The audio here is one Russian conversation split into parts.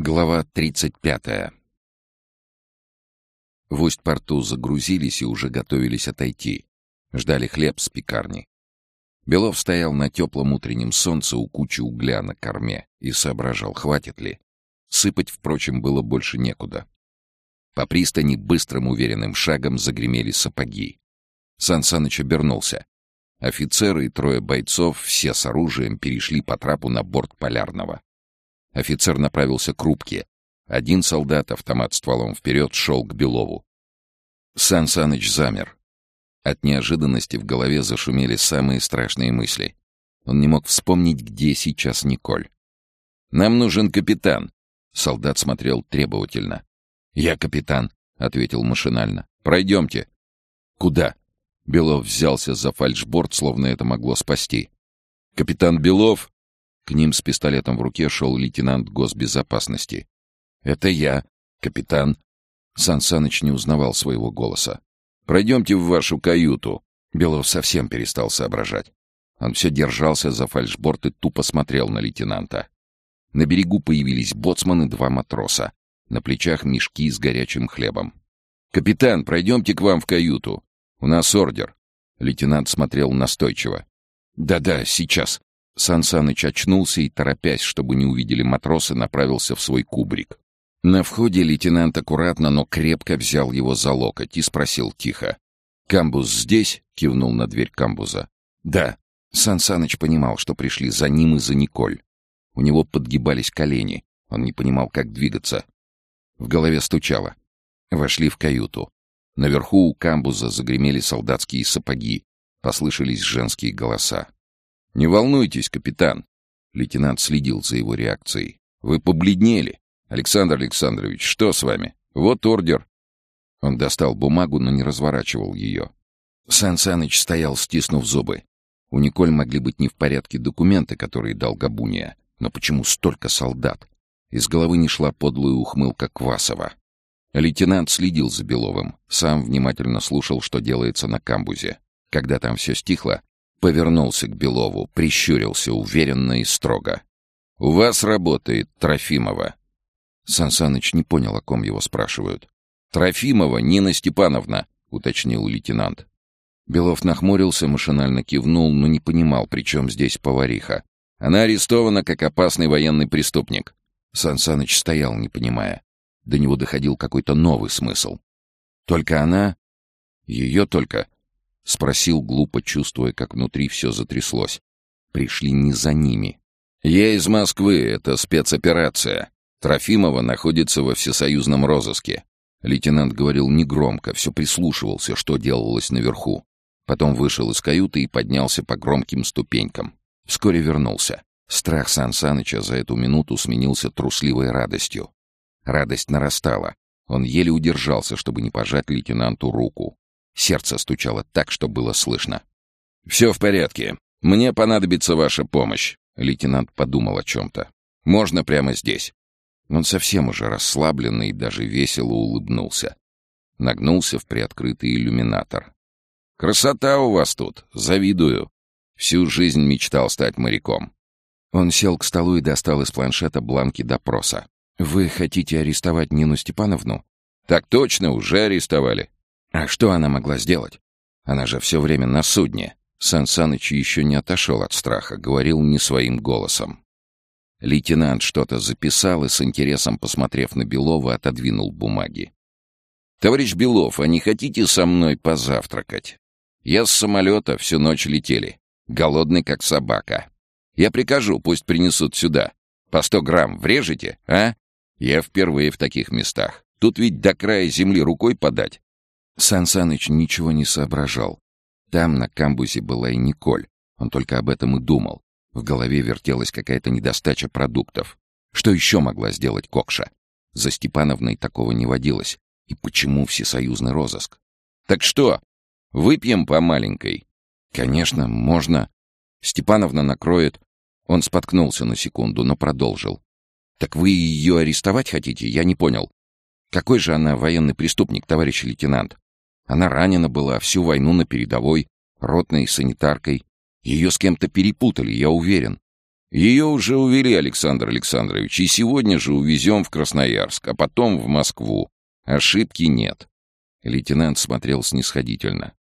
Глава 35. В Усть-порту загрузились и уже готовились отойти. Ждали хлеб с пекарни. Белов стоял на теплом утреннем солнце у кучи угля на корме и соображал, хватит ли. Сыпать, впрочем, было больше некуда. По пристани быстрым уверенным шагом загремели сапоги. Сан Саныч обернулся. Офицеры и трое бойцов, все с оружием, перешли по трапу на борт полярного. Офицер направился к рубке. Один солдат, автомат стволом вперед, шел к Белову. Сан Саныч замер. От неожиданности в голове зашумели самые страшные мысли. Он не мог вспомнить, где сейчас Николь. «Нам нужен капитан!» Солдат смотрел требовательно. «Я капитан», — ответил машинально. «Пройдемте». «Куда?» Белов взялся за фальшборд, словно это могло спасти. «Капитан Белов!» К ним с пистолетом в руке шел лейтенант госбезопасности. «Это я, капитан». Сан Саныч не узнавал своего голоса. «Пройдемте в вашу каюту». Белов совсем перестал соображать. Он все держался за фальшборд и тупо смотрел на лейтенанта. На берегу появились боцман и два матроса. На плечах мешки с горячим хлебом. «Капитан, пройдемте к вам в каюту. У нас ордер». Лейтенант смотрел настойчиво. «Да-да, сейчас». Сан Саныч очнулся и, торопясь, чтобы не увидели матросы, направился в свой кубрик. На входе лейтенант аккуратно, но крепко взял его за локоть и спросил тихо. «Камбуз здесь?» — кивнул на дверь камбуза. «Да». Сан Саныч понимал, что пришли за ним и за Николь. У него подгибались колени. Он не понимал, как двигаться. В голове стучало. Вошли в каюту. Наверху у камбуза загремели солдатские сапоги. Послышались женские голоса. «Не волнуйтесь, капитан!» Лейтенант следил за его реакцией. «Вы побледнели. Александр Александрович, что с вами? Вот ордер». Он достал бумагу, но не разворачивал ее. Сан Саныч стоял, стиснув зубы. У Николь могли быть не в порядке документы, которые дал Габуния. Но почему столько солдат? Из головы не шла подлая ухмылка Квасова. Лейтенант следил за Беловым, сам внимательно слушал, что делается на камбузе. Когда там все стихло, Повернулся к Белову, прищурился уверенно и строго. «У вас работает Трофимова». Сансаныч не понял, о ком его спрашивают. «Трофимова Нина Степановна», — уточнил лейтенант. Белов нахмурился, машинально кивнул, но не понимал, при чем здесь повариха. «Она арестована как опасный военный преступник». Сансаныч стоял, не понимая. До него доходил какой-то новый смысл. «Только она? Ее только?» — спросил, глупо чувствуя, как внутри все затряслось. Пришли не за ними. «Я из Москвы, это спецоперация. Трофимова находится во всесоюзном розыске». Лейтенант говорил негромко, все прислушивался, что делалось наверху. Потом вышел из каюты и поднялся по громким ступенькам. Вскоре вернулся. Страх Сан Саныча за эту минуту сменился трусливой радостью. Радость нарастала. Он еле удержался, чтобы не пожать лейтенанту руку. Сердце стучало так, что было слышно. «Все в порядке. Мне понадобится ваша помощь», — лейтенант подумал о чем-то. «Можно прямо здесь». Он совсем уже расслабленный и даже весело улыбнулся. Нагнулся в приоткрытый иллюминатор. «Красота у вас тут! Завидую! Всю жизнь мечтал стать моряком». Он сел к столу и достал из планшета бланки допроса. «Вы хотите арестовать Нину Степановну?» «Так точно, уже арестовали. А что она могла сделать? Она же все время на судне. Сан Саныч еще не отошел от страха, говорил не своим голосом. Лейтенант что-то записал и с интересом, посмотрев на Белова, отодвинул бумаги. «Товарищ Белов, а не хотите со мной позавтракать? Я с самолета всю ночь летели, голодный как собака. Я прикажу, пусть принесут сюда. По сто грамм врежете, а? Я впервые в таких местах. Тут ведь до края земли рукой подать. Сан Саныч ничего не соображал. Там, на камбузе, была и Николь. Он только об этом и думал. В голове вертелась какая-то недостача продуктов. Что еще могла сделать Кокша? За Степановной такого не водилось. И почему всесоюзный розыск? «Так что, выпьем по маленькой?» «Конечно, можно. Степановна накроет». Он споткнулся на секунду, но продолжил. «Так вы ее арестовать хотите? Я не понял. Какой же она военный преступник, товарищ лейтенант? Она ранена была всю войну на передовой, ротной санитаркой. Ее с кем-то перепутали, я уверен. Ее уже увели, Александр Александрович, и сегодня же увезем в Красноярск, а потом в Москву. Ошибки нет. Лейтенант смотрел снисходительно.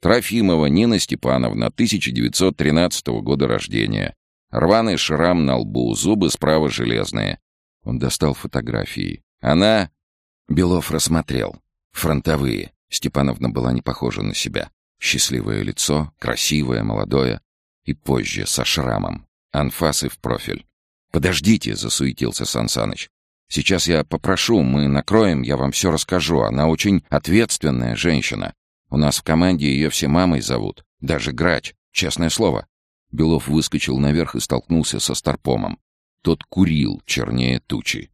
Трофимова Нина Степановна, 1913 года рождения. Рваный шрам на лбу, зубы справа железные. Он достал фотографии. Она... Белов рассмотрел. Фронтовые. Степановна была не похожа на себя. Счастливое лицо, красивое, молодое. И позже, со шрамом. Анфасы в профиль. «Подождите», — засуетился Сансаныч. «Сейчас я попрошу, мы накроем, я вам все расскажу. Она очень ответственная женщина. У нас в команде ее все мамой зовут. Даже Грач, честное слово». Белов выскочил наверх и столкнулся со Старпомом. Тот курил, чернее тучи.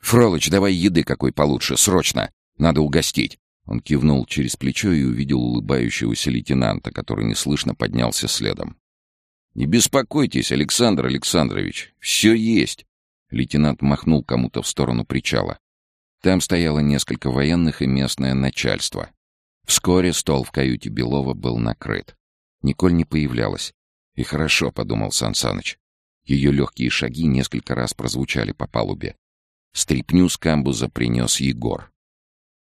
«Фролыч, давай еды какой получше, срочно! Надо угостить!» Он кивнул через плечо и увидел улыбающегося лейтенанта, который неслышно поднялся следом. «Не беспокойтесь, Александр Александрович, все есть!» Лейтенант махнул кому-то в сторону причала. Там стояло несколько военных и местное начальство. Вскоре стол в каюте Белова был накрыт. Николь не появлялась. И хорошо, — подумал Сансаныч. Ее легкие шаги несколько раз прозвучали по палубе. Стрипню с камбуза принес Егор.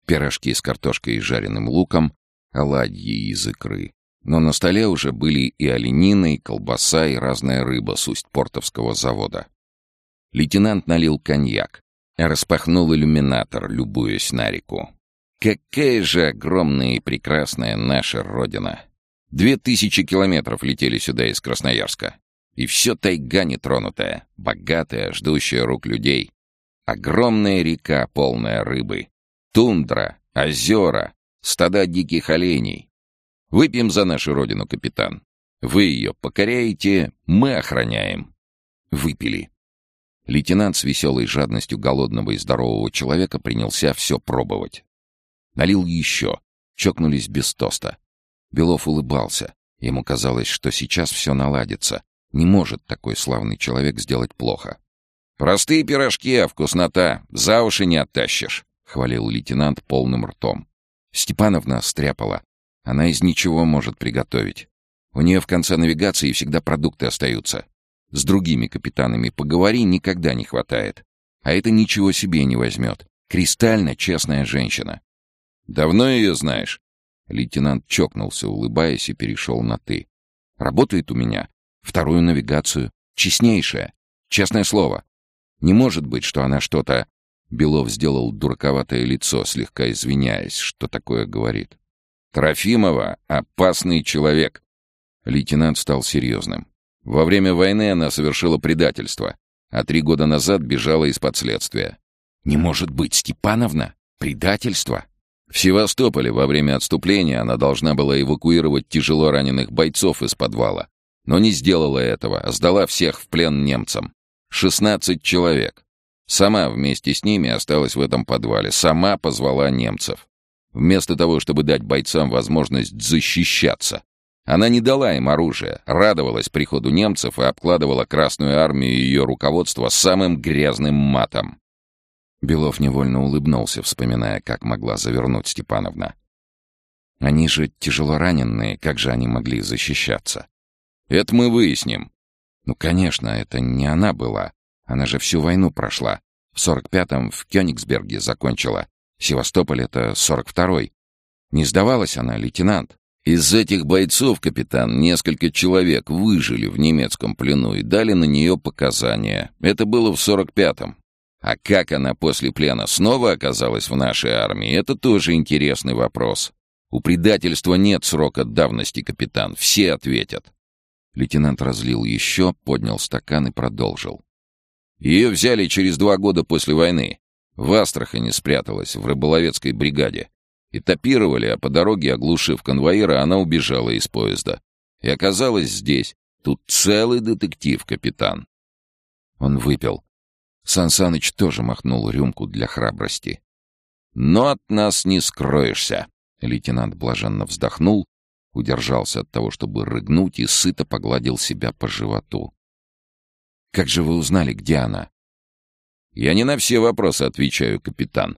Пирожки с картошкой и жареным луком, оладьи из икры. Но на столе уже были и оленина, и колбаса, и разная рыба с усть-портовского завода. Лейтенант налил коньяк, распахнул иллюминатор, любуясь на реку. Какая же огромная и прекрасная наша Родина! Две тысячи километров летели сюда из Красноярска. И все тайга нетронутая, богатая, ждущая рук людей. Огромная река, полная рыбы. Тундра, озера, стада диких оленей, Выпьем за нашу родину, капитан. Вы ее покоряете, мы охраняем. Выпили. Лейтенант с веселой жадностью голодного и здорового человека принялся все пробовать. Налил еще. Чокнулись без тоста. Белов улыбался. Ему казалось, что сейчас все наладится. Не может такой славный человек сделать плохо. «Простые пирожки, а вкуснота. За уши не оттащишь», — хвалил лейтенант полным ртом. Степановна стряпала. Она из ничего может приготовить. У нее в конце навигации всегда продукты остаются. С другими капитанами поговори никогда не хватает. А это ничего себе не возьмет. Кристально честная женщина. Давно ее знаешь? Лейтенант чокнулся, улыбаясь, и перешел на «ты». Работает у меня. Вторую навигацию. Честнейшая. Честное слово. Не может быть, что она что-то... Белов сделал дураковатое лицо, слегка извиняясь, что такое говорит. Трофимова — опасный человек. Лейтенант стал серьезным. Во время войны она совершила предательство, а три года назад бежала из-под следствия. «Не может быть, Степановна? Предательство?» В Севастополе во время отступления она должна была эвакуировать тяжело раненых бойцов из подвала, но не сделала этого, а сдала всех в плен немцам. 16 человек. Сама вместе с ними осталась в этом подвале, сама позвала немцев. Вместо того, чтобы дать бойцам возможность защищаться. Она не дала им оружие, радовалась приходу немцев и обкладывала Красную Армию и ее руководство самым грязным матом. Белов невольно улыбнулся, вспоминая, как могла завернуть Степановна. Они же тяжело раненые, как же они могли защищаться? Это мы выясним. Ну, конечно, это не она была. Она же всю войну прошла. В сорок пятом в Кёнигсберге закончила. Севастополь — это 42-й. Не сдавалась она, лейтенант. Из этих бойцов, капитан, несколько человек выжили в немецком плену и дали на нее показания. Это было в 45-м. А как она после плена снова оказалась в нашей армии, это тоже интересный вопрос. У предательства нет срока давности, капитан. Все ответят. Лейтенант разлил еще, поднял стакан и продолжил. Ее взяли через два года после войны. В Астрахани спряталась, в рыболовецкой бригаде. Этапировали, а по дороге, оглушив конвоира, она убежала из поезда. И оказалась здесь. Тут целый детектив, капитан. Он выпил. Сансаныч тоже махнул рюмку для храбрости. «Но от нас не скроешься!» Лейтенант блаженно вздохнул, удержался от того, чтобы рыгнуть, и сыто погладил себя по животу. «Как же вы узнали, где она?» «Я не на все вопросы отвечаю, капитан».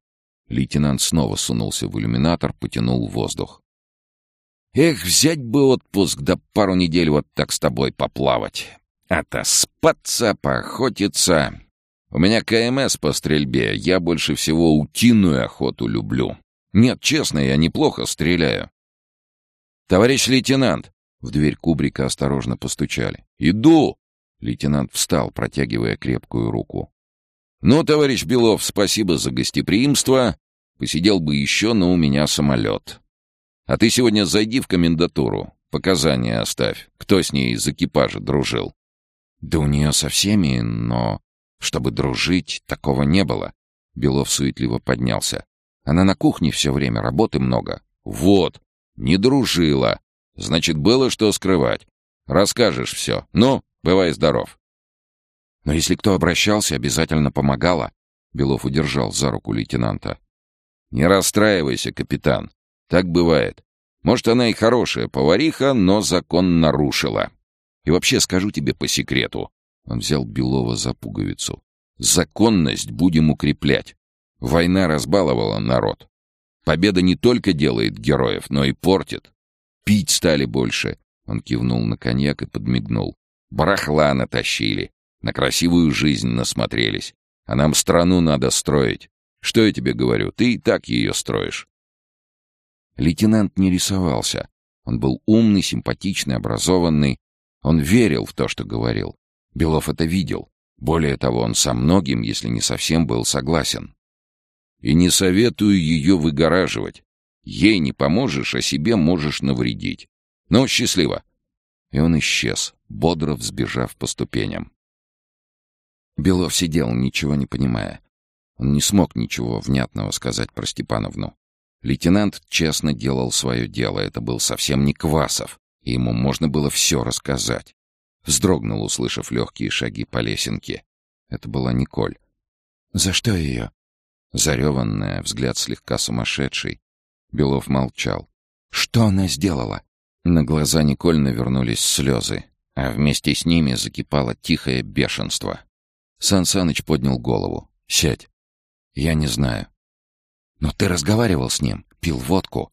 Лейтенант снова сунулся в иллюминатор, потянул воздух. «Эх, взять бы отпуск, да пару недель вот так с тобой поплавать. Отоспаться, поохотиться. У меня КМС по стрельбе, я больше всего утиную охоту люблю. Нет, честно, я неплохо стреляю. «Товарищ лейтенант!» В дверь кубрика осторожно постучали. «Иду!» Лейтенант встал, протягивая крепкую руку. «Ну, товарищ Белов, спасибо за гостеприимство. Посидел бы еще, но у меня самолет. А ты сегодня зайди в комендатуру, показания оставь. Кто с ней из экипажа дружил?» «Да у нее со всеми, но чтобы дружить, такого не было». Белов суетливо поднялся. «Она на кухне все время, работы много». «Вот, не дружила. Значит, было что скрывать. Расскажешь все. Ну, бывай здоров». «Но если кто обращался, обязательно помогала». Белов удержал за руку лейтенанта. «Не расстраивайся, капитан. Так бывает. Может, она и хорошая повариха, но закон нарушила. И вообще скажу тебе по секрету. Он взял Белова за пуговицу. Законность будем укреплять. Война разбаловала народ. Победа не только делает героев, но и портит. Пить стали больше. Он кивнул на коньяк и подмигнул. Барахла натащили. На красивую жизнь насмотрелись. А нам страну надо строить. Что я тебе говорю, ты и так ее строишь. Лейтенант не рисовался. Он был умный, симпатичный, образованный. Он верил в то, что говорил. Белов это видел. Более того, он со многим, если не совсем, был согласен. И не советую ее выгораживать. Ей не поможешь, а себе можешь навредить. Ну, счастливо. И он исчез, бодро взбежав по ступеням. Белов сидел, ничего не понимая. Он не смог ничего внятного сказать про Степановну. Лейтенант честно делал свое дело, это был совсем не Квасов, и ему можно было все рассказать. Вздрогнул, услышав легкие шаги по лесенке. Это была Николь. «За что ее?» Зареванная, взгляд слегка сумасшедший. Белов молчал. «Что она сделала?» На глаза Николь навернулись слезы, а вместе с ними закипало тихое бешенство. Сан Саныч поднял голову. «Сядь. Я не знаю». «Но ты разговаривал с ним, пил водку».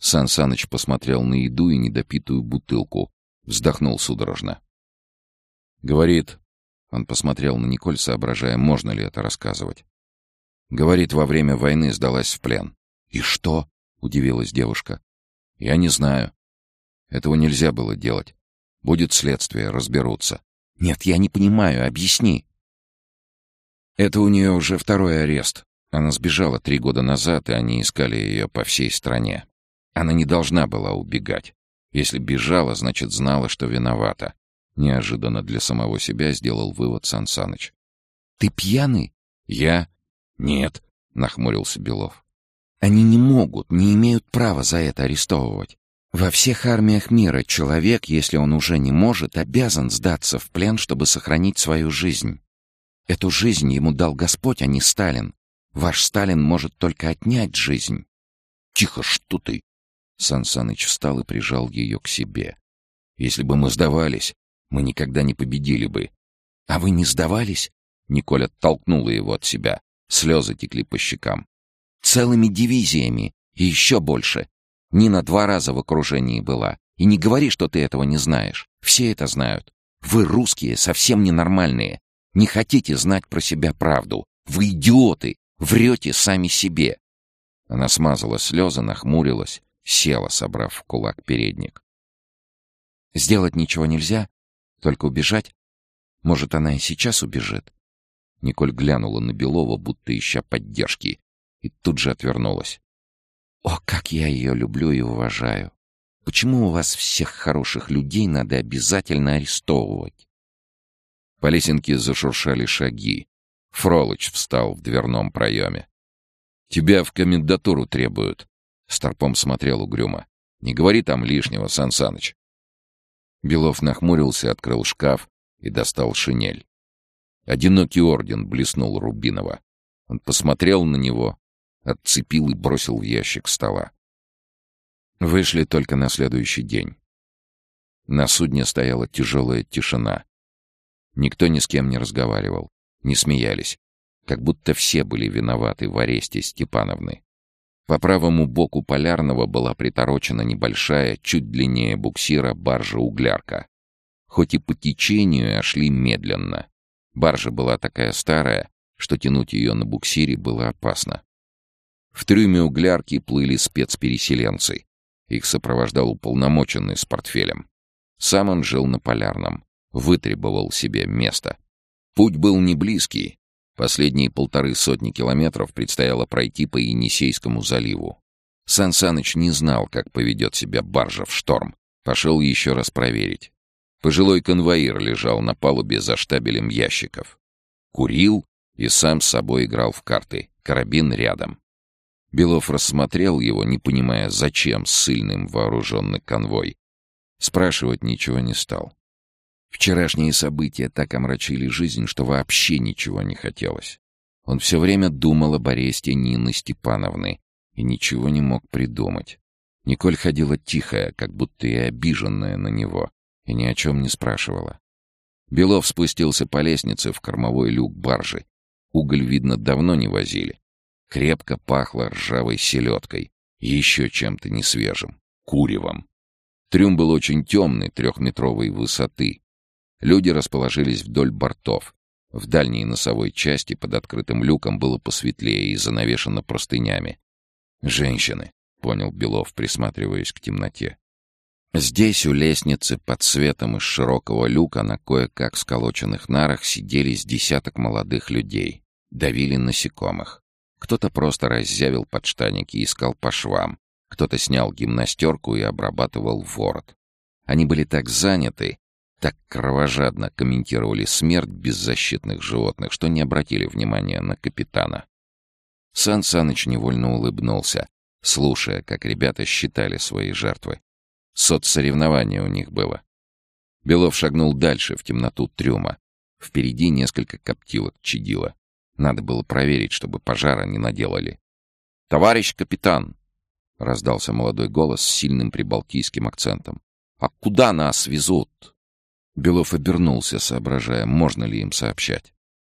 Сан Саныч посмотрел на еду и недопитую бутылку. Вздохнул судорожно. Говорит, он посмотрел на Николь, соображая, можно ли это рассказывать. Говорит, во время войны сдалась в плен. «И что?» — удивилась девушка. «Я не знаю. Этого нельзя было делать. Будет следствие, разберутся». «Нет, я не понимаю, объясни». Это у нее уже второй арест. Она сбежала три года назад, и они искали ее по всей стране. Она не должна была убегать. Если бежала, значит, знала, что виновата. Неожиданно для самого себя сделал вывод Сан Саныч. «Ты пьяный?» «Я?» «Нет», — нахмурился Белов. «Они не могут, не имеют права за это арестовывать. Во всех армиях мира человек, если он уже не может, обязан сдаться в плен, чтобы сохранить свою жизнь. Эту жизнь ему дал Господь, а не Сталин. Ваш Сталин может только отнять жизнь». «Тихо, что ты!» Сан Саныч встал и прижал ее к себе. «Если бы мы сдавались, мы никогда не победили бы. А вы не сдавались? Николь оттолкнула его от себя. Слезы текли по щекам. Целыми дивизиями. И еще больше. Нина два раза в окружении была. И не говори, что ты этого не знаешь. Все это знают. Вы, русские, совсем ненормальные. Не хотите знать про себя правду. Вы идиоты. Врете сами себе. Она смазала слезы, нахмурилась, села, собрав в кулак передник. «Сделать ничего нельзя? Только убежать? Может, она и сейчас убежит? Николь глянула на Белова, будто ища поддержки, и тут же отвернулась. О, как я ее люблю и уважаю! Почему у вас всех хороших людей надо обязательно арестовывать? По лесенке зашуршали шаги. Фролыч встал в дверном проеме. «Тебя в комендатуру требуют», — Старпом смотрел угрюмо. «Не говори там лишнего, Сан. Белов нахмурился, открыл шкаф и достал шинель. Одинокий орден блеснул Рубинова. Он посмотрел на него, отцепил и бросил в ящик стола. Вышли только на следующий день. На судне стояла тяжелая тишина. Никто ни с кем не разговаривал, не смеялись, как будто все были виноваты в аресте Степановны. По правому боку полярного была приторочена небольшая, чуть длиннее буксира, баржа-углярка. хоть и по течению, а шли медленно. Баржа была такая старая, что тянуть ее на буксире было опасно. В трюме углярки плыли спецпереселенцы. Их сопровождал уполномоченный с портфелем. Сам он жил на Полярном, вытребовал себе место. Путь был не близкий. Последние полторы сотни километров предстояло пройти по Енисейскому заливу. Сан Саныч не знал, как поведет себя баржа в шторм. Пошел еще раз проверить. Пожилой конвоир лежал на палубе за штабелем ящиков. Курил и сам с собой играл в карты, карабин рядом. Белов рассмотрел его, не понимая, зачем ссыльным вооруженный конвой. Спрашивать ничего не стал. Вчерашние события так омрачили жизнь, что вообще ничего не хотелось. Он все время думал об аресте Нины Степановны и ничего не мог придумать. Николь ходила тихая, как будто и обиженная на него, и ни о чем не спрашивала. Белов спустился по лестнице в кормовой люк баржи. Уголь, видно, давно не возили. Крепко пахло ржавой селедкой еще чем-то несвежим — куревом. Трюм был очень темный, трехметровой высоты. Люди расположились вдоль бортов. В дальней носовой части под открытым люком было посветлее и занавешено простынями. «Женщины», — понял Белов, присматриваясь к темноте. Здесь, у лестницы, под светом из широкого люка на кое-как сколоченных нарах сидели с десяток молодых людей. Давили насекомых. Кто-то просто раззявил подштаники и искал по швам. Кто-то снял гимнастерку и обрабатывал ворот. Они были так заняты, так кровожадно комментировали смерть беззащитных животных, что не обратили внимания на капитана. Сан Саныч невольно улыбнулся, слушая, как ребята считали свои жертвы. Соцсоревнование у них было. Белов шагнул дальше, в темноту трюма. Впереди несколько коптилок чадило. Надо было проверить, чтобы пожара не наделали. «Товарищ капитан!» — раздался молодой голос с сильным прибалтийским акцентом. «А куда нас везут?» Белов обернулся, соображая, можно ли им сообщать.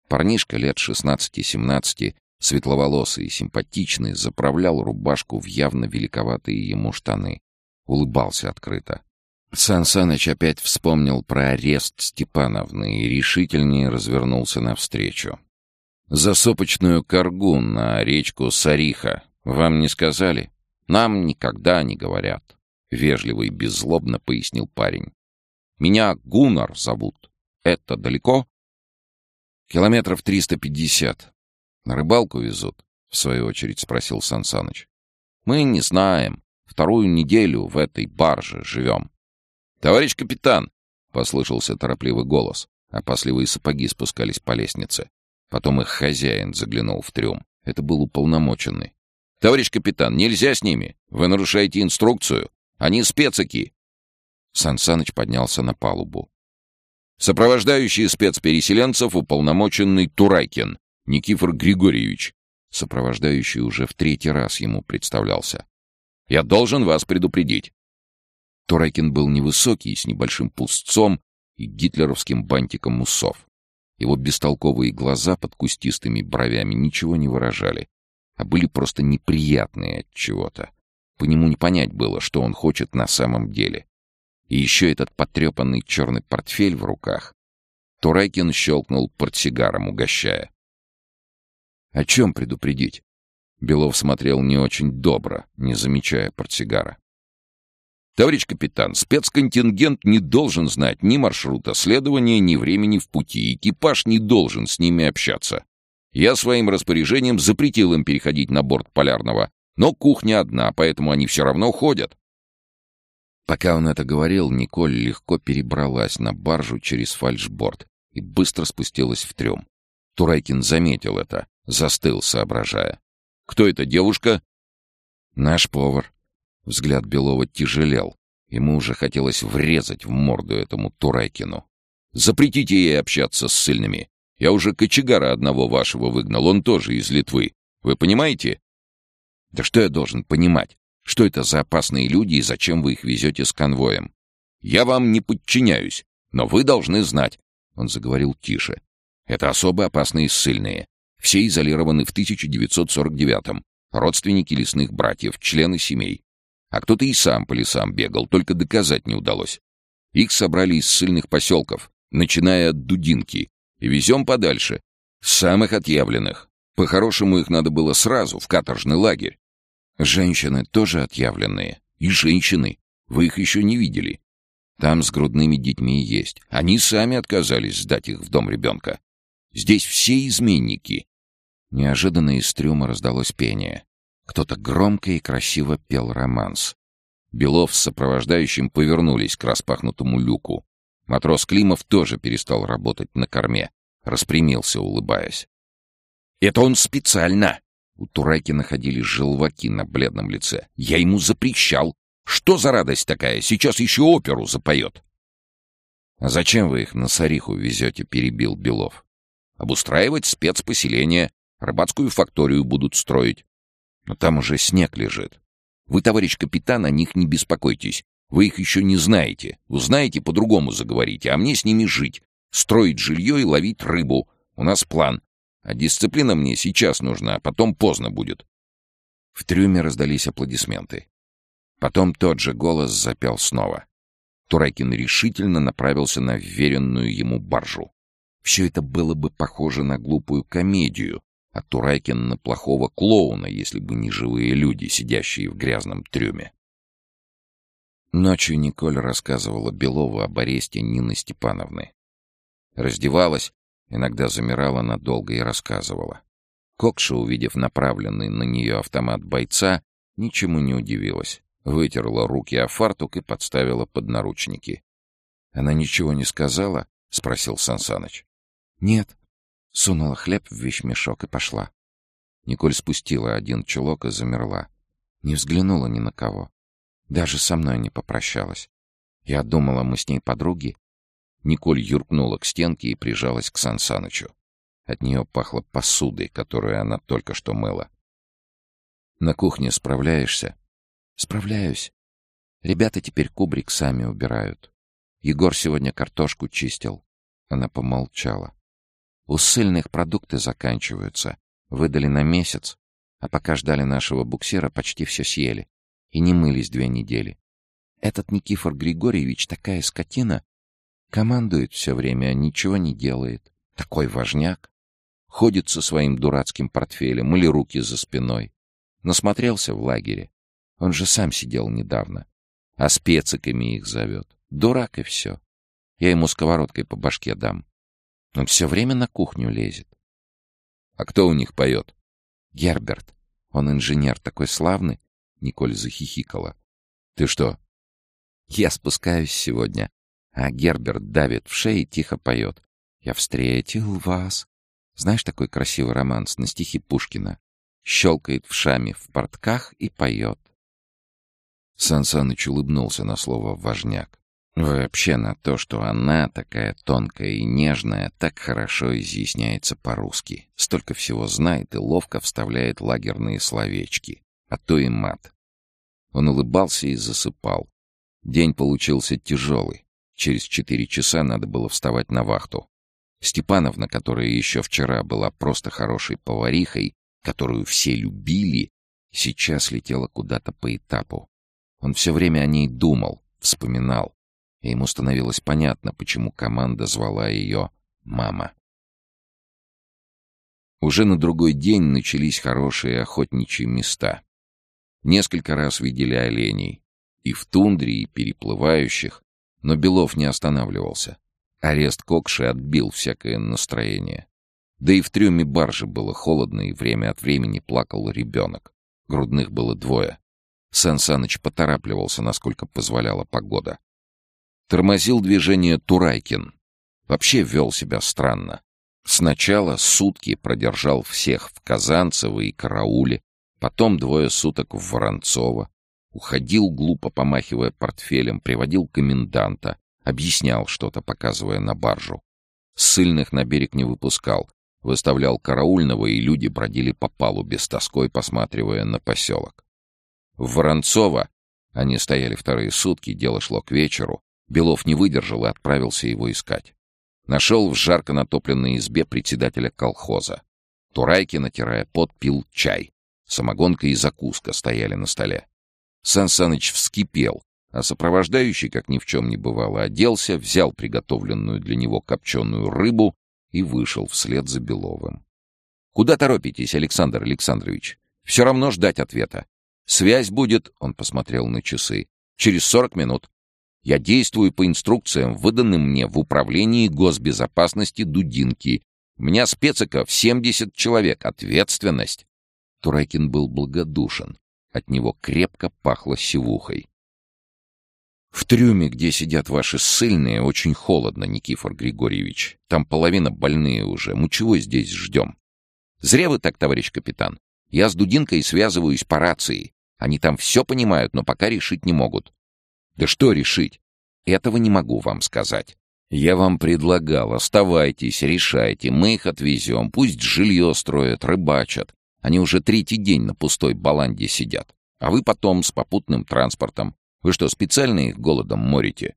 Парнишка лет шестнадцати-семнадцати, светловолосый и симпатичный, заправлял рубашку в явно великоватые ему штаны улыбался открыто. Сан Саныч опять вспомнил про арест Степановны и решительнее развернулся навстречу. «За сопочную коргу на речку Сариха вам не сказали? Нам никогда не говорят», — вежливо и беззлобно пояснил парень. «Меня Гунар зовут. Это далеко?» «Километров триста пятьдесят. На рыбалку везут?» — в свою очередь спросил Сан Саныч. «Мы не знаем. Вторую неделю в этой барже живем. «Товарищ капитан!» — послышался торопливый голос. Опасливые сапоги спускались по лестнице. Потом их хозяин заглянул в трюм. Это был уполномоченный. «Товарищ капитан, нельзя с ними! Вы нарушаете инструкцию! Они специки!» Сансаныч поднялся на палубу. Сопровождающий спецпереселенцев уполномоченный Турайкин, Никифор Григорьевич. Сопровождающий уже в третий раз ему представлялся. Я должен вас предупредить». Торайкин был невысокий, с небольшим пустцом и гитлеровским бантиком усов. Его бестолковые глаза под кустистыми бровями ничего не выражали, а были просто неприятные от чего-то. По нему не понять было, что он хочет на самом деле. И еще этот потрепанный черный портфель в руках. Турайкин щелкнул портсигаром, угощая. «О чем предупредить?» Белов смотрел не очень добро, не замечая портсигара. «Товарищ капитан, спецконтингент не должен знать ни маршрута следования, ни времени в пути. Экипаж не должен с ними общаться. Я своим распоряжением запретил им переходить на борт полярного, но кухня одна, поэтому они все равно ходят». Пока он это говорил, Николь легко перебралась на баржу через фальшборд и быстро спустилась в трюм. Турайкин заметил это, застыл, соображая. Кто эта девушка?» «Наш повар». Взгляд Белова тяжелел. Ему уже хотелось врезать в морду этому Турайкину. «Запретите ей общаться с сильными. Я уже кочегара одного вашего выгнал, он тоже из Литвы. Вы понимаете?» «Да что я должен понимать? Что это за опасные люди и зачем вы их везете с конвоем?» «Я вам не подчиняюсь, но вы должны знать», — он заговорил тише. «Это особо опасные ссыльные. Все изолированы в 1949-м. Родственники лесных братьев, члены семей. А кто-то и сам по лесам бегал, только доказать не удалось. Их собрали из ссыльных поселков, начиная от Дудинки, и везем подальше, самых отъявленных. По-хорошему их надо было сразу в каторжный лагерь. Женщины тоже отъявленные. И женщины. Вы их еще не видели. Там с грудными детьми есть. Они сами отказались сдать их в дом ребенка. Здесь все изменники. Неожиданно из трюма раздалось пение. Кто-то громко и красиво пел романс. Белов с сопровождающим повернулись к распахнутому люку. Матрос Климов тоже перестал работать на корме. Распрямился, улыбаясь. «Это он специально!» У Тураки находились желваки на бледном лице. «Я ему запрещал! Что за радость такая? Сейчас еще оперу запоет!» «А зачем вы их на Сариху везете?» — перебил Белов. «Обустраивать спецпоселение, рыбацкую факторию будут строить. Но там уже снег лежит. Вы, товарищ капитан, о них не беспокойтесь. Вы их еще не знаете. Узнаете, по-другому заговорите, а мне с ними жить. Строить жилье и ловить рыбу. У нас план. А дисциплина мне сейчас нужна, а потом поздно будет. В трюме раздались аплодисменты. Потом тот же голос запел снова. Турайкин решительно направился на вверенную ему баржу. Все это было бы похоже на глупую комедию, а Турайкин на плохого клоуна, если бы не живые люди, сидящие в грязном трюме. Ночью Николь рассказывала Белову об аресте Нины Степановны. Раздевалась, Иногда замирала надолго и рассказывала. Кокша, увидев направленный на нее автомат бойца, ничему не удивилась. Вытерла руки о фартук и подставила под наручники. «Она ничего не сказала?» — спросил Сансаныч. «Нет». Сунула хлеб в вещмешок и пошла. Николь спустила один чулок и замерла. Не взглянула ни на кого. Даже со мной не попрощалась. Я думала, мы с ней подруги, Николь юркнула к стенке и прижалась к Сансанычу. От нее пахло посудой, которую она только что мыла. «На кухне справляешься?» «Справляюсь. Ребята теперь кубрик сами убирают. Егор сегодня картошку чистил». Она помолчала. «У ссыльных продукты заканчиваются. Выдали на месяц, а пока ждали нашего буксира, почти все съели. И не мылись две недели. Этот Никифор Григорьевич такая скотина, Командует все время, а ничего не делает. Такой важняк. Ходит со своим дурацким портфелем или руки за спиной. Насмотрелся в лагере. Он же сам сидел недавно. А специками их зовет. Дурак и все. Я ему сковородкой по башке дам. Он все время на кухню лезет. А кто у них поет? Герберт. Он инженер такой славный. Николь захихикала. Ты что? Я спускаюсь сегодня а Герберт давит в шею и тихо поет. «Я встретил вас». Знаешь такой красивый романс на стихи Пушкина? Щелкает в шаме в портках и поет. Сан Саныч улыбнулся на слово «важняк». Вообще на то, что она, такая тонкая и нежная, так хорошо изъясняется по-русски. Столько всего знает и ловко вставляет лагерные словечки, а то и мат. Он улыбался и засыпал. День получился тяжелый. Через четыре часа надо было вставать на вахту. Степановна, которая еще вчера была просто хорошей поварихой, которую все любили, сейчас летела куда-то по этапу. Он все время о ней думал, вспоминал, и ему становилось понятно, почему команда звала ее «мама». Уже на другой день начались хорошие охотничьи места. Несколько раз видели оленей. И в тундре, и переплывающих, но Белов не останавливался. Арест Кокши отбил всякое настроение. Да и в трюме баржи было холодно, и время от времени плакал ребенок. Грудных было двое. Сан Саныч поторапливался, насколько позволяла погода. Тормозил движение Турайкин. Вообще вел себя странно. Сначала сутки продержал всех в Казанцево и Карауле, потом двое суток в Воронцово, Уходил, глупо помахивая портфелем, приводил коменданта, объяснял что-то, показывая на баржу. Ссыльных на берег не выпускал, выставлял караульного, и люди бродили по палубе с тоской, посматривая на поселок. В Воронцово они стояли вторые сутки, дело шло к вечеру. Белов не выдержал и отправился его искать. Нашел в жарко натопленной избе председателя колхоза. Турайки, натирая пот, пил чай. Самогонка и закуска стояли на столе. Сан Саныч вскипел, а сопровождающий, как ни в чем не бывало, оделся, взял приготовленную для него копченую рыбу и вышел вслед за Беловым. «Куда торопитесь, Александр Александрович? Все равно ждать ответа. Связь будет, — он посмотрел на часы, — через сорок минут. Я действую по инструкциям, выданным мне в управлении госбезопасности Дудинки. У меня специков 70 человек, ответственность. Турайкин был благодушен. От него крепко пахло сивухой. «В трюме, где сидят ваши ссыльные, очень холодно, Никифор Григорьевич. Там половина больные уже. Мы чего здесь ждем?» «Зря вы так, товарищ капитан. Я с Дудинкой связываюсь по рации. Они там все понимают, но пока решить не могут». «Да что решить? Этого не могу вам сказать. Я вам предлагал, оставайтесь, решайте, мы их отвезем, пусть жилье строят, рыбачат. Они уже третий день на пустой баланде сидят. А вы потом с попутным транспортом. Вы что, специально их голодом морите?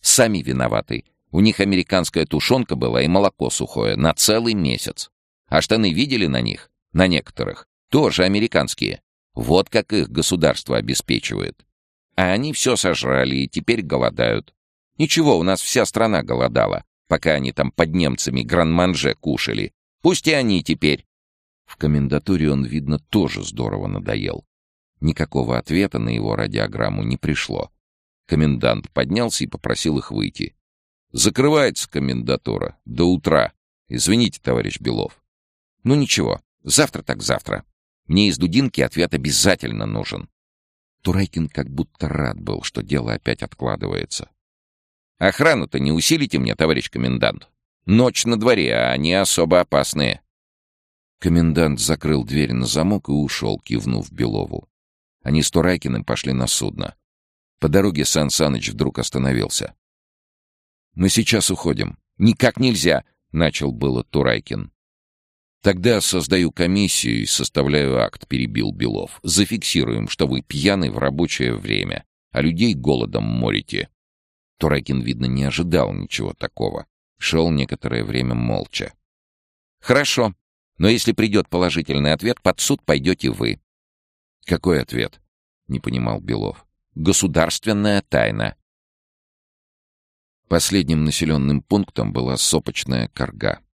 Сами виноваты. У них американская тушенка была и молоко сухое на целый месяц. А штаны видели на них? На некоторых. Тоже американские. Вот как их государство обеспечивает. А они все сожрали и теперь голодают. Ничего, у нас вся страна голодала, пока они там под немцами гран-манже кушали. Пусть и они теперь. В комендатуре он, видно, тоже здорово надоел. Никакого ответа на его радиограмму не пришло. Комендант поднялся и попросил их выйти. «Закрывается комендатура. До утра. Извините, товарищ Белов». «Ну ничего. Завтра так завтра. Мне из Дудинки ответ обязательно нужен». Турайкин как будто рад был, что дело опять откладывается. «Охрану-то не усилите мне, товарищ комендант? Ночь на дворе, а они особо опасные». Комендант закрыл дверь на замок и ушел, кивнув Белову. Они с Турайкиным пошли на судно. По дороге Сан Саныч вдруг остановился. «Мы сейчас уходим». «Никак нельзя!» — начал было Турайкин. «Тогда создаю комиссию и составляю акт», — перебил Белов. «Зафиксируем, что вы пьяны в рабочее время, а людей голодом морите». Турайкин, видно, не ожидал ничего такого. Шел некоторое время молча. «Хорошо», но если придет положительный ответ, под суд пойдете вы». «Какой ответ?» — не понимал Белов. «Государственная тайна». Последним населенным пунктом была Сопочная Карга.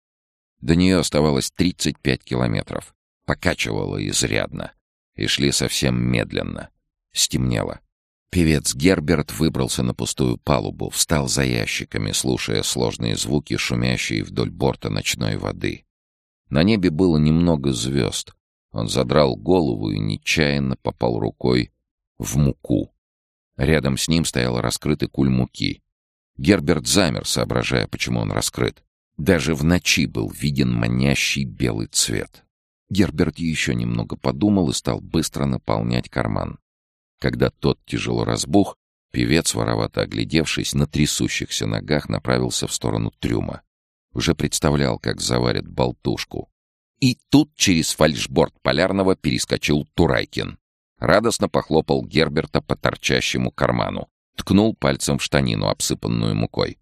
До нее оставалось 35 километров. Покачивало изрядно. И шли совсем медленно. Стемнело. Певец Герберт выбрался на пустую палубу, встал за ящиками, слушая сложные звуки, шумящие вдоль борта ночной воды. На небе было немного звезд. Он задрал голову и нечаянно попал рукой в муку. Рядом с ним стоял раскрытый куль муки. Герберт замер, соображая, почему он раскрыт. Даже в ночи был виден манящий белый цвет. Герберт еще немного подумал и стал быстро наполнять карман. Когда тот тяжело разбух, певец, воровато оглядевшись, на трясущихся ногах направился в сторону трюма. Уже представлял, как заварят болтушку. И тут через фальшборд полярного перескочил Турайкин. Радостно похлопал Герберта по торчащему карману. Ткнул пальцем в штанину, обсыпанную мукой.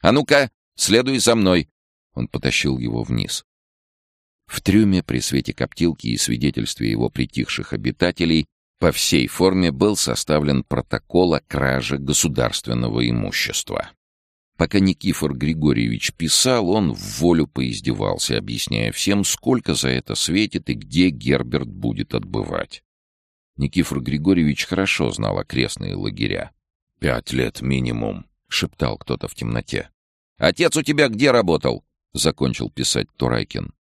«А ну-ка, следуй за мной!» Он потащил его вниз. В трюме при свете коптилки и свидетельстве его притихших обитателей по всей форме был составлен протокол о краже государственного имущества. Пока Никифор Григорьевич писал, он в волю поиздевался, объясняя всем, сколько за это светит и где Герберт будет отбывать. Никифор Григорьевич хорошо знал окрестные лагеря. «Пять лет минимум», — шептал кто-то в темноте. «Отец у тебя где работал?» — закончил писать Турайкин.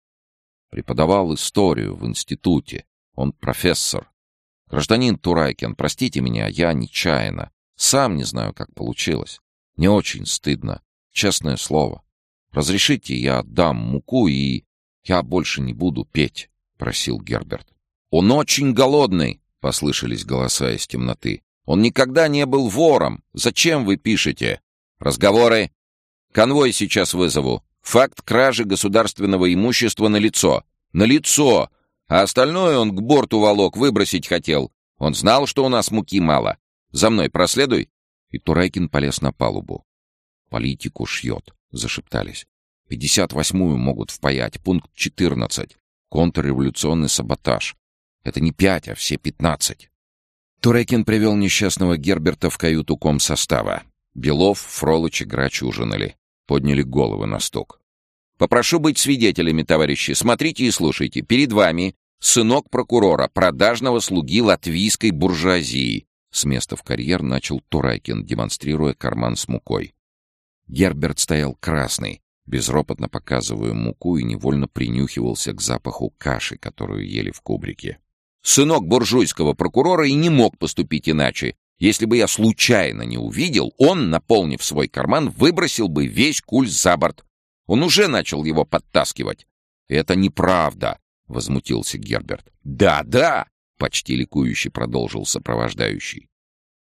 Преподавал историю в институте. Он профессор. Гражданин Турайкин, простите меня, я нечаянно. Сам не знаю, как получилось. Не очень стыдно, честное слово. Разрешите, я отдам муку и... Я больше не буду петь, — просил Герберт. Он очень голодный, — послышались голоса из темноты. Он никогда не был вором. Зачем вы пишете? Разговоры. Конвой сейчас вызову. Факт кражи государственного имущества на лицо. На лицо. А остальное он к борту волок выбросить хотел. Он знал, что у нас муки мало. За мной проследуй и Турайкин полез на палубу. «Политику шьет», — зашептались. «Пятьдесят восьмую могут впаять, пункт четырнадцать. Контрреволюционный саботаж. Это не пять, а все пятнадцать». Турекин привел несчастного Герберта в каюту комсостава. Белов, Фролыч и Грач ужинали. Подняли головы на стук. «Попрошу быть свидетелями, товарищи. Смотрите и слушайте. Перед вами сынок прокурора, продажного слуги латвийской буржуазии». С места в карьер начал Турайкин, демонстрируя карман с мукой. Герберт стоял красный, безропотно показывая муку и невольно принюхивался к запаху каши, которую ели в кубрике. «Сынок буржуйского прокурора и не мог поступить иначе. Если бы я случайно не увидел, он, наполнив свой карман, выбросил бы весь куль за борт. Он уже начал его подтаскивать. «Это неправда», — возмутился Герберт. «Да, да», — почти ликующе продолжил сопровождающий.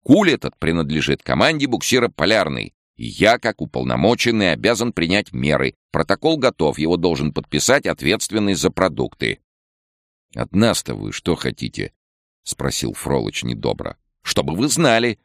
«Куль этот принадлежит команде буксира «Полярный». Я, как уполномоченный, обязан принять меры. Протокол готов, его должен подписать ответственный за продукты. — От нас-то вы что хотите? — спросил Фролыч недобро. — Чтобы вы знали.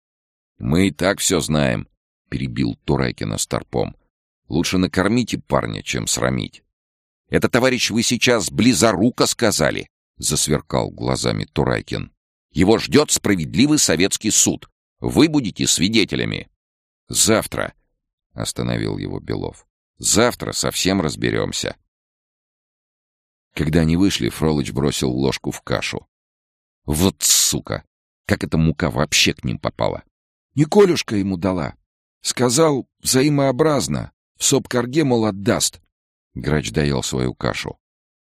— Мы и так все знаем, — перебил Турайкина старпом. — Лучше накормите парня, чем срамить. — Это, товарищ, вы сейчас близоруко сказали, — засверкал глазами Турайкин. — Его ждет справедливый советский суд. Вы будете свидетелями. «Завтра», — остановил его Белов. «Завтра совсем разберемся». Когда они вышли, Фролыч бросил ложку в кашу. «Вот сука! Как эта мука вообще к ним попала?» «Николюшка ему дала. Сказал, взаимообразно. В сопкарге, мол, отдаст». Грач доел свою кашу.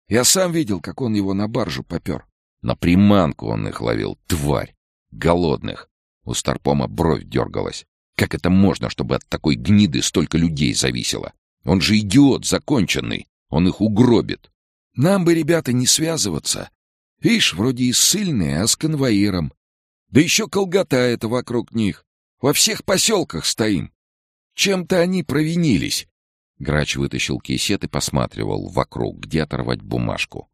«Я сам видел, как он его на баржу попер». На приманку он их ловил, тварь! Голодных! У Старпома бровь дергалась. Как это можно, чтобы от такой гниды столько людей зависело? Он же идиот законченный. Он их угробит. Нам бы, ребята, не связываться. Ишь, вроде и ссыльные, а с конвоиром. Да еще колгота это вокруг них. Во всех поселках стоим. Чем-то они провинились. Грач вытащил кисет и посматривал вокруг, где оторвать бумажку.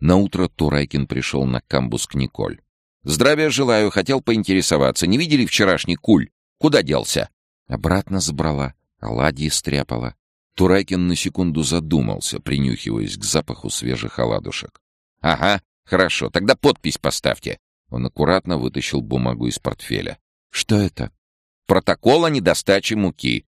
Наутро Турайкин пришел на камбус к Николь. «Здравия желаю, хотел поинтересоваться. Не видели вчерашний куль?» Куда делся?» Обратно забрала, оладьи стряпала. Турайкин на секунду задумался, принюхиваясь к запаху свежих оладушек. «Ага, хорошо, тогда подпись поставьте». Он аккуратно вытащил бумагу из портфеля. «Что это?» «Протокол о недостаче муки».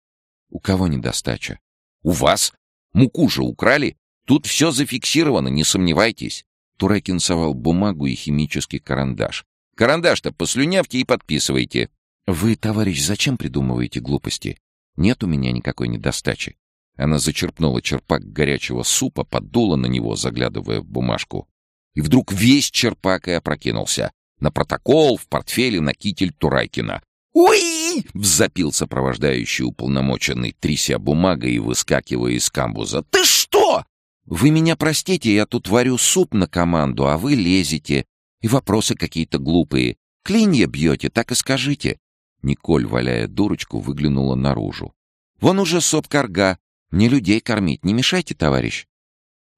«У кого недостача?» «У вас. Муку же украли. Тут все зафиксировано, не сомневайтесь». Турайкин совал бумагу и химический карандаш. «Карандаш-то послюнявьте и подписывайте». «Вы, товарищ, зачем придумываете глупости? Нет у меня никакой недостачи». Она зачерпнула черпак горячего супа, подула на него, заглядывая в бумажку. И вдруг весь черпак и опрокинулся. На протокол, в портфеле, на китель Турайкина. «Уи!» — взапил сопровождающий уполномоченный, тряся бумагой и выскакивая из камбуза. «Ты что?» «Вы меня простите, я тут варю суп на команду, а вы лезете. И вопросы какие-то глупые. Клинья бьете, так и скажите. Николь, валяя дурочку, выглянула наружу. «Вон уже соп-карга. Не людей кормить. Не мешайте, товарищ».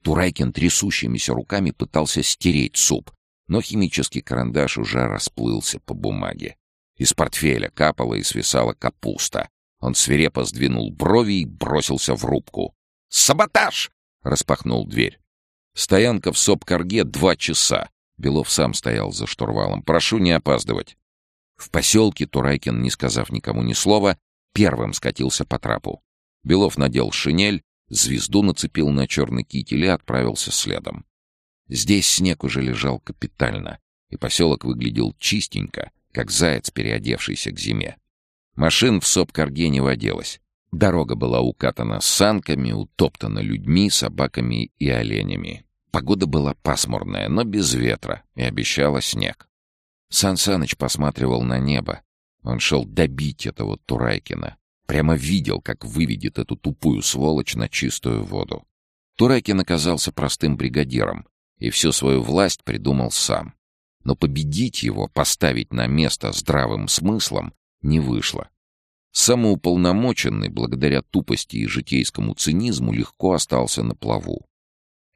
Турайкин трясущимися руками пытался стереть суп, но химический карандаш уже расплылся по бумаге. Из портфеля капала и свисала капуста. Он свирепо сдвинул брови и бросился в рубку. «Саботаж!» — распахнул дверь. Стоянка в СОП-карге два часа. Белов сам стоял за штурвалом. «Прошу не опаздывать». В поселке Турайкин, не сказав никому ни слова, первым скатился по трапу. Белов надел шинель, звезду нацепил на черный китель и отправился следом. Здесь снег уже лежал капитально, и поселок выглядел чистенько, как заяц, переодевшийся к зиме. Машин в Сопкарге не водилось. Дорога была укатана санками, утоптана людьми, собаками и оленями. Погода была пасмурная, но без ветра, и обещала снег. Сан Саныч посматривал на небо. Он шел добить этого Турайкина. Прямо видел, как выведет эту тупую сволочь на чистую воду. Турайкин оказался простым бригадиром и всю свою власть придумал сам. Но победить его, поставить на место здравым смыслом, не вышло. Самоуполномоченный, благодаря тупости и житейскому цинизму, легко остался на плаву.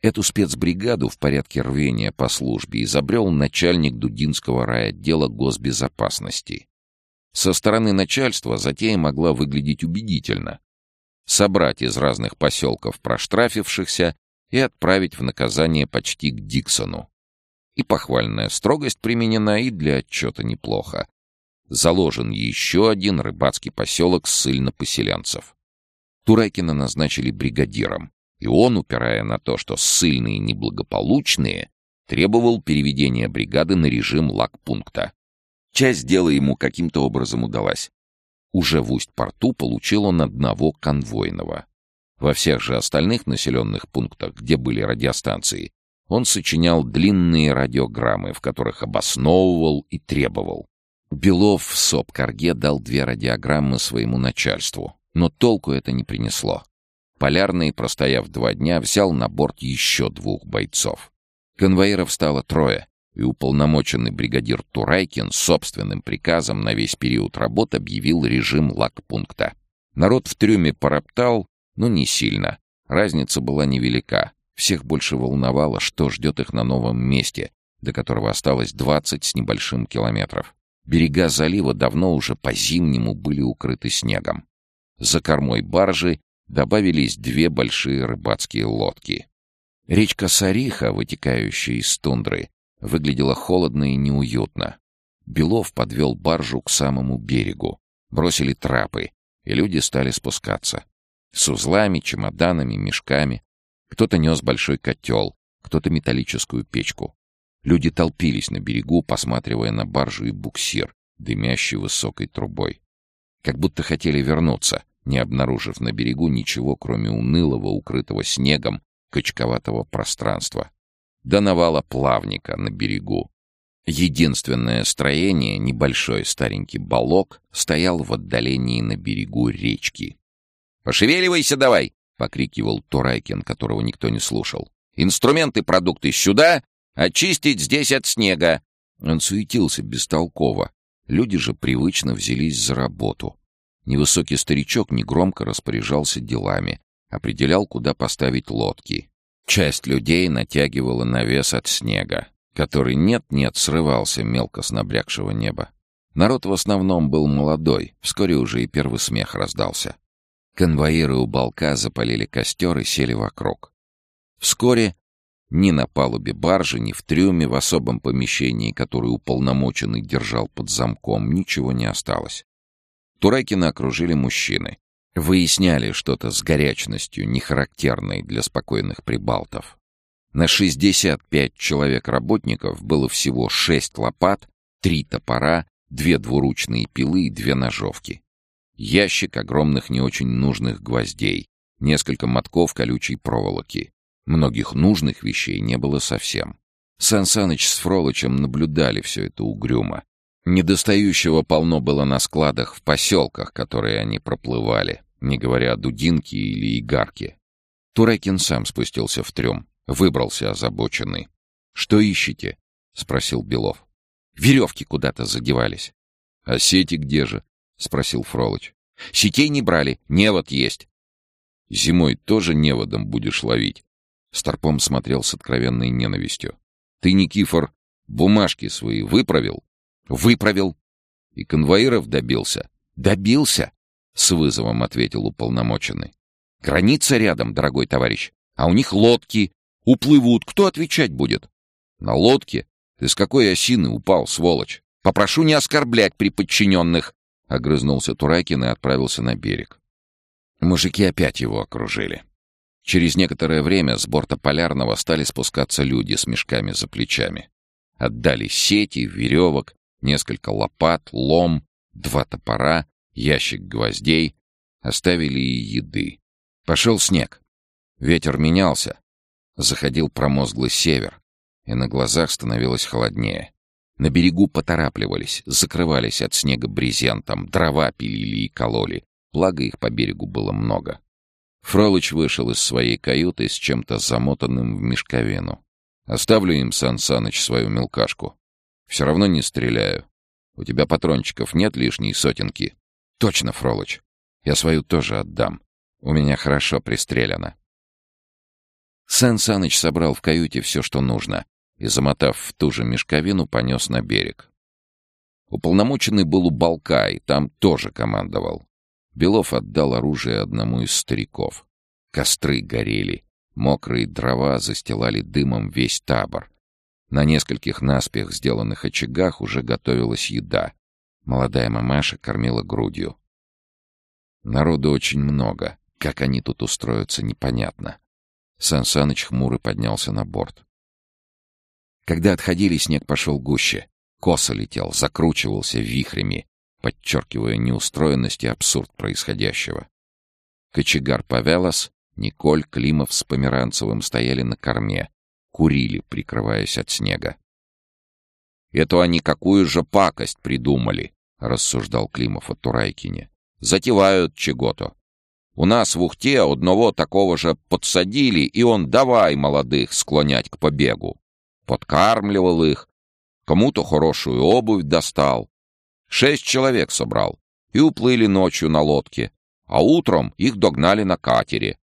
Эту спецбригаду в порядке рвения по службе изобрел начальник Дудинского райотдела госбезопасности. Со стороны начальства затея могла выглядеть убедительно. Собрать из разных поселков проштрафившихся и отправить в наказание почти к Диксону. И похвальная строгость применена, и для отчета неплохо. Заложен еще один рыбацкий поселок ссыльно-поселенцев. Турайкина назначили бригадиром, и он, упирая на то, что ссыльные неблагополучные, требовал переведения бригады на режим лагпункта. Часть дела ему каким-то образом удалась. Уже в Усть-Порту получил он одного конвойного. Во всех же остальных населенных пунктах, где были радиостанции, он сочинял длинные радиограммы, в которых обосновывал и требовал. Белов в СОП-Карге дал две радиограммы своему начальству, но толку это не принесло. Полярный, простояв два дня, взял на борт еще двух бойцов. Конвоиров стало трое, и уполномоченный бригадир Турайкин собственным приказом на весь период работ объявил режим лагпункта. Народ в трюме пороптал, но не сильно. Разница была невелика. Всех больше волновало, что ждет их на новом месте, до которого осталось 20 с небольшим километров. Берега залива давно уже по-зимнему были укрыты снегом. За кормой баржи добавились две большие рыбацкие лодки. Речка Сариха, вытекающая из тундры, выглядела холодно и неуютно. Белов подвел баржу к самому берегу. Бросили трапы, и люди стали спускаться. С узлами, чемоданами, мешками. Кто-то нес большой котел, кто-то металлическую печку. Люди толпились на берегу, посматривая на баржу и буксир, дымящий высокой трубой. Как будто хотели вернуться, не обнаружив на берегу ничего, кроме унылого, укрытого снегом, качковатого пространства. До навала плавника на берегу. Единственное строение, небольшой старенький балок, стоял в отдалении на берегу речки. «Пошевеливайся давай!» — покрикивал Турайкин, которого никто не слушал. «Инструменты, продукты сюда! Очистить здесь от снега!» Он суетился бестолково. Люди же привычно взялись за работу. Невысокий старичок негромко распоряжался делами, определял, куда поставить лодки. Часть людей натягивала навес от снега, который нет-нет срывался мелко с набрякшего неба. Народ в основном был молодой, вскоре уже и первый смех раздался. Конвоиры у балка запалили костер и сели вокруг. Вскоре ни на палубе баржи, ни в трюме в особом помещении, которое уполномоченный держал под замком, ничего не осталось. Турайкина окружили мужчины. Выясняли что-то с горячностью, не характерной для спокойных прибалтов. На 65 человек-работников было всего 6 лопат, 3 топора, две двуручные пилы и две ножовки ящик огромных не очень нужных гвоздей, несколько мотков колючей проволоки. Многих нужных вещей не было совсем. Сан Саныч с Фролычем наблюдали все это угрюмо. Недостающего полно было на складах в поселках, которые они проплывали, не говоря о дудинке или игарке. Турекин сам спустился в трюм, выбрался озабоченный. «Что ищете?» — спросил Белов. «Веревки куда-то задевались». «А сети где же?» — спросил Фролыч. «Сетей не брали, невод есть». «Зимой тоже неводом будешь ловить?» Старпом смотрел с откровенной ненавистью. «Ты, Никифор, бумажки свои выправил?» «Выправил». «И конвоиров добился?» «Добился», — с вызовом ответил уполномоченный. «Граница рядом, дорогой товарищ, а у них лодки. Уплывут, кто отвечать будет?» «На лодке? Ты с какой осины упал, сволочь? Попрошу не оскорблять при подчиненных!» Огрызнулся Туракин и отправился на берег. Мужики опять его окружили. Через некоторое время с борта Полярного стали спускаться люди с мешками за плечами. Отдали сети, веревок, несколько лопат, лом, два топора, ящик гвоздей. Оставили и еды. Пошел снег. Ветер менялся. Заходил промозглый север, и на глазах становилось холоднее. На берегу поторапливались, закрывались от снега брезентом, дрова пилили и кололи, благо их по берегу было много. Фролыч вышел из своей каюты с чем-то замотанным в мешковину. «Оставлю им, Сан Саныч, свою мелкашку. Все равно не стреляю. У тебя патрончиков нет лишней сотенки?» «Точно, Фролыч. Я свою тоже отдам. У меня хорошо пристрелено». Сан Саныч собрал в каюте все, что нужно, и, замотав в ту же мешковину, понес на берег. Уполномоченный был у балка, и там тоже командовал. Белов отдал оружие одному из стариков. Костры горели, мокрые дрова застилали дымом весь табор. На нескольких наспех сделанных очагах уже готовилась еда. Молодая мамаша кормила грудью. Народу очень много. Как они тут устроятся, непонятно. Сан Саныч хмуро поднялся на борт. Когда отходили, снег пошел гуще. Косо летел, закручивался вихрями, подчеркивая неустроенность и абсурд происходящего. Кочегар Павелос, Николь, Климов с Померанцевым стояли на корме, курили, прикрываясь от снега. «Это они какую же пакость придумали!» — рассуждал Климов о Турайкине. «Затевают чего-то. У нас в Ухте одного такого же подсадили, и он давай молодых склонять к побегу. Подкармливал их, кому-то хорошую обувь достал. Шесть человек собрал и уплыли ночью на лодке, а утром их догнали на катере.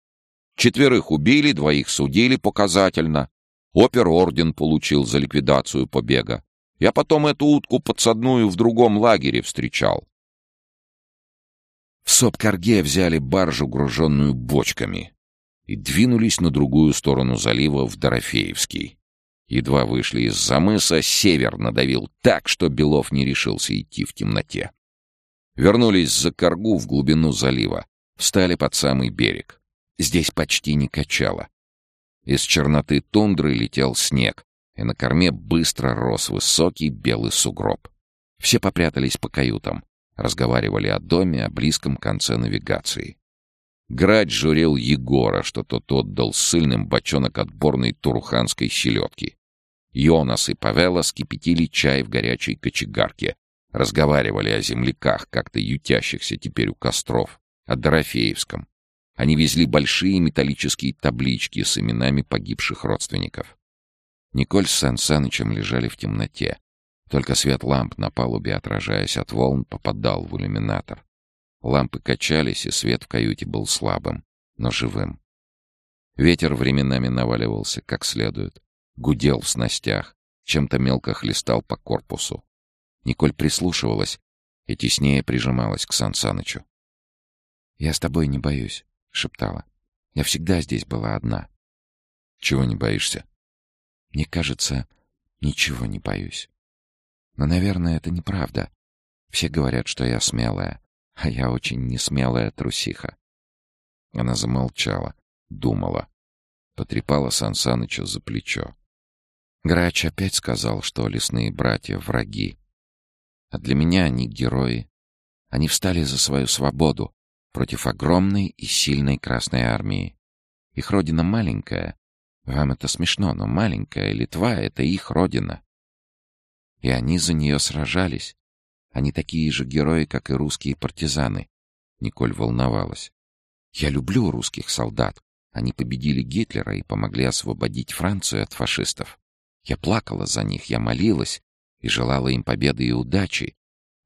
Четверых убили, двоих судили показательно. Опер орден получил за ликвидацию побега. Я потом эту утку подсадную в другом лагере встречал. В Сопкарге взяли баржу, груженную бочками, и двинулись на другую сторону залива в Дорофеевский. Едва вышли из замыса, север надавил так, что Белов не решился идти в темноте. Вернулись за коргу в глубину залива, встали под самый берег. Здесь почти не качало. Из черноты тундры летел снег, и на корме быстро рос высокий белый сугроб. Все попрятались по каютам, разговаривали о доме, о близком конце навигации. Грач журил Егора, что тот отдал ссыльным бочонок отборной туруханской селедки. Йонас и Павела скипятили чай в горячей кочегарке, разговаривали о земляках, как-то ютящихся теперь у костров, о Дорофеевском. Они везли большие металлические таблички с именами погибших родственников. Николь с Сан Санычем лежали в темноте. Только свет ламп на палубе, отражаясь от волн, попадал в иллюминатор. Лампы качались, и свет в каюте был слабым, но живым. Ветер временами наваливался как следует, гудел в снастях, чем-то мелко хлестал по корпусу. Николь прислушивалась и теснее прижималась к Сан Санычу. «Я с тобой не боюсь», — шептала. «Я всегда здесь была одна». «Чего не боишься?» Мне кажется, ничего не боюсь. Но, наверное, это неправда. Все говорят, что я смелая, а я очень несмелая трусиха. Она замолчала, думала. Потрепала Сан за плечо. Грач опять сказал, что лесные братья — враги. А для меня они герои. Они встали за свою свободу против огромной и сильной Красной Армии. Их родина маленькая, вам это смешно, но маленькая Литва — это их родина. И они за нее сражались. Они такие же герои, как и русские партизаны. Николь волновалась. Я люблю русских солдат. Они победили Гитлера и помогли освободить Францию от фашистов. Я плакала за них, я молилась и желала им победы и удачи.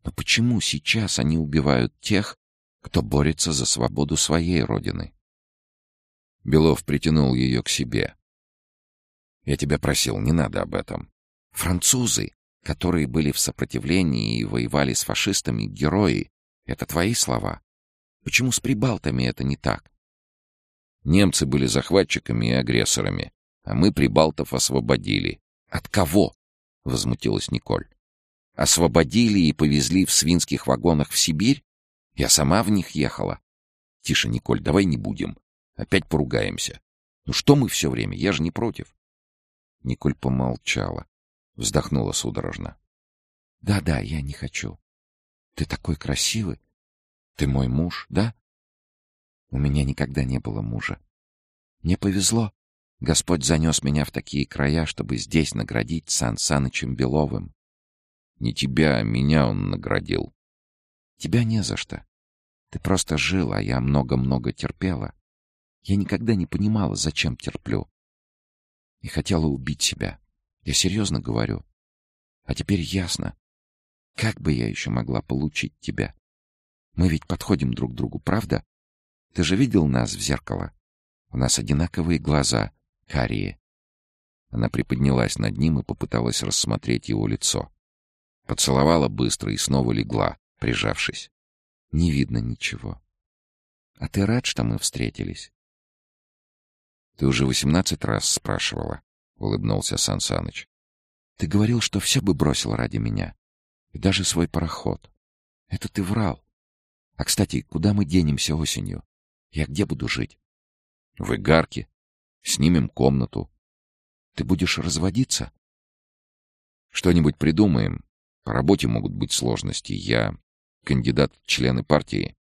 Но почему сейчас они убивают тех, кто борется за свободу своей родины? Белов притянул ее к себе. Я тебя просил, не надо об этом. Французы, которые были в сопротивлении и воевали с фашистами, герои, это твои слова. Почему с прибалтами это не так? Немцы были захватчиками и агрессорами, а мы прибалтов освободили. От кого? Возмутилась Николь. Освободили и повезли в свинских вагонах в Сибирь? Я сама в них ехала. Тише, Николь, давай не будем. Опять поругаемся. Ну что мы все время? Я же не против. Николь помолчала, вздохнула судорожно. «Да-да, я не хочу. Ты такой красивый. Ты мой муж, да? У меня никогда не было мужа. Мне повезло. Господь занес меня в такие края, чтобы здесь наградить Сан Санычем Беловым. Не тебя, а меня он наградил. Тебя не за что. Ты просто жил, а я много-много терпела. Я никогда не понимала, зачем терплю и хотела убить себя. Я серьезно говорю. А теперь ясно. Как бы я еще могла получить тебя? Мы ведь подходим друг к другу, правда? Ты же видел нас в зеркало? У нас одинаковые глаза, карие. Она приподнялась над ним и попыталась рассмотреть его лицо. Поцеловала быстро и снова легла, прижавшись. Не видно ничего. А ты рад, что мы встретились? «Ты уже восемнадцать раз спрашивала», — улыбнулся Сан Саныч. Ты говорил, что все бы бросил ради меня. И даже свой пароход. Это ты врал. А, кстати, куда мы денемся осенью? Я где буду жить? В Игарке. Снимем комнату. Ты будешь разводиться? Что-нибудь придумаем. По работе могут быть сложности. Я кандидат в члены партии.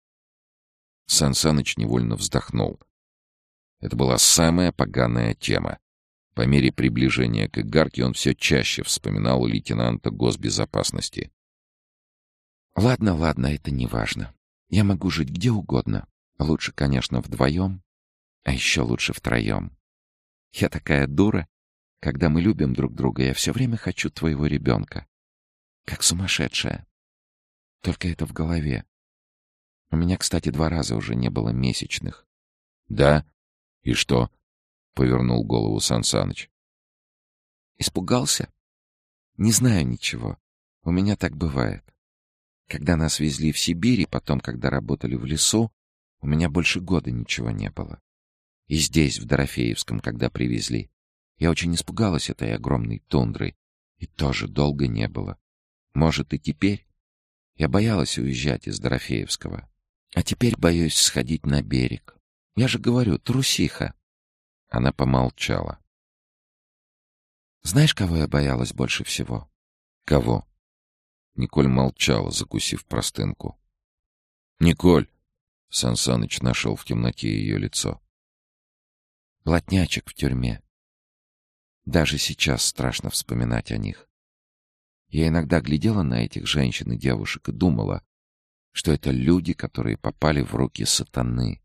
Сан Саныч невольно вздохнул. Это была самая поганая тема. По мере приближения к Игарке он все чаще вспоминал лейтенанта госбезопасности. «Ладно, ладно, это не важно. Я могу жить где угодно. Лучше, конечно, вдвоем, а еще лучше втроем. Я такая дура. Когда мы любим друг друга, я все время хочу твоего ребенка. Как сумасшедшая. Только это в голове. У меня, кстати, два раза уже не было месячных. Да? И что? Повернул голову Сансаныч. Испугался? Не знаю ничего. У меня так бывает. Когда нас везли в Сибирь, и потом, когда работали в лесу, у меня больше года ничего не было. И здесь, в Дорофеевском, когда привезли. Я очень испугалась этой огромной тундры. И тоже долго не было. Может, и теперь? Я боялась уезжать из Дорофеевского. А теперь боюсь сходить на берег. Я же говорю, трусиха. Она помолчала. Знаешь, кого я боялась больше всего? Кого? Николь молчала, закусив простынку. «Николь!» — Сансаныч нашел в темноте ее лицо. «Блатнячек в тюрьме. Даже сейчас страшно вспоминать о них. Я иногда глядела на этих женщин и девушек и думала, что это люди, которые попали в руки сатаны.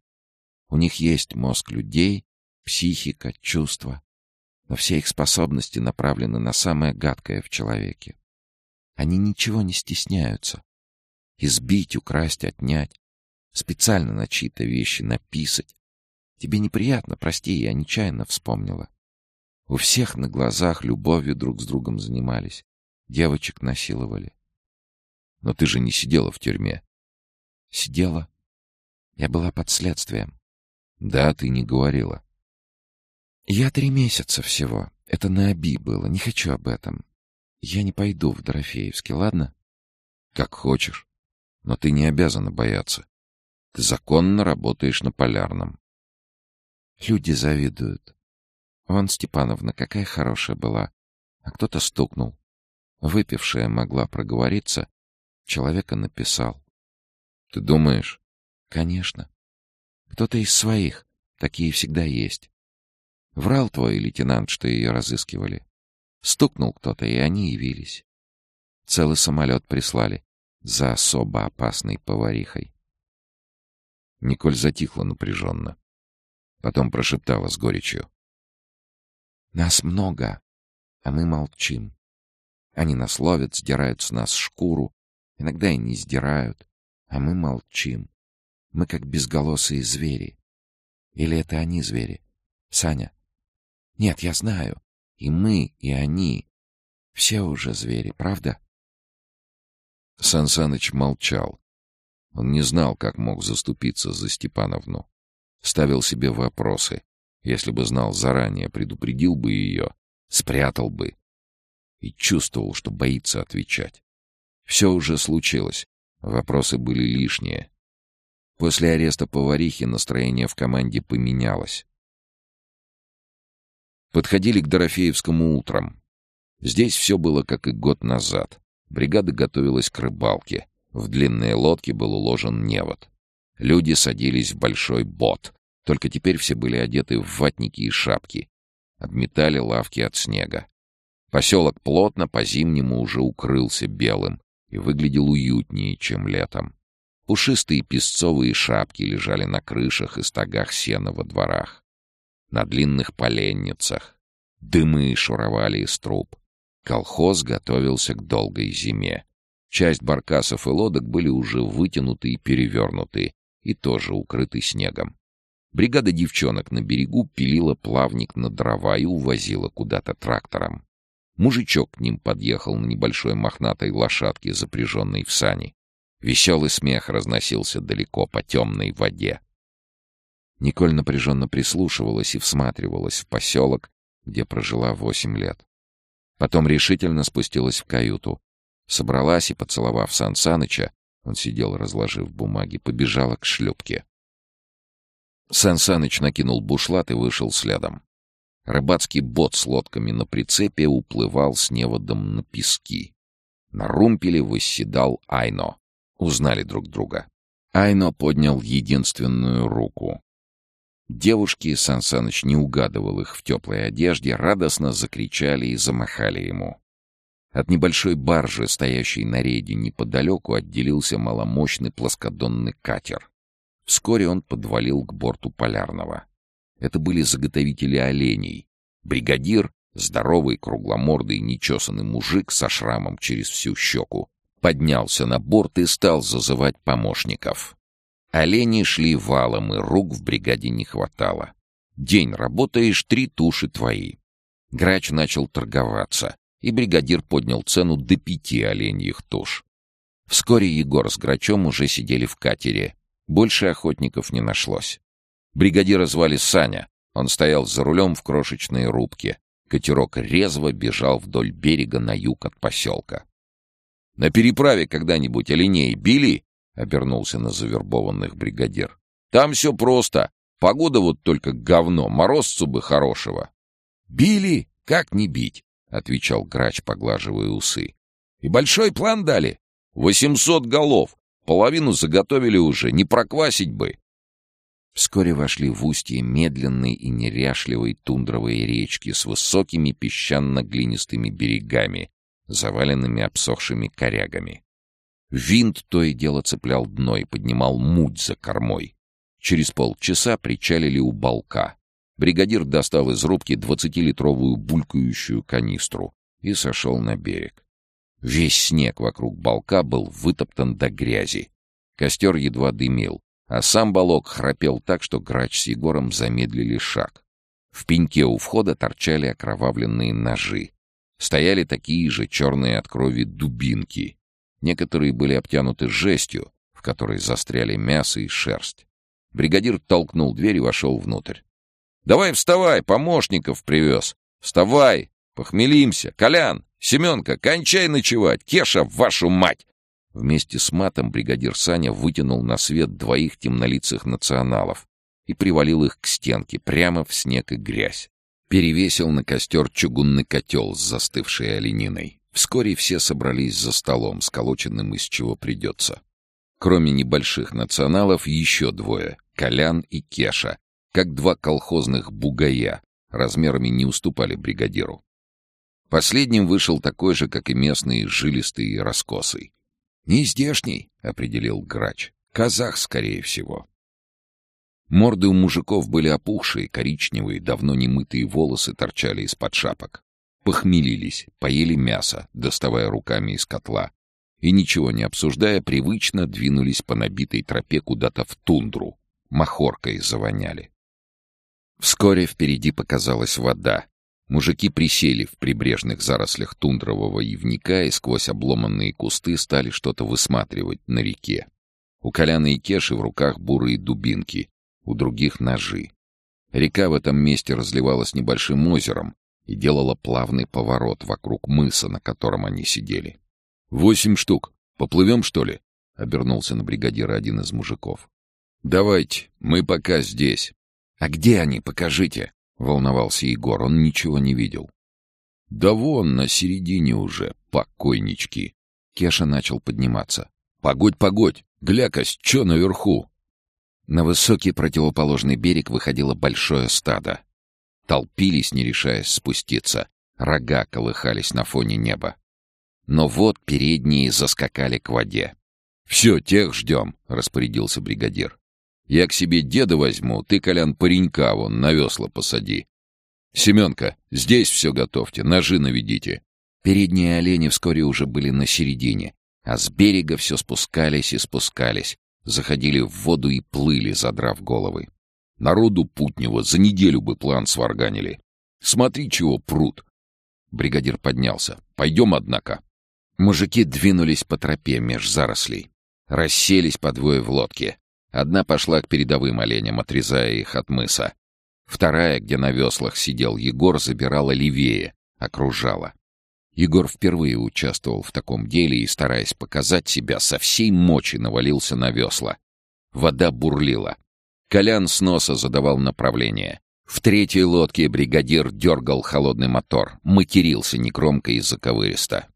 У них есть мозг людей, психика, чувства, но все их способности направлены на самое гадкое в человеке. Они ничего не стесняются. Избить, украсть, отнять, специально на чьи-то вещи написать. Тебе неприятно, прости, я нечаянно вспомнила. У всех на глазах любовью друг с другом занимались. Девочек насиловали. Но ты же не сидела в тюрьме. Сидела. Я была под следствием. Да, ты не говорила. Я три месяца всего. Это на Оби было. Не хочу об этом. Я не пойду в Дорофеевский, ладно? Как хочешь. Но ты не обязана бояться. Ты законно работаешь на Полярном. Люди завидуют. Вон Степановна какая хорошая была. А кто-то стукнул. Выпившая могла проговориться, человека написал. Ты думаешь? Конечно. Кто-то из своих, такие всегда есть. Врал твой лейтенант, что ее разыскивали. Стукнул кто-то, и они явились. Целый самолет прислали за особо опасной поварихой. Николь затихла напряженно. Потом прошептала с горечью. «Нас много, а мы молчим. Они нас ловят, сдирают с нас шкуру, иногда и не сдирают, а мы молчим. Мы как безголосые звери. Или это они звери? Саня? Нет, я знаю. И мы, и они. Все уже звери, правда? Сансаныч молчал. Он не знал, как мог заступиться за Степановну. Ставил себе вопросы. Если бы знал заранее, предупредил бы ее, спрятал бы, и чувствовал, что боится отвечать. Все уже случилось, вопросы были лишние. После ареста поварихи настроение в команде поменялось. Подходили к Дорофеевскому утром. Здесь все было как и год назад. Бригада готовилась к рыбалке. В длинные лодки был уложен невод. Люди садились в большой бот. Только теперь все были одеты в ватники и шапки. Обметали лавки от снега. Поселок плотно по-зимнему уже укрылся белым и выглядел уютнее, чем летом. Пушистые песцовые шапки лежали на крышах и стогах сена во дворах. На длинных поленницах. Дымы шуровали из труб. Колхоз готовился к долгой зиме. Часть баркасов и лодок были уже вытянуты и перевернуты, и тоже укрыты снегом. Бригада девчонок на берегу пилила плавник на дрова и увозила куда-то трактором. Мужичок к ним подъехал на небольшой мохнатой лошадке, запряженной в сани. Веселый смех разносился далеко по темной воде. Николь напряженно прислушивалась и всматривалась в поселок, где прожила восемь лет. Потом решительно спустилась в каюту. Собралась и, поцеловав Сан Саныча, он сидел, разложив бумаги, побежала к шлюпке. Сан Саныч накинул бушлат и вышел следом. Рыбацкий бот с лодками на прицепе уплывал с неводом на пески. На румпеле восседал Айно. Узнали друг друга. Айно поднял единственную руку. Девушки, Сан Саныч не угадывал их в теплой одежде, радостно закричали и замахали ему. От небольшой баржи, стоящей на рейде неподалеку, отделился маломощный плоскодонный катер. Вскоре он подвалил к борту полярного. Это были заготовители оленей. Бригадир, здоровый, кругломордый, нечесанный мужик со шрамом через всю щеку, поднялся на борт и стал зазывать помощников. Олени шли валом, и рук в бригаде не хватало. День работаешь, три туши твои. Грач начал торговаться, и бригадир поднял цену до пяти оленьих туш. Вскоре Егор с Грачом уже сидели в катере. Больше охотников не нашлось. Бригадира звали Саня. Он стоял за рулем в крошечной рубке. Катерок резво бежал вдоль берега на юг от поселка. «На переправе когда-нибудь оленей били?» — обернулся на завербованных бригадир. «Там все просто. Погода вот только говно, морозцу бы хорошего». «Били? Как не бить?» — отвечал грач, поглаживая усы. «И большой план дали? Восемьсот голов. Половину заготовили уже, не проквасить бы». Вскоре вошли в устье медленной и неряшливой тундровой речки с высокими песчано-глинистыми берегами, заваленными обсохшими корягами. Винт то и дело цеплял дно и поднимал муть за кормой. Через полчаса причалили у балка. Бригадир достал из рубки двадцатилитровую булькающую канистру и сошел на берег. Весь снег вокруг балка был вытоптан до грязи. Костер едва дымил, а сам балок храпел так, что грач с Егором замедлили шаг. В пеньке у входа торчали окровавленные ножи. Стояли такие же черные от крови дубинки. Некоторые были обтянуты жестью, в которой застряли мясо и шерсть. Бригадир толкнул дверь и вошел внутрь. «Давай вставай, помощников привез! Вставай, похмелимся! Колян, Семенка, кончай ночевать! Кеша, вашу мать!» Вместе с матом бригадир Саня вытянул на свет двоих темнолицых националов и привалил их к стенке, прямо в снег и грязь. Перевесил на костер чугунный котел с застывшей олениной. Вскоре все собрались за столом, сколоченным из чего придется. Кроме небольших националов, еще двое — Колян и Кеша, как два колхозных бугая, размерами не уступали бригадиру. Последним вышел такой же, как и местный, жилистый и раскосый. «Не здешний», — определил грач. «Казах, скорее всего». Морды у мужиков были опухшие, коричневые, давно немытые волосы торчали из-под шапок. Похмелились, поели мясо, доставая руками из котла. И, ничего не обсуждая, привычно двинулись по набитой тропе куда-то в тундру. Махоркой завоняли. Вскоре впереди показалась вода. Мужики присели в прибрежных зарослях тундрового явника и сквозь обломанные кусты стали что-то высматривать на реке. У Коляна и Кеши в руках бурые дубинки, у других — ножи. Река в этом месте разливалась небольшим озером, и делала плавный поворот вокруг мыса, на котором они сидели. «Восемь штук. Поплывем, что ли?» — обернулся на бригадира один из мужиков. «Давайте, мы пока здесь». «А где они, покажите?» — волновался Егор, он ничего не видел. «Да вон, на середине уже, покойнички!» Кеша начал подниматься. «Погодь, погодь! Глякось, чё наверху?» На высокий противоположный берег выходило большое стадо толпились, не решаясь спуститься. Рога колыхались на фоне неба. Но вот передние заскакали к воде. «Все, тех ждем», — распорядился бригадир. «Я к себе деда возьму, ты, Колян, паренька вон на весла посади. Семенка, здесь все готовьте, ножи наведите». Передние олени вскоре уже были на середине, а с берега все спускались и спускались, заходили в воду и плыли, задрав головы. Народу путнего за неделю бы план сварганили. Смотри, чего пруд. Бригадир поднялся. Пойдем, однако. Мужики двинулись по тропе меж зарослей. Расселись по двое в лодке. Одна пошла к передовым оленям, отрезая их от мыса. Вторая, где на веслах сидел Егор, забирала левее, окружала. Егор впервые участвовал в таком деле и, стараясь показать себя, со всей мочи навалился на весла. Вода бурлила. Колян с носа задавал направление. В третьей лодке бригадир дергал холодный мотор, матерился негромко и заковыристо.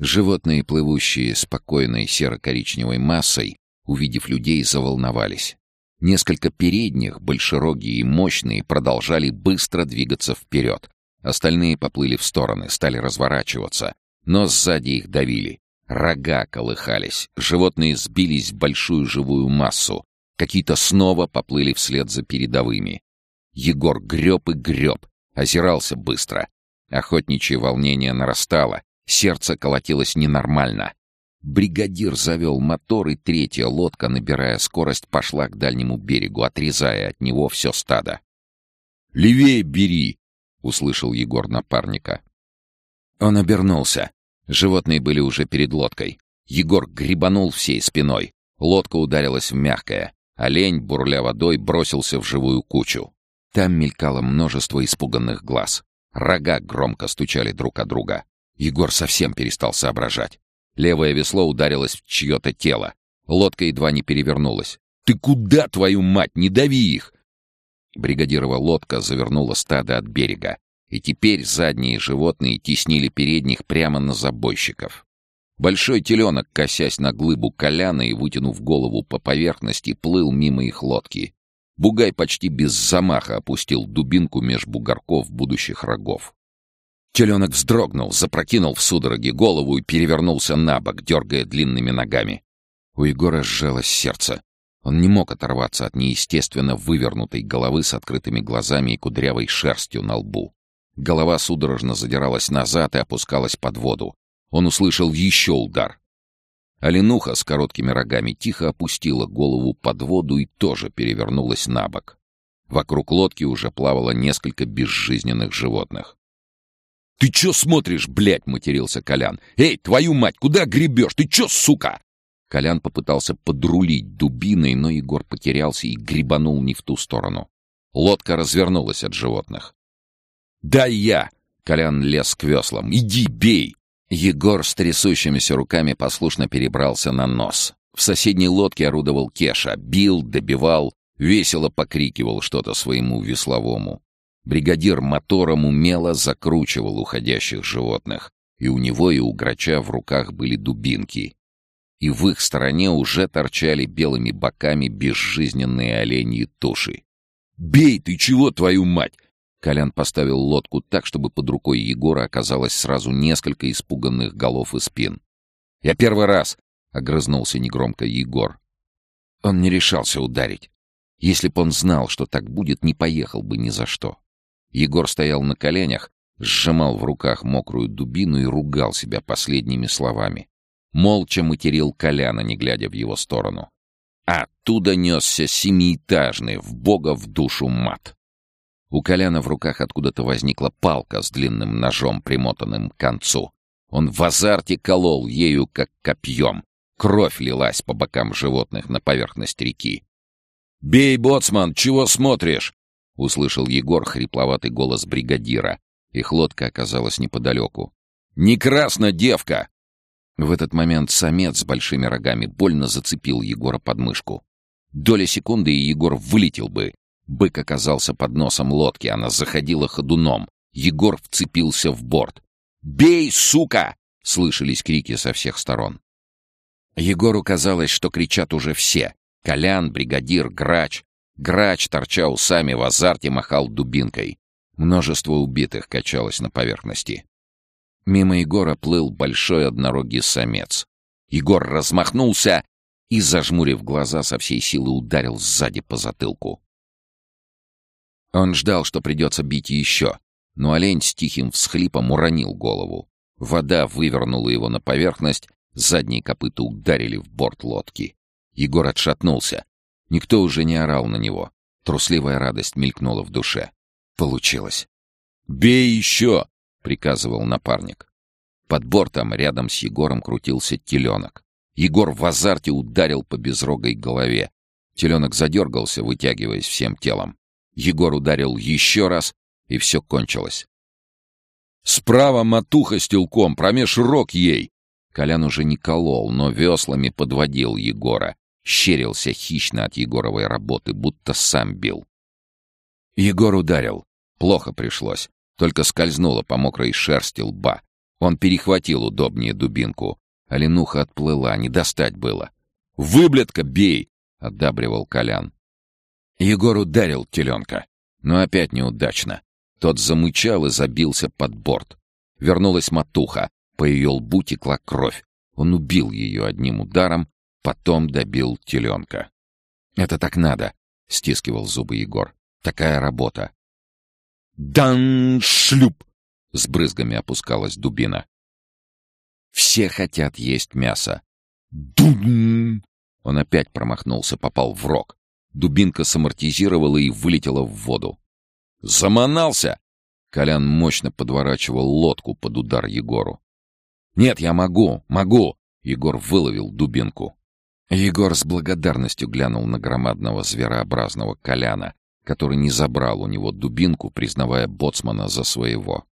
Животные, плывущие спокойной серо-коричневой массой, увидев людей, заволновались. Несколько передних, большерогие и мощные, продолжали быстро двигаться вперед. Остальные поплыли в стороны, стали разворачиваться, но сзади их давили. Рога колыхались, животные сбились в большую живую массу. Какие-то снова поплыли вслед за передовыми. Егор греб и греб, озирался быстро. Охотничье волнение нарастало, сердце колотилось ненормально. Бригадир завел мотор, и третья лодка, набирая скорость, пошла к дальнему берегу, отрезая от него все стадо. «Левее бери!» — услышал Егор напарника. Он обернулся. Животные были уже перед лодкой. Егор грибанул всей спиной. Лодка ударилась в мягкое. Олень, бурля водой, бросился в живую кучу. Там мелькало множество испуганных глаз. Рога громко стучали друг о друга. Егор совсем перестал соображать. Левое весло ударилось в чье-то тело. Лодка едва не перевернулась. «Ты куда, твою мать? Не дави их!» Бригадирова лодка завернула стадо от берега, и теперь задние животные теснили передних прямо на забойщиков. Большой теленок, косясь на глыбу коляна и вытянув голову по поверхности, плыл мимо их лодки. Бугай почти без замаха опустил дубинку меж бугорков будущих рогов. Теленок вздрогнул, запрокинул в судороге голову и перевернулся на бок, дергая длинными ногами. У Егора сжалось сердце. Он не мог оторваться от неестественно вывернутой головы с открытыми глазами и кудрявой шерстью на лбу. Голова судорожно задиралась назад и опускалась под воду. Он услышал еще удар. Оленуха с короткими рогами тихо опустила голову под воду и тоже перевернулась на бок. Вокруг лодки уже плавало несколько безжизненных животных. «Ты чё смотришь, блядь?» — матерился Колян. «Эй, твою мать, куда гребешь? Ты чё, сука?» Колян попытался подрулить дубиной, но Егор потерялся и гребанул не в ту сторону. Лодка развернулась от животных. «Дай я!» — Колян лез к веслам. «Иди, бей!» Егор с трясущимися руками послушно перебрался на нос. В соседней лодке орудовал Кеша. Бил, добивал, весело покрикивал что-то своему весловому. Бригадир мотором умело закручивал уходящих животных, и у него и у грача в руках были дубинки. И в их стороне уже торчали белыми боками безжизненные оленьи туши. «Бей ты чего, твою мать!» Колян поставил лодку так, чтобы под рукой Егора оказалось сразу несколько испуганных голов и спин. «Я первый раз!» — огрызнулся негромко Егор. Он не решался ударить. Если б он знал, что так будет, не поехал бы ни за что. Егор стоял на коленях, сжимал в руках мокрую дубину и ругал себя последними словами. Молча материл Коляна, не глядя в его сторону. оттуда несся семиэтажный, в бога в душу мат. У Коляна в руках откуда-то возникла палка с длинным ножом, примотанным к концу. Он в азарте колол ею, как копьем. Кровь лилась по бокам животных на поверхность реки. «Бей, боцман, чего смотришь?» — услышал Егор хрипловатый голос бригадира. Их лодка оказалась неподалеку. «Не красно, девка!» В этот момент самец с большими рогами больно зацепил Егора под мышку. Доля секунды, и Егор вылетел бы. Бык оказался под носом лодки, она заходила ходуном. Егор вцепился в борт. «Бей, сука!» — слышались крики со всех сторон. Егору казалось, что кричат уже все. Колян, бригадир, грач. Грач, торча усами в азарте, махал дубинкой. Множество убитых качалось на поверхности. Мимо Егора плыл большой однорогий самец. Егор размахнулся и, зажмурив глаза, со всей силы ударил сзади по затылку. Он ждал, что придется бить еще, но олень с тихим всхлипом уронил голову. Вода вывернула его на поверхность, задние копыта ударили в борт лодки. Егор отшатнулся, Никто уже не орал на него. Трусливая радость мелькнула в душе. Получилось. «Бей еще!» — приказывал напарник. Под бортом рядом с Егором крутился теленок. Егор в азарте ударил по безрогой голове. Теленок задергался, вытягиваясь всем телом. Егор ударил еще раз, и все кончилось. Справа матуха с телком, промеж рог ей!» Колян уже не колол, но веслами подводил Егора. Щерился хищно от Егоровой работы, будто сам бил. Егор ударил. Плохо пришлось. Только скользнуло по мокрой шерсти лба. Он перехватил удобнее дубинку. А ленуха отплыла, не достать было. «Выблядка, бей!» — одабривал Колян. Егор ударил теленка, но опять неудачно. Тот замычал и забился под борт. Вернулась матуха, по ее лбу текла кровь. Он убил ее одним ударом, потом добил теленка. «Это так надо», — стискивал зубы Егор. «Такая работа». «Дан шлюп!» — с брызгами опускалась дубина. «Все хотят есть мясо». «Дум!» Он опять промахнулся, попал в рог. Дубинка самортизировала и вылетела в воду. «Заманался!» Колян мощно подворачивал лодку под удар Егору. «Нет, я могу, могу!» Егор выловил дубинку. Егор с благодарностью глянул на громадного зверообразного Коляна, который не забрал у него дубинку, признавая боцмана за своего.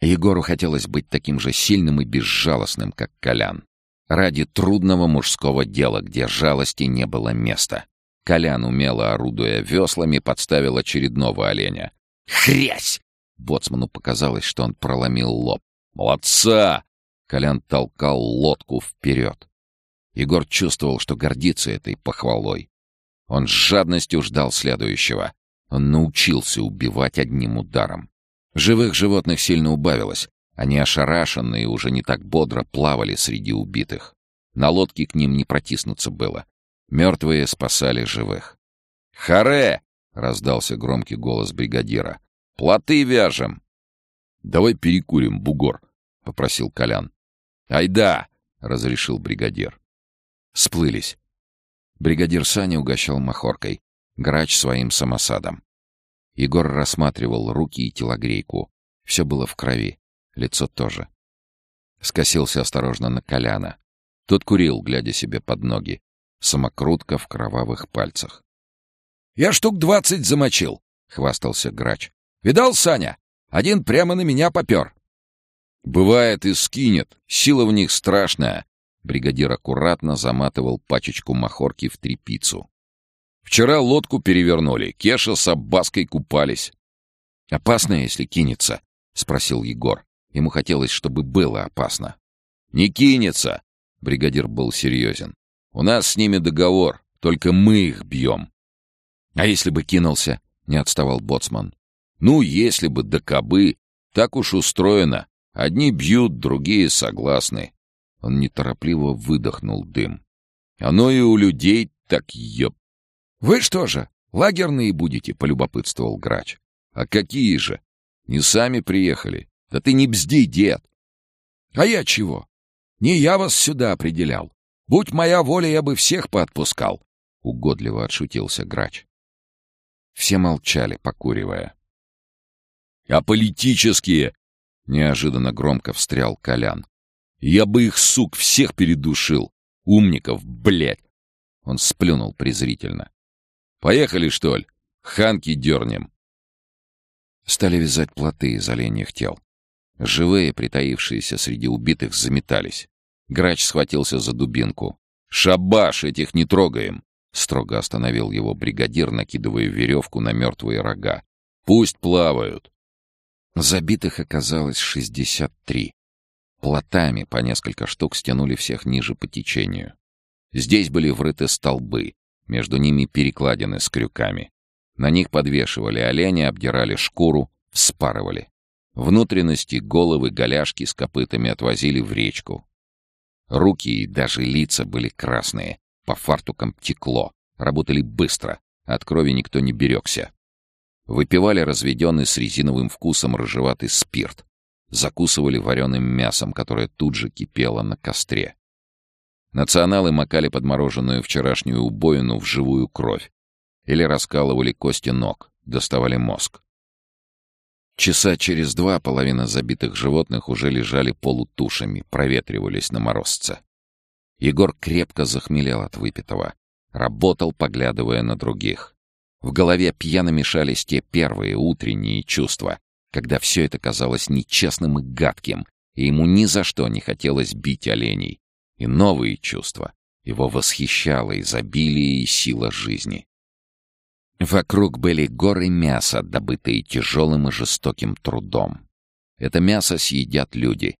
Егору хотелось быть таким же сильным и безжалостным, как Колян. Ради трудного мужского дела, где жалости не было места. Колян, умело орудуя веслами, подставил очередного оленя. «Хрясь!» Боцману показалось, что он проломил лоб. «Молодца!» Колян толкал лодку вперед. Егор чувствовал, что гордится этой похвалой. Он с жадностью ждал следующего. Он научился убивать одним ударом. Живых животных сильно убавилось. Они ошарашенные уже не так бодро плавали среди убитых. На лодке к ним не протиснуться было. Мертвые спасали живых. «Харе!» — раздался громкий голос бригадира. «Плоты вяжем!» «Давай перекурим, бугор!» — попросил Колян. «Айда!» — разрешил бригадир. Сплылись. Бригадир Саня угощал махоркой, грач своим самосадом. Егор рассматривал руки и телогрейку. Все было в крови, лицо тоже. Скосился осторожно на Коляна. Тот курил, глядя себе под ноги. Самокрутка в кровавых пальцах. «Я штук двадцать замочил», — хвастался грач. «Видал, Саня? Один прямо на меня попер». «Бывает и скинет. Сила в них страшная». Бригадир аккуратно заматывал пачечку махорки в трепицу. «Вчера лодку перевернули. Кеша с Аббаской купались». «Опасно, если кинется?» — спросил Егор. Ему хотелось, чтобы было опасно. «Не кинется!» — бригадир был серьезен. У нас с ними договор, только мы их бьем. — А если бы кинулся? — не отставал боцман. — Ну, если бы до кобы. Так уж устроено. Одни бьют, другие согласны. Он неторопливо выдохнул дым. Оно и у людей так еб. — Вы что же, лагерные будете? — полюбопытствовал грач. — А какие же? Не сами приехали. Да ты не бзди, дед. — А я чего? Не я вас сюда определял. Будь моя воля, я бы всех поотпускал, — угодливо отшутился грач. Все молчали, покуривая. — А политические? — неожиданно громко встрял Колян. — Я бы их, сук, всех передушил. Умников, блядь! Он сплюнул презрительно. — Поехали, что ли? Ханки дернем. Стали вязать плоты из оленьих тел. Живые, притаившиеся среди убитых, заметались. Грач схватился за дубинку. «Шабаш, этих не трогаем!» Строго остановил его бригадир, накидывая веревку на мертвые рога. «Пусть плавают!» Забитых оказалось шестьдесят три. Плотами по несколько штук стянули всех ниже по течению. Здесь были врыты столбы, между ними перекладины с крюками. На них подвешивали оленя, обдирали шкуру, вспарывали. Внутренности, головы, голяшки с копытами отвозили в речку, Руки и даже лица были красные. По фартукам текло. Работали быстро. От крови никто не берегся. Выпивали разведенный с резиновым вкусом рыжеватый спирт. Закусывали вареным мясом, которое тут же кипело на костре. Националы макали подмороженную вчерашнюю убоину в живую кровь. Или раскалывали кости ног, доставали мозг. Часа через два половина забитых животных уже лежали полутушами, проветривались на морозце. Егор крепко захмелел от выпитого. Работал, поглядывая на других. В голове пьяно мешались те первые утренние чувства. Когда все это казалось нечестным и гадким, и ему ни за что не хотелось бить оленей. И новые чувства. Его восхищало изобилие и сила жизни. Вокруг были горы мяса, добытые тяжелым и жестоким трудом. Это мясо съедят люди.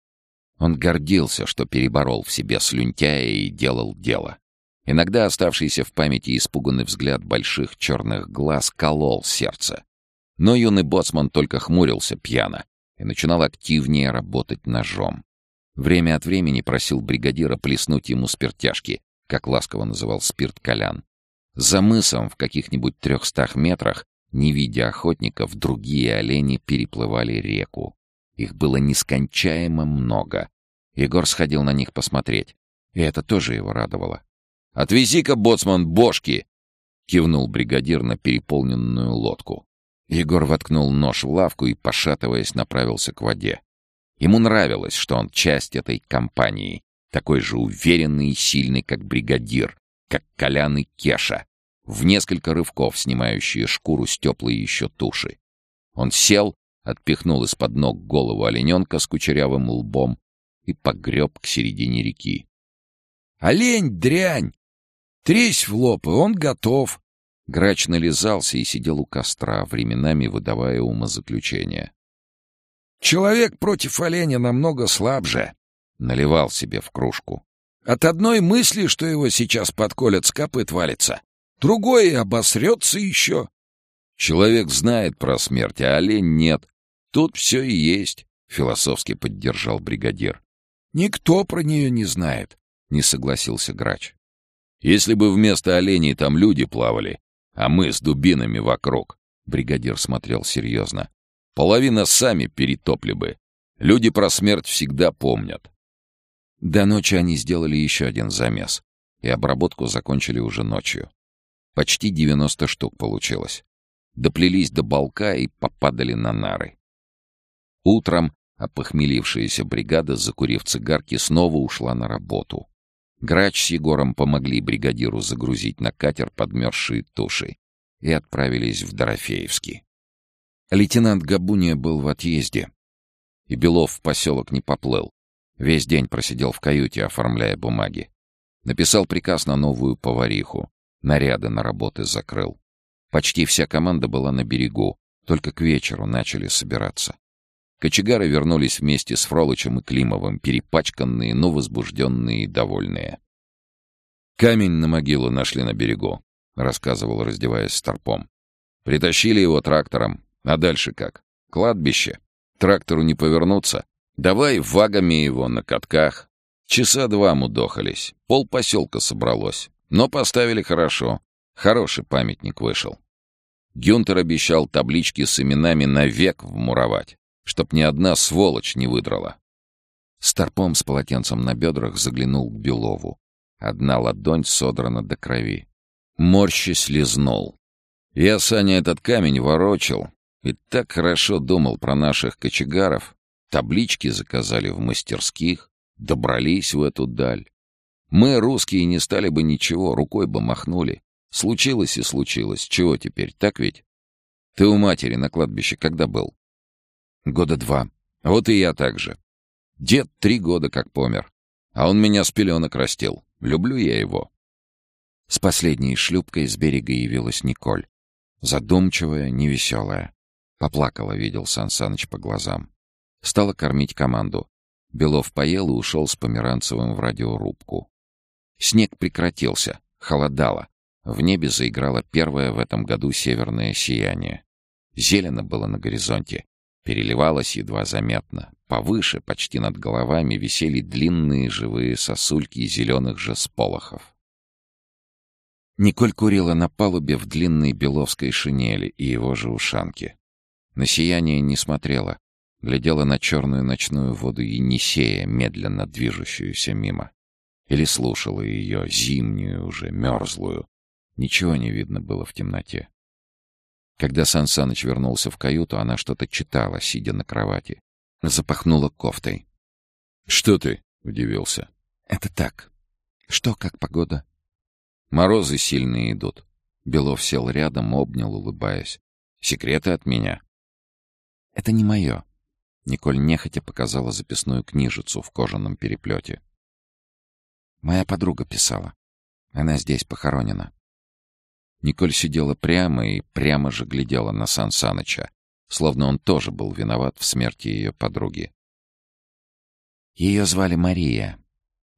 Он гордился, что переборол в себе слюнтяя и делал дело. Иногда оставшийся в памяти испуганный взгляд больших черных глаз колол сердце. Но юный боцман только хмурился пьяно и начинал активнее работать ножом. Время от времени просил бригадира плеснуть ему спиртяшки, как ласково называл спирт Колян. За мысом в каких-нибудь трехстах метрах, не видя охотников, другие олени переплывали реку. Их было нескончаемо много. Егор сходил на них посмотреть, и это тоже его радовало. «Отвези-ка, боцман, бошки!» — кивнул бригадир на переполненную лодку. Егор воткнул нож в лавку и, пошатываясь, направился к воде. Ему нравилось, что он часть этой компании, такой же уверенный и сильный, как бригадир, как Колян и Кеша, в несколько рывков снимающие шкуру с теплой еще туши. Он сел, отпихнул из-под ног голову олененка с кучерявым лбом и погреб к середине реки. «Олень, дрянь! Тресь в лоб, и он готов!» Грач нализался и сидел у костра, временами выдавая умозаключение. «Человек против оленя намного слабже», — наливал себе в кружку. От одной мысли, что его сейчас подколят, с копыт валится. Другой обосрется еще. Человек знает про смерть, а олень нет. Тут все и есть, — философски поддержал бригадир. Никто про нее не знает, — не согласился грач. Если бы вместо оленей там люди плавали, а мы с дубинами вокруг, — бригадир смотрел серьезно, — половина сами перетопли бы. Люди про смерть всегда помнят. До ночи они сделали еще один замес, и обработку закончили уже ночью. Почти 90 штук получилось. Доплелись до балка и попадали на нары. Утром опохмелившаяся бригада, закурив цигарки, снова ушла на работу. Грач с Егором помогли бригадиру загрузить на катер подмерзшие туши и отправились в Дорофеевский. Лейтенант Габуния был в отъезде, и Белов в поселок не поплыл. Весь день просидел в каюте, оформляя бумаги. Написал приказ на новую повариху. Наряды на работы закрыл. Почти вся команда была на берегу, только к вечеру начали собираться. Кочегары вернулись вместе с Фролычем и Климовым, перепачканные, но возбужденные и довольные. «Камень на могилу нашли на берегу», — рассказывал, раздеваясь старпом. «Притащили его трактором. А дальше как? Кладбище. Трактору не повернуться. Давай вагами его на катках. Часа два мудохались. Пол поселка собралось. Но поставили хорошо. Хороший памятник вышел. Гюнтер обещал таблички с именами навек вмуровать, чтоб ни одна сволочь не выдрала. Старпом с полотенцем на бедрах заглянул к Белову. Одна ладонь содрана до крови. Морщи слезнул. Я, Саня, этот камень ворочил и так хорошо думал про наших кочегаров, Таблички заказали в мастерских, добрались в эту даль. Мы, русские, не стали бы ничего, рукой бы махнули. Случилось и случилось. Чего теперь, так ведь? Ты у матери на кладбище когда был? Года два. Вот и я так же. Дед три года как помер. А он меня с пеленок растил. Люблю я его. С последней шлюпкой с берега явилась Николь. Задумчивая, невеселая. Поплакала, видел Сан Саныч по глазам. Стала кормить команду. Белов поел и ушел с Померанцевым в радиорубку. Снег прекратился, холодало. В небе заиграло первое в этом году северное сияние. Зелено было на горизонте, переливалось едва заметно. Повыше, почти над головами, висели длинные живые сосульки зеленых же сполохов. Николь курила на палубе в длинной беловской шинели и его же ушанке. На сияние не смотрела, глядела на черную ночную воду Енисея, медленно движущуюся мимо. Или слушала ее, зимнюю уже, мерзлую. Ничего не видно было в темноте. Когда Сан Саныч вернулся в каюту, она что-то читала, сидя на кровати. Запахнула кофтой. «Что ты?» — удивился. «Это так. Что, как погода?» «Морозы сильные идут». Белов сел рядом, обнял, улыбаясь. «Секреты от меня?» «Это не мое». Николь нехотя показала записную книжицу в кожаном переплете. «Моя подруга писала. Она здесь похоронена». Николь сидела прямо и прямо же глядела на Сан Саныча, словно он тоже был виноват в смерти ее подруги. Ее звали Мария.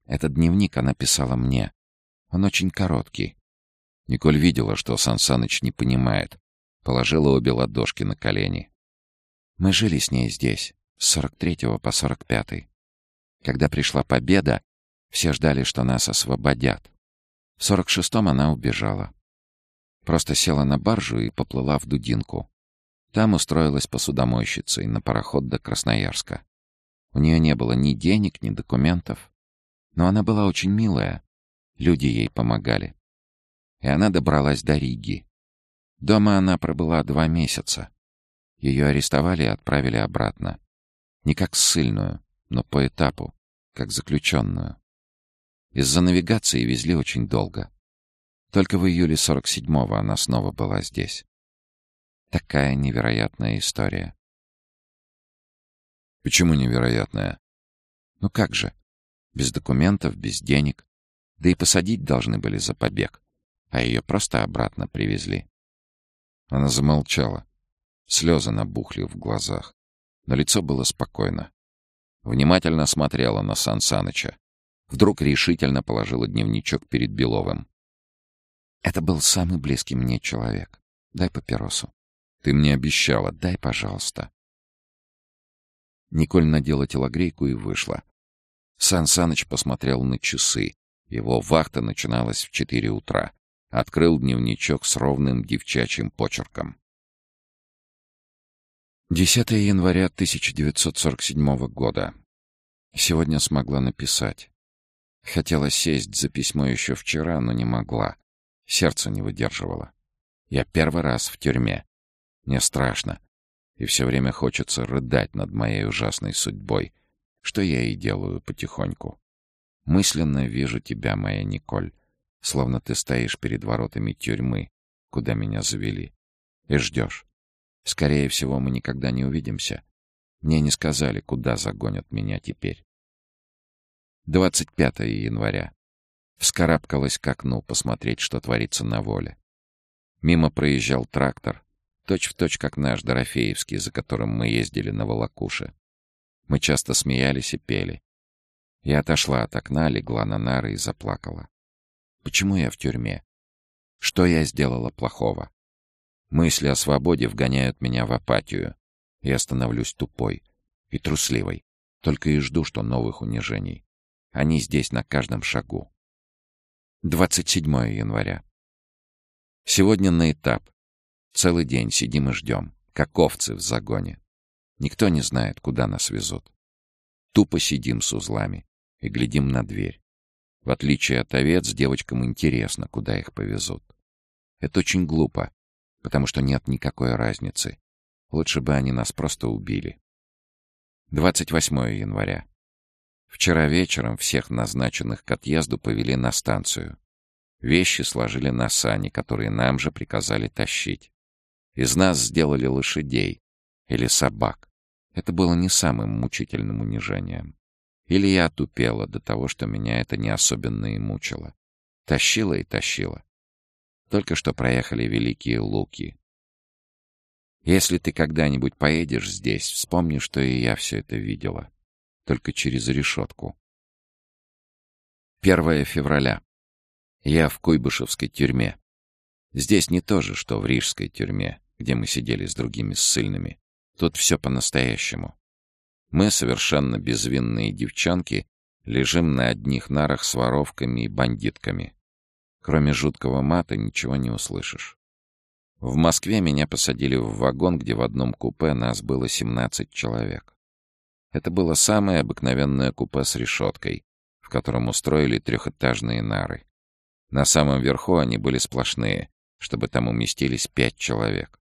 Этот дневник она писала мне. Он очень короткий. Николь видела, что Сан Саныч не понимает. Положила обе ладошки на колени. Мы жили с ней здесь, с 43 по 45. Когда пришла победа, все ждали, что нас освободят. В 46-м она убежала. Просто села на баржу и поплыла в Дудинку. Там устроилась посудомойщицей на пароход до Красноярска. У нее не было ни денег, ни документов. Но она была очень милая. Люди ей помогали. И она добралась до Риги. Дома она пробыла два месяца. Ее арестовали и отправили обратно. Не как ссыльную, но по этапу, как заключенную. Из-за навигации везли очень долго. Только в июле 47-го она снова была здесь. Такая невероятная история. Почему невероятная? Ну как же? Без документов, без денег. Да и посадить должны были за побег. А ее просто обратно привезли. Она замолчала. Слезы набухли в глазах. Но лицо было спокойно. Внимательно смотрела на Сан Саныча. Вдруг решительно положила дневничок перед Беловым. «Это был самый близкий мне человек. Дай папиросу». «Ты мне обещала. Дай, пожалуйста». Николь надела телогрейку и вышла. Сан Саныч посмотрел на часы. Его вахта начиналась в четыре утра. Открыл дневничок с ровным девчачьим почерком. 10 января 1947 года. Сегодня смогла написать. Хотела сесть за письмо еще вчера, но не могла. Сердце не выдерживало. Я первый раз в тюрьме. Мне страшно. И все время хочется рыдать над моей ужасной судьбой, что я и делаю потихоньку. Мысленно вижу тебя, моя Николь, словно ты стоишь перед воротами тюрьмы, куда меня завели, и ждешь. Скорее всего, мы никогда не увидимся. Мне не сказали, куда загонят меня теперь. 25 января. Вскарабкалась к окну посмотреть, что творится на воле. Мимо проезжал трактор, точь-в-точь, точь, как наш Дорофеевский, за которым мы ездили на Волокуше. Мы часто смеялись и пели. Я отошла от окна, легла на нары и заплакала. Почему я в тюрьме? Что я сделала плохого? Мысли о свободе вгоняют меня в апатию. Я становлюсь тупой и трусливой. Только и жду, что новых унижений. Они здесь на каждом шагу. 27 января. Сегодня на этап. Целый день сидим и ждем, как овцы в загоне. Никто не знает, куда нас везут. Тупо сидим с узлами и глядим на дверь. В отличие от овец, девочкам интересно, куда их повезут. Это очень глупо, потому что нет никакой разницы. Лучше бы они нас просто убили. 28 января. Вчера вечером всех назначенных к отъезду повели на станцию. Вещи сложили на сани, которые нам же приказали тащить. Из нас сделали лошадей или собак. Это было не самым мучительным унижением. Или я отупела до того, что меня это не особенно и мучило. Тащила и тащила. Только что проехали Великие Луки. Если ты когда-нибудь поедешь здесь, вспомни, что и я все это видела только через решетку. 1 февраля. Я в Куйбышевской тюрьме. Здесь не то же, что в Рижской тюрьме, где мы сидели с другими ссыльными. Тут все по-настоящему. Мы, совершенно безвинные девчонки, лежим на одних нарах с воровками и бандитками. Кроме жуткого мата ничего не услышишь. В Москве меня посадили в вагон, где в одном купе нас было 17 человек. Это было самое обыкновенное купе с решеткой, в котором устроили трехэтажные нары. На самом верху они были сплошные, чтобы там уместились пять человек.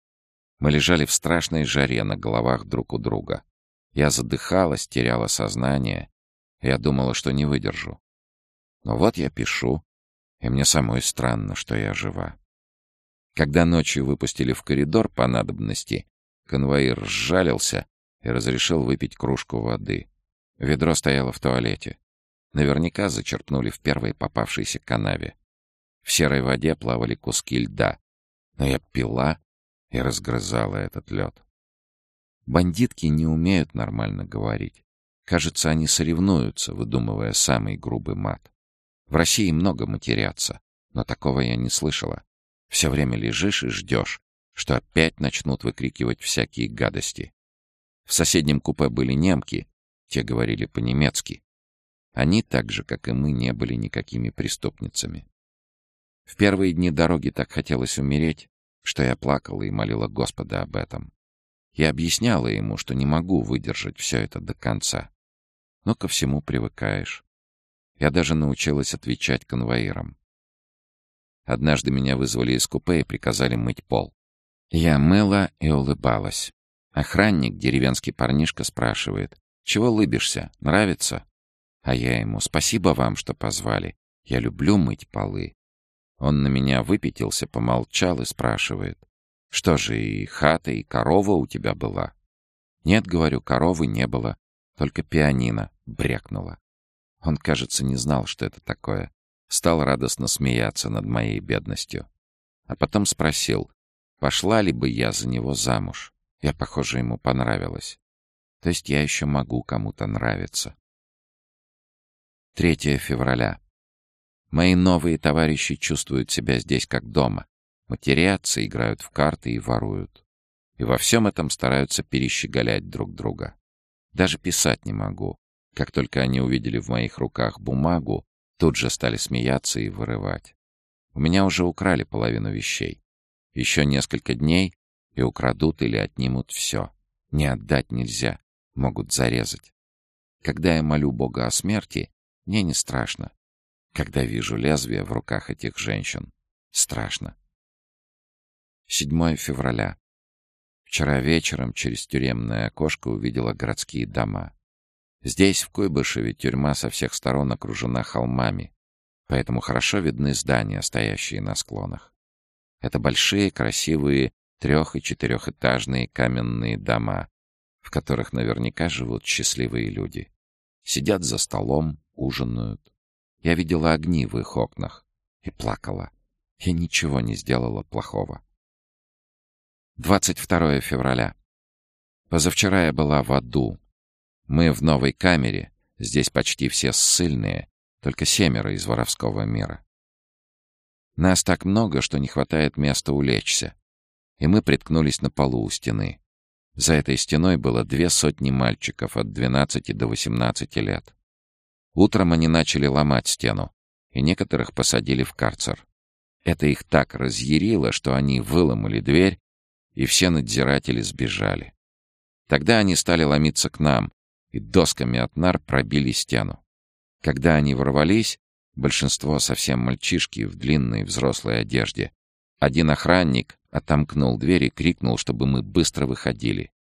Мы лежали в страшной жаре на головах друг у друга. Я задыхалась, теряла сознание. Я думала, что не выдержу. Но вот я пишу, и мне самой странно, что я жива. Когда ночью выпустили в коридор по надобности, Конвоир сжалился и разрешил выпить кружку воды. Ведро стояло в туалете. Наверняка зачерпнули в первой попавшейся канаве. В серой воде плавали куски льда. Но я пила и разгрызала этот лед. Бандитки не умеют нормально говорить. Кажется, они соревнуются, выдумывая самый грубый мат. В России много матерятся, но такого я не слышала. Все время лежишь и ждешь, что опять начнут выкрикивать всякие гадости. В соседнем купе были немки, те говорили по-немецки. Они, так же, как и мы, не были никакими преступницами. В первые дни дороги так хотелось умереть, что я плакала и молила Господа об этом. Я объясняла ему, что не могу выдержать все это до конца. Но ко всему привыкаешь. Я даже научилась отвечать конвоирам. Однажды меня вызвали из купе и приказали мыть пол. Я мыла и улыбалась. Охранник, деревенский парнишка, спрашивает, «Чего лыбишься? Нравится?» А я ему, «Спасибо вам, что позвали. Я люблю мыть полы». Он на меня выпятился, помолчал и спрашивает, «Что же, и хата, и корова у тебя была?» «Нет, — говорю, — коровы не было, только пианино брякнуло». Он, кажется, не знал, что это такое. Стал радостно смеяться над моей бедностью. А потом спросил, пошла ли бы я за него замуж. Я, похоже, ему понравилась. То есть я еще могу кому-то нравиться. 3 февраля. Мои новые товарищи чувствуют себя здесь как дома. Матерятся, играют в карты и воруют. И во всем этом стараются перещеголять друг друга. Даже писать не могу. Как только они увидели в моих руках бумагу, тут же стали смеяться и вырывать. У меня уже украли половину вещей. Еще несколько дней, и украдут или отнимут все. Не отдать нельзя, могут зарезать. Когда я молю Бога о смерти, мне не страшно. Когда вижу лезвие в руках этих женщин, страшно. 7 февраля. Вчера вечером через тюремное окошко увидела городские дома. Здесь, в Куйбышеве, тюрьма со всех сторон окружена холмами, поэтому хорошо видны здания, стоящие на склонах. Это большие, красивые, трех- и четырехэтажные каменные дома, в которых наверняка живут счастливые люди. Сидят за столом, ужинают. Я видела огни в их окнах и плакала. Я ничего не сделала плохого. 22 февраля. Позавчера я была в аду. Мы в новой камере, здесь почти все ссыльные, только семеро из воровского мира. Нас так много, что не хватает места улечься. И мы приткнулись на полу у стены. За этой стеной было две сотни мальчиков от 12 до 18 лет. Утром они начали ломать стену, и некоторых посадили в карцер. Это их так разъярило, что они выломали дверь и все надзиратели сбежали. Тогда они стали ломиться к нам, и досками от нар пробили стену. Когда они ворвались, большинство совсем мальчишки в длинной взрослой одежде. Один охранник отомкнул дверь и крикнул, чтобы мы быстро выходили.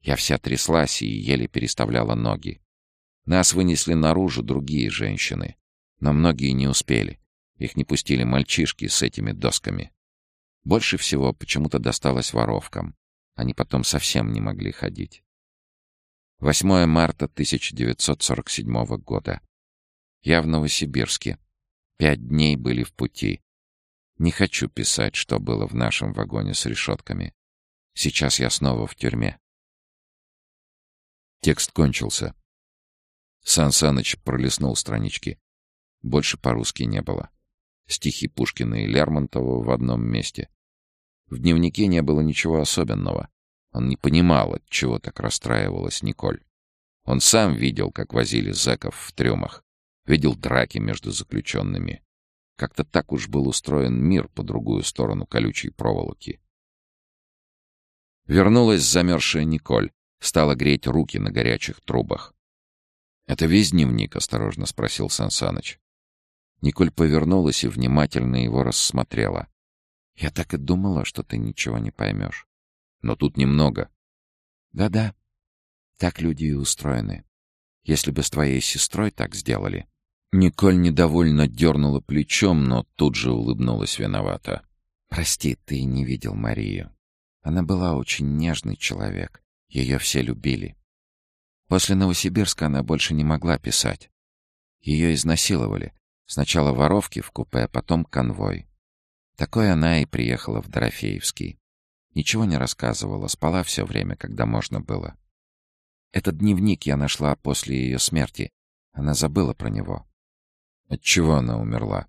Я вся тряслась и еле переставляла ноги. Нас вынесли наружу другие женщины, но многие не успели. Их не пустили мальчишки с этими досками. Больше всего почему-то досталось воровкам. Они потом совсем не могли ходить. 8 марта 1947 года. Я в Новосибирске. Пять дней были в пути. Не хочу писать, что было в нашем вагоне с решетками. Сейчас я снова в тюрьме. Текст кончился. Сан Саныч пролистнул странички. Больше по-русски не было стихи Пушкина и Лермонтова в одном месте. В дневнике не было ничего особенного. Он не понимал, от чего так расстраивалась Николь. Он сам видел, как возили зэков в трюмах, видел драки между заключенными. Как-то так уж был устроен мир по другую сторону колючей проволоки. Вернулась замерзшая Николь, стала греть руки на горячих трубах. «Это весь дневник?» — осторожно спросил Сансаныч. Николь повернулась и внимательно его рассмотрела. «Я так и думала, что ты ничего не поймешь. Но тут немного». «Да-да, так люди и устроены. Если бы с твоей сестрой так сделали...» Николь недовольно дернула плечом, но тут же улыбнулась виновата. «Прости, ты не видел Марию. Она была очень нежный человек. Ее все любили. После Новосибирска она больше не могла писать. Ее изнасиловали. Сначала воровки в купе, а потом конвой. Такой она и приехала в Дорофеевский. Ничего не рассказывала, спала все время, когда можно было. Этот дневник я нашла после ее смерти. Она забыла про него. От чего она умерла?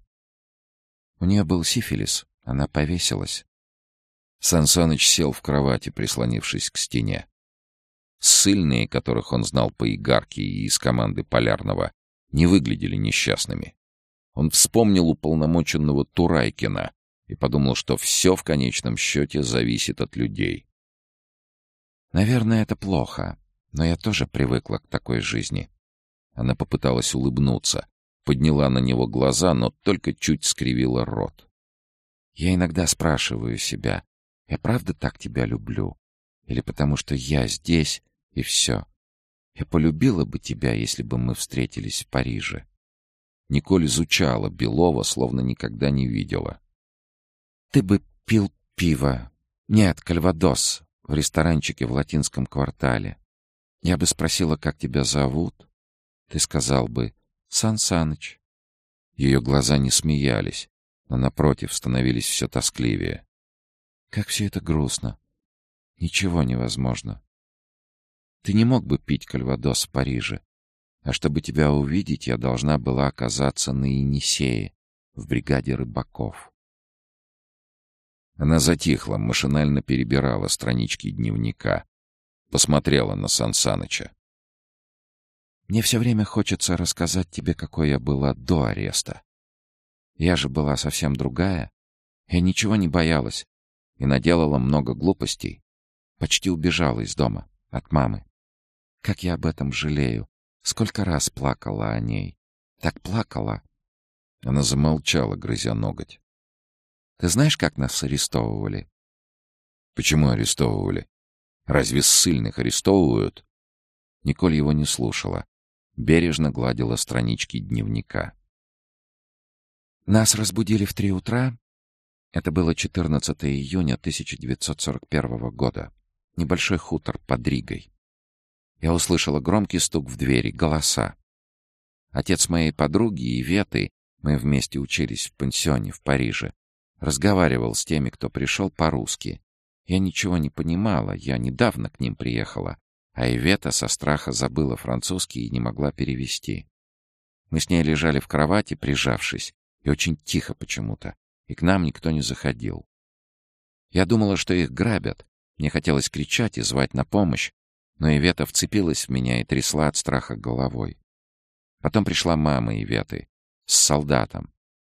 У нее был сифилис. Она повесилась. Сансаныч сел в кровати, прислонившись к стене. Ссыльные, которых он знал по игарке и из команды Полярного, не выглядели несчастными. Он вспомнил уполномоченного Турайкина и подумал, что все в конечном счете зависит от людей. «Наверное, это плохо, но я тоже привыкла к такой жизни». Она попыталась улыбнуться, подняла на него глаза, но только чуть скривила рот. «Я иногда спрашиваю себя, я правда так тебя люблю? Или потому что я здесь, и все? Я полюбила бы тебя, если бы мы встретились в Париже». Николь изучала Белова, словно никогда не видела. «Ты бы пил пиво. Нет, кальвадос, в ресторанчике в латинском квартале. Я бы спросила, как тебя зовут. Ты сказал бы «Сан Саныч». Ее глаза не смеялись, но, напротив, становились все тоскливее. Как все это грустно. Ничего невозможно. Ты не мог бы пить кальвадос в Париже. А чтобы тебя увидеть, я должна была оказаться на Енисее, в бригаде рыбаков. Она затихла, машинально перебирала странички дневника. Посмотрела на Сансаныча. Мне все время хочется рассказать тебе, какой я была до ареста. Я же была совсем другая. Я ничего не боялась и наделала много глупостей. Почти убежала из дома, от мамы. Как я об этом жалею. Сколько раз плакала о ней. Так плакала. Она замолчала, грызя ноготь. Ты знаешь, как нас арестовывали? Почему арестовывали? Разве ссыльных арестовывают? Николь его не слушала. Бережно гладила странички дневника. Нас разбудили в три утра. Это было 14 июня 1941 года. Небольшой хутор под Ригой. Я услышала громкий стук в двери, голоса. Отец моей подруги и Веты, мы вместе учились в пансионе в Париже, разговаривал с теми, кто пришел по-русски. Я ничего не понимала, я недавно к ним приехала, а Ивета со страха забыла французский и не могла перевести. Мы с ней лежали в кровати, прижавшись, и очень тихо почему-то, и к нам никто не заходил. Я думала, что их грабят. Мне хотелось кричать и звать на помощь, но Ивета вцепилась в меня и трясла от страха головой. Потом пришла мама Иветы с солдатом,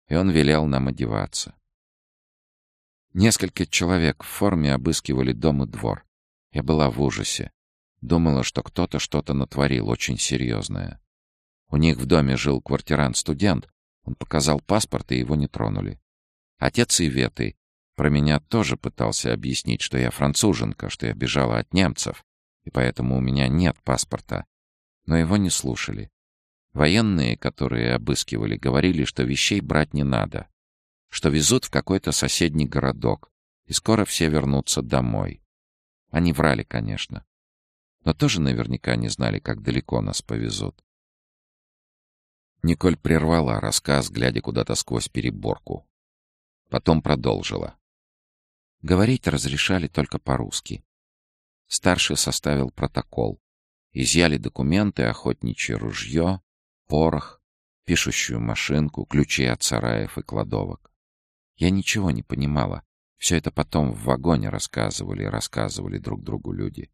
и он велел нам одеваться. Несколько человек в форме обыскивали дом и двор. Я была в ужасе. Думала, что кто-то что-то натворил очень серьезное. У них в доме жил квартирант-студент. Он показал паспорт, и его не тронули. Отец Иветы про меня тоже пытался объяснить, что я француженка, что я бежала от немцев, и поэтому у меня нет паспорта. Но его не слушали. Военные, которые обыскивали, говорили, что вещей брать не надо, что везут в какой-то соседний городок, и скоро все вернутся домой. Они врали, конечно. Но тоже наверняка не знали, как далеко нас повезут. Николь прервала рассказ, глядя куда-то сквозь переборку. Потом продолжила. Говорить разрешали только по-русски. Старший составил протокол. Изъяли документы, охотничье ружье, порох, пишущую машинку, ключи от сараев и кладовок. Я ничего не понимала. Все это потом в вагоне рассказывали и рассказывали друг другу люди.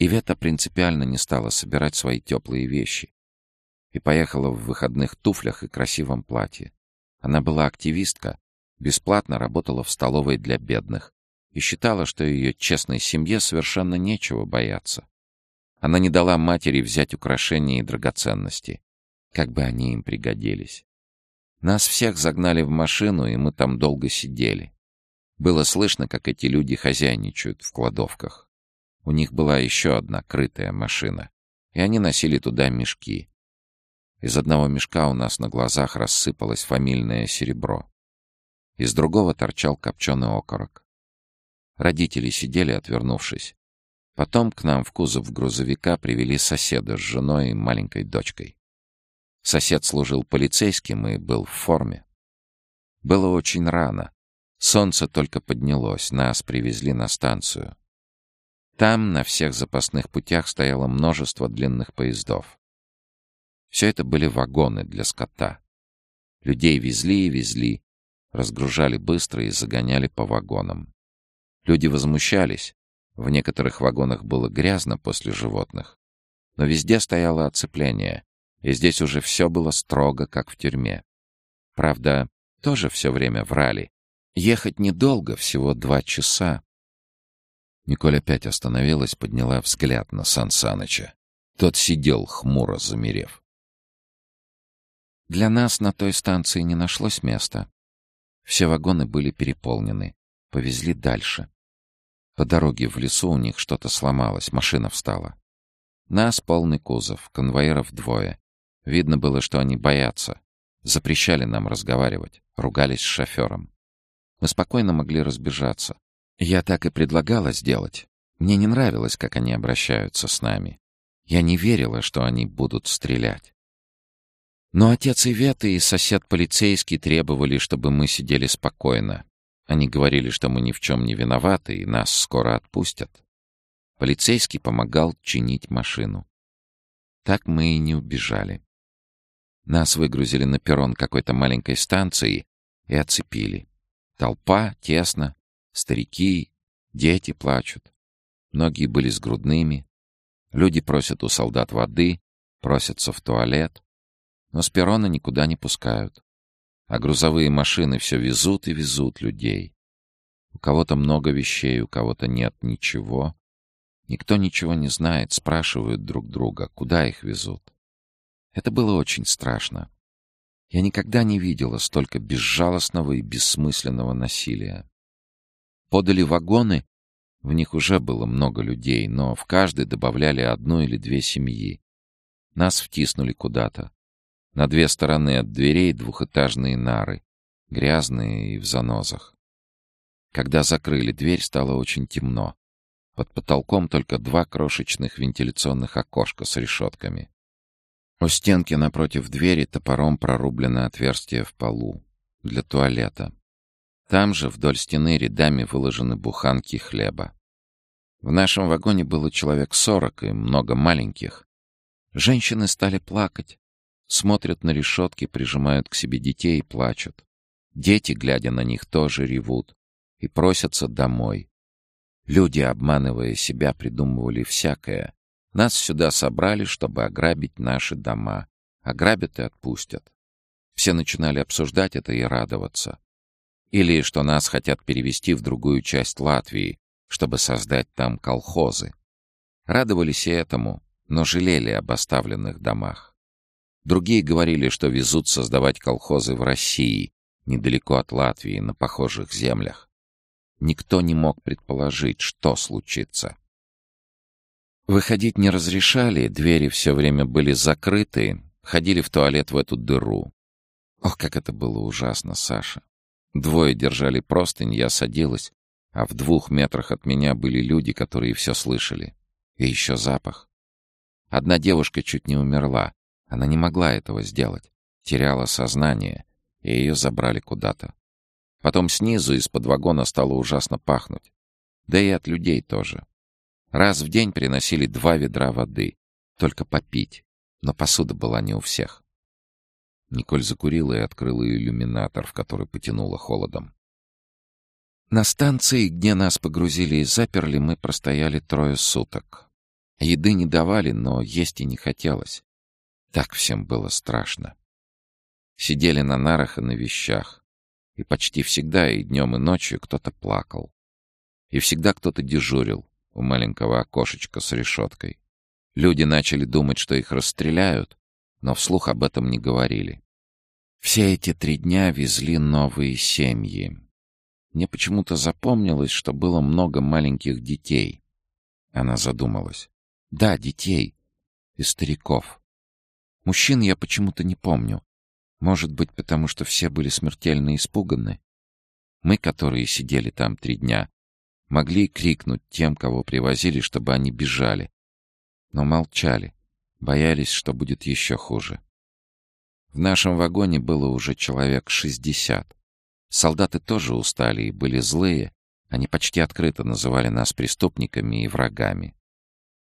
Ивета принципиально не стала собирать свои теплые вещи и поехала в выходных туфлях и красивом платье. Она была активистка, бесплатно работала в столовой для бедных, и считала, что ее честной семье совершенно нечего бояться. Она не дала матери взять украшения и драгоценности, как бы они им пригодились. Нас всех загнали в машину, и мы там долго сидели. Было слышно, как эти люди хозяйничают в кладовках. У них была еще одна крытая машина, и они носили туда мешки. Из одного мешка у нас на глазах рассыпалось фамильное серебро. Из другого торчал копченый окорок. Родители сидели, отвернувшись. Потом к нам в кузов грузовика привели соседа с женой и маленькой дочкой. Сосед служил полицейским и был в форме. Было очень рано. Солнце только поднялось, нас привезли на станцию. Там на всех запасных путях стояло множество длинных поездов. Все это были вагоны для скота. Людей везли и везли, разгружали быстро и загоняли по вагонам. Люди возмущались. В некоторых вагонах было грязно после животных. Но везде стояло оцепление, и здесь уже все было строго, как в тюрьме. Правда, тоже все время врали. Ехать недолго, всего два часа. Николь опять остановилась, подняла взгляд на Сан Саныча. Тот сидел, хмуро замерев. Для нас на той станции не нашлось места. Все вагоны были переполнены. Повезли дальше. По дороге в лесу у них что-то сломалось, машина встала. Нас полный кузов, конвоиров двое. Видно было, что они боятся. Запрещали нам разговаривать, ругались с шофером. Мы спокойно могли разбежаться. Я так и предлагала сделать. Мне не нравилось, как они обращаются с нами. Я не верила, что они будут стрелять. Но отец Иветы и сосед полицейский требовали, чтобы мы сидели спокойно. Они говорили, что мы ни в чем не виноваты и нас скоро отпустят. Полицейский помогал чинить машину. Так мы и не убежали. Нас выгрузили на перрон какой-то маленькой станции и оцепили. Толпа, тесно, старики, дети плачут. Многие были с грудными. Люди просят у солдат воды, просятся в туалет но с перрона никуда не пускают. А грузовые машины все везут и везут людей. У кого-то много вещей, у кого-то нет ничего. Никто ничего не знает, спрашивают друг друга, куда их везут. Это было очень страшно. Я никогда не видела столько безжалостного и бессмысленного насилия. Подали вагоны, в них уже было много людей, но в каждый добавляли одну или две семьи. Нас втиснули куда-то. На две стороны от дверей двухэтажные нары, грязные и в занозах. Когда закрыли дверь, стало очень темно. Под потолком только два крошечных вентиляционных окошка с решетками. У стенки напротив двери топором прорублено отверстие в полу для туалета. Там же вдоль стены рядами выложены буханки хлеба. В нашем вагоне было человек сорок и много маленьких. Женщины стали плакать, Смотрят на решетки, прижимают к себе детей и плачут. Дети, глядя на них, тоже ревут и просятся домой. Люди, обманывая себя, придумывали всякое. Нас сюда собрали, чтобы ограбить наши дома. Ограбят и отпустят. Все начинали обсуждать это и радоваться. Или что нас хотят перевести в другую часть Латвии, чтобы создать там колхозы. Радовались и этому, но жалели об оставленных домах. Другие говорили, что везут создавать колхозы в России, недалеко от Латвии, на похожих землях. Никто не мог предположить, что случится. Выходить не разрешали, двери все время были закрыты, ходили в туалет в эту дыру. Ох, как это было ужасно, Саша. Двое держали простынь, я садилась, а в двух метрах от меня были люди, которые все слышали. И еще запах. Одна девушка чуть не умерла. Она не могла этого сделать. Теряла сознание, и ее забрали куда-то. Потом снизу из-под вагона стало ужасно пахнуть. Да и от людей тоже. Раз в день приносили два ведра воды. Только попить. Но посуда была не у всех. Николь закурила и открыла иллюминатор, в который потянула холодом. На станции, где нас погрузили и заперли, мы простояли трое суток. Еды не давали, но есть и не хотелось. Так всем было страшно. Сидели на нарах и на вещах. И почти всегда, и днем, и ночью, кто-то плакал. И всегда кто-то дежурил у маленького окошечка с решеткой. Люди начали думать, что их расстреляют, но вслух об этом не говорили. Все эти три дня везли новые семьи. Мне почему-то запомнилось, что было много маленьких детей. Она задумалась. Да, детей. И стариков. Мужчин я почему-то не помню. Может быть, потому что все были смертельно испуганы. Мы, которые сидели там три дня, Могли крикнуть тем, кого привозили, чтобы они бежали. Но молчали, боялись, что будет еще хуже. В нашем вагоне было уже человек шестьдесят. Солдаты тоже устали и были злые. Они почти открыто называли нас преступниками и врагами.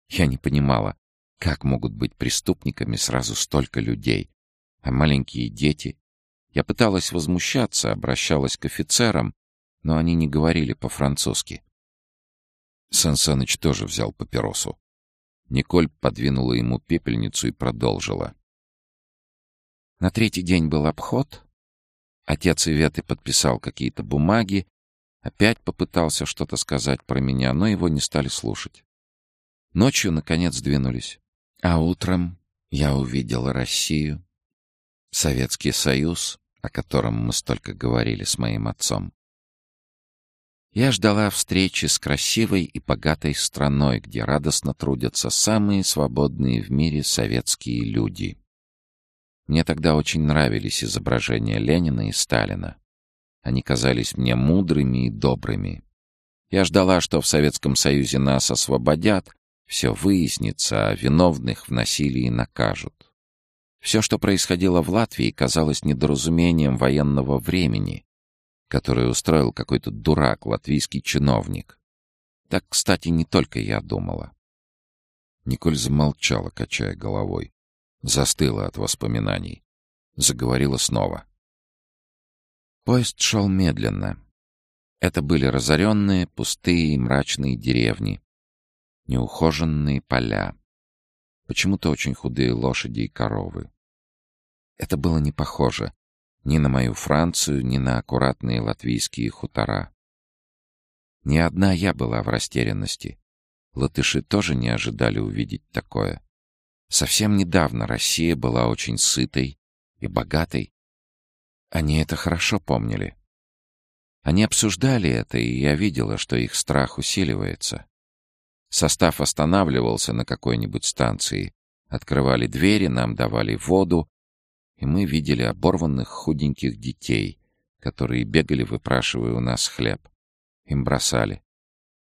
Я не понимала, как могут быть преступниками сразу столько людей, а маленькие дети. Я пыталась возмущаться, обращалась к офицерам, но они не говорили по-французски. Сансаныч тоже взял папиросу. Николь подвинула ему пепельницу и продолжила. На третий день был обход. Отец Иветы подписал какие-то бумаги, опять попытался что-то сказать про меня, но его не стали слушать. Ночью, наконец, двинулись. А утром я увидел Россию, Советский Союз, о котором мы столько говорили с моим отцом. Я ждала встречи с красивой и богатой страной, где радостно трудятся самые свободные в мире советские люди. Мне тогда очень нравились изображения Ленина и Сталина. Они казались мне мудрыми и добрыми. Я ждала, что в Советском Союзе нас освободят, все выяснится, а виновных в насилии накажут. Все, что происходило в Латвии, казалось недоразумением военного времени, которое устроил какой-то дурак, латвийский чиновник. Так, кстати, не только я думала. Николь замолчала, качая головой. Застыла от воспоминаний. Заговорила снова. Поезд шел медленно. Это были разоренные, пустые и мрачные деревни, неухоженные поля, почему-то очень худые лошади и коровы. Это было не похоже ни на мою Францию, ни на аккуратные латвийские хутора. Не одна я была в растерянности. Латыши тоже не ожидали увидеть такое. Совсем недавно Россия была очень сытой и богатой. Они это хорошо помнили. Они обсуждали это, и я видела, что их страх усиливается. Состав останавливался на какой-нибудь станции. Открывали двери, нам давали воду, и мы видели оборванных худеньких детей, которые бегали, выпрашивая у нас хлеб. Им бросали.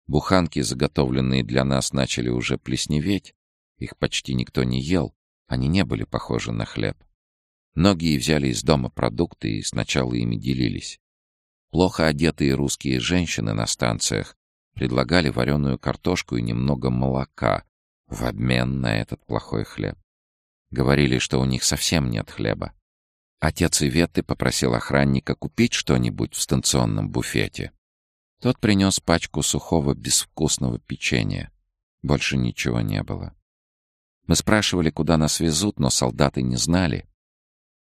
Буханки, заготовленные для нас, начали уже плесневеть, их почти никто не ел, они не были похожи на хлеб. Многие взяли из дома продукты и сначала ими делились. Плохо одетые русские женщины на станциях предлагали вареную картошку и немного молока в обмен на этот плохой хлеб. Говорили, что у них совсем нет хлеба. Отец Иветты попросил охранника купить что-нибудь в станционном буфете. Тот принес пачку сухого безвкусного печенья. Больше ничего не было. Мы спрашивали, куда нас везут, но солдаты не знали.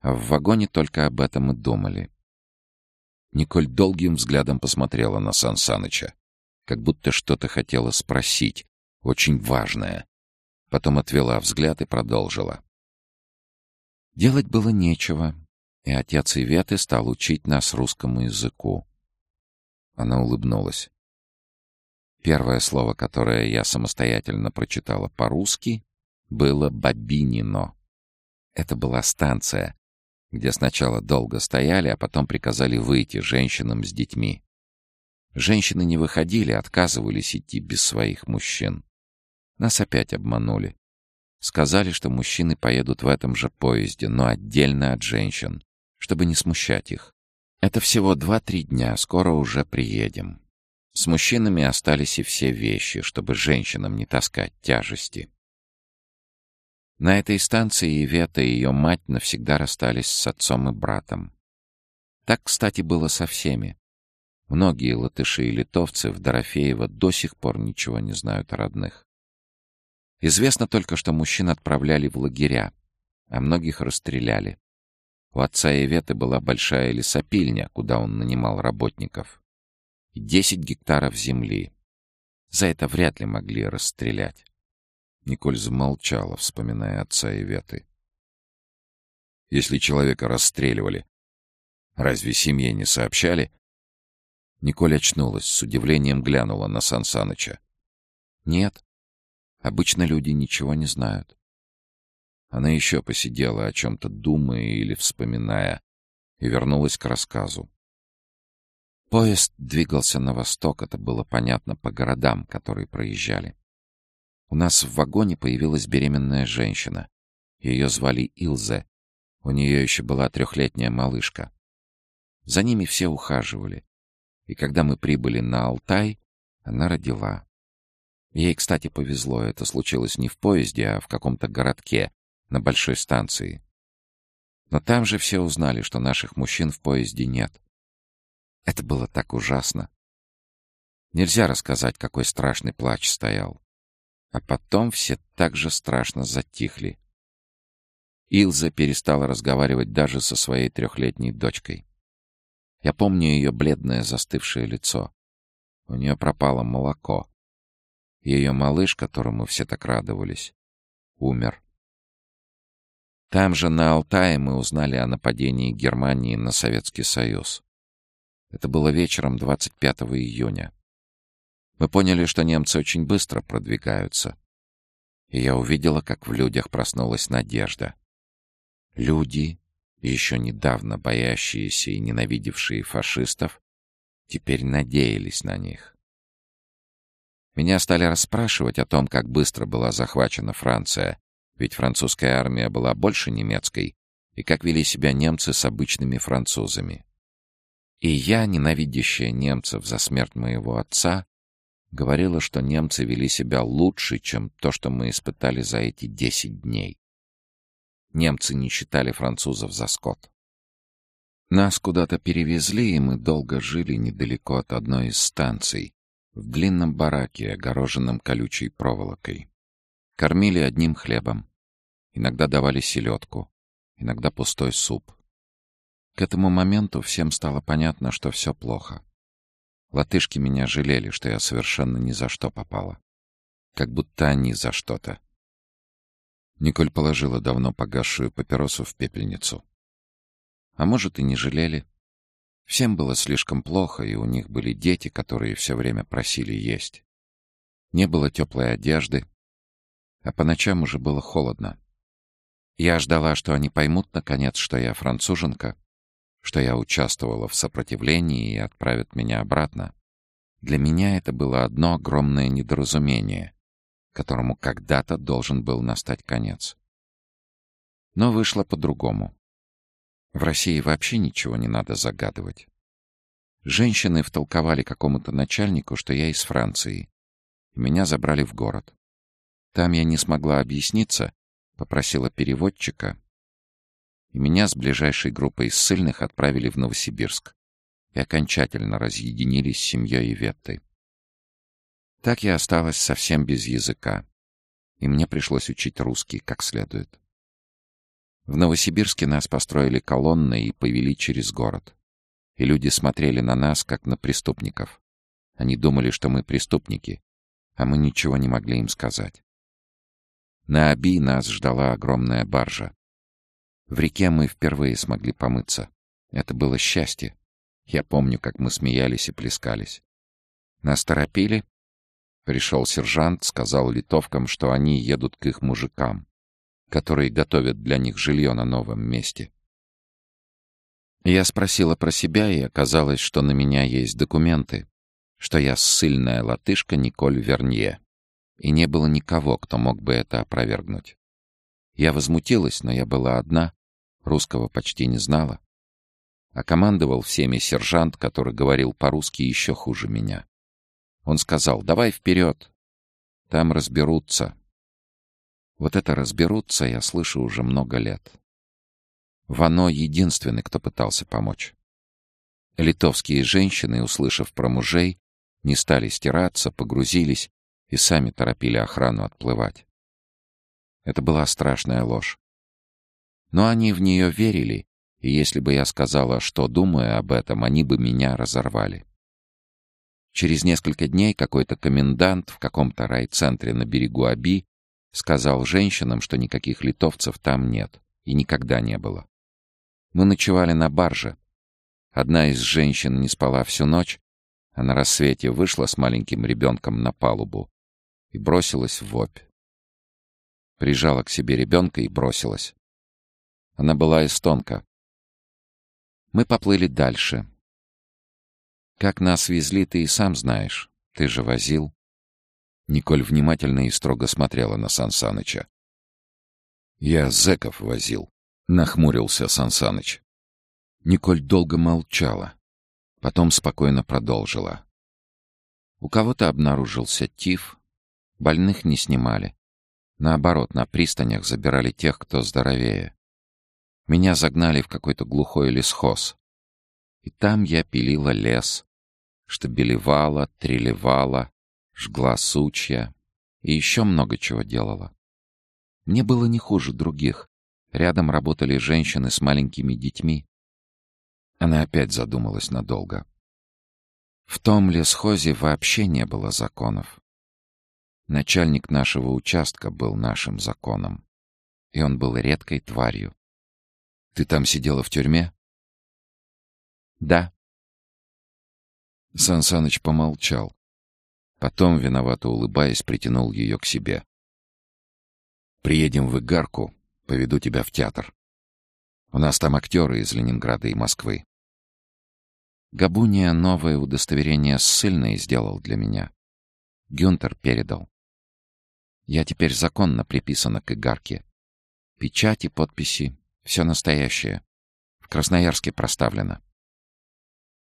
А в вагоне только об этом и думали. Николь долгим взглядом посмотрела на Сан Саныча, как будто что-то хотела спросить, очень важное. Потом отвела взгляд и продолжила. Делать было нечего, и отец Иветы стал учить нас русскому языку. Она улыбнулась. Первое слово, которое я самостоятельно прочитала по-русски, было «бабинино». Это была станция, где сначала долго стояли, а потом приказали выйти женщинам с детьми. Женщины не выходили, отказывались идти без своих мужчин. Нас опять обманули. Сказали, что мужчины поедут в этом же поезде, но отдельно от женщин, чтобы не смущать их. Это всего два-три дня, скоро уже приедем. С мужчинами остались и все вещи, чтобы женщинам не таскать тяжести. На этой станции Ивета и ее мать навсегда расстались с отцом и братом. Так, кстати, было со всеми. Многие латыши и литовцы в Дорофеево до сих пор ничего не знают о родных. Известно только, что мужчин отправляли в лагеря, а многих расстреляли. У отца Иветы была большая лесопильня, куда он нанимал работников. И десять гектаров земли. За это вряд ли могли расстрелять. Николь замолчала, вспоминая отца Иветы. Если человека расстреливали, разве семье не сообщали? Николь очнулась, с удивлением глянула на Сан Саныча. «Нет, обычно люди ничего не знают». Она еще посидела, о чем-то думая или вспоминая, и вернулась к рассказу. Поезд двигался на восток, это было понятно по городам, которые проезжали. У нас в вагоне появилась беременная женщина. Ее звали Илзе. У нее еще была трехлетняя малышка. За ними все ухаживали. И когда мы прибыли на Алтай, она родила. Ей, кстати, повезло. Это случилось не в поезде, а в каком-то городке, на большой станции. Но там же все узнали, что наших мужчин в поезде нет. Это было так ужасно. Нельзя рассказать, какой страшный плач стоял. А потом все так же страшно затихли. Илза перестала разговаривать даже со своей трехлетней дочкой. Я помню ее бледное застывшее лицо. У нее пропало молоко. Ее малыш, которому все так радовались, умер. Там же, на Алтае, мы узнали о нападении Германии на Советский Союз. Это было вечером 25 июня. Мы поняли, что немцы очень быстро продвигаются. И я увидела, как в людях проснулась надежда. Люди, еще недавно боящиеся и ненавидевшие фашистов, теперь надеялись на них. Меня стали расспрашивать о том, как быстро была захвачена Франция, ведь французская армия была больше немецкой, и как вели себя немцы с обычными французами. И я, ненавидящая немцев за смерть моего отца, говорила, что немцы вели себя лучше, чем то, что мы испытали за эти десять дней. Немцы не считали французов за скот. Нас куда-то перевезли, и мы долго жили недалеко от одной из станций, в длинном бараке, огороженном колючей проволокой. Кормили одним хлебом. Иногда давали селедку, иногда пустой суп. К этому моменту всем стало понятно, что все плохо. Латышки меня жалели, что я совершенно ни за что попала. Как будто они за что-то. Николь положила давно погасшую папиросу в пепельницу. А может, и не жалели. Всем было слишком плохо, и у них были дети, которые все время просили есть. Не было теплой одежды, а по ночам уже было холодно. Я ждала, что они поймут, наконец, что я француженка, что я участвовала в сопротивлении и отправят меня обратно. Для меня это было одно огромное недоразумение, которому когда-то должен был настать конец. Но вышло по-другому. В России вообще ничего не надо загадывать. Женщины втолковали какому-то начальнику, что я из Франции, меня забрали в город. Там я не смогла объясниться, попросила переводчика, и меня с ближайшей группой ссыльных отправили в Новосибирск и окончательно разъединились с семьей Ветты. Так я осталась совсем без языка, и мне пришлось учить русский как следует. В Новосибирске нас построили колонны и повели через город. И люди смотрели на нас, как на преступников. Они думали, что мы преступники, а мы ничего не могли им сказать. На Аби нас ждала огромная баржа. В реке мы впервые смогли помыться. Это было счастье. Я помню, как мы смеялись и плескались. Нас торопили. Пришел сержант, сказал литовкам, что они едут к их мужикам, которые готовят для них жилье на новом месте. Я спросила про себя, и оказалось, что на меня есть документы, что я ссыльная латышка Николь Вернье. И не было никого, кто мог бы это опровергнуть. Я возмутилась, но я была одна, русского почти не знала. А командовал всеми сержант, который говорил по-русски еще хуже меня. Он сказал, давай вперед, там разберутся. Вот это разберутся я слышу уже много лет. Вано единственный, кто пытался помочь. Литовские женщины, услышав про мужей, не стали стираться, погрузились и сами торопили охрану отплывать. Это была страшная ложь. Но они в нее верили, и если бы я сказала, что думаю об этом, они бы меня разорвали. Через несколько дней какой-то комендант в каком-то райцентре на берегу Аби сказал женщинам, что никаких литовцев там нет и никогда не было. Мы ночевали на барже. Одна из женщин не спала всю ночь, а на рассвете вышла с маленьким ребенком на палубу и бросилась в опь. Прижала к себе ребенка и бросилась. Она была эстонка. Мы поплыли дальше. Как нас везли, ты и сам знаешь. Ты же возил. Николь внимательно и строго смотрела на Сансаныча. «Я зэков возил», — нахмурился Сансаныч. Николь долго молчала. Потом спокойно продолжила. У кого-то обнаружился тиф. Больных не снимали. Наоборот, на пристанях забирали тех, кто здоровее. Меня загнали в какой-то глухой лесхоз. И там я пилила лес, штабелевала, трелевала, жгла сучья и еще много чего делала. Мне было не хуже других. Рядом работали женщины с маленькими детьми. Она опять задумалась надолго. В том лесхозе вообще не было законов. Начальник нашего участка был нашим законом. И он был редкой тварью. Ты там сидела в тюрьме? Да. Сан Саныч помолчал. Потом, виновато улыбаясь, притянул ее к себе. «Приедем в Игарку, поведу тебя в театр. У нас там актеры из Ленинграда и Москвы». Габуния новое удостоверение ссыльное сделал для меня. Гюнтер передал. Я теперь законно приписана к Игарке. Печати, подписи, все настоящее. В Красноярске проставлено.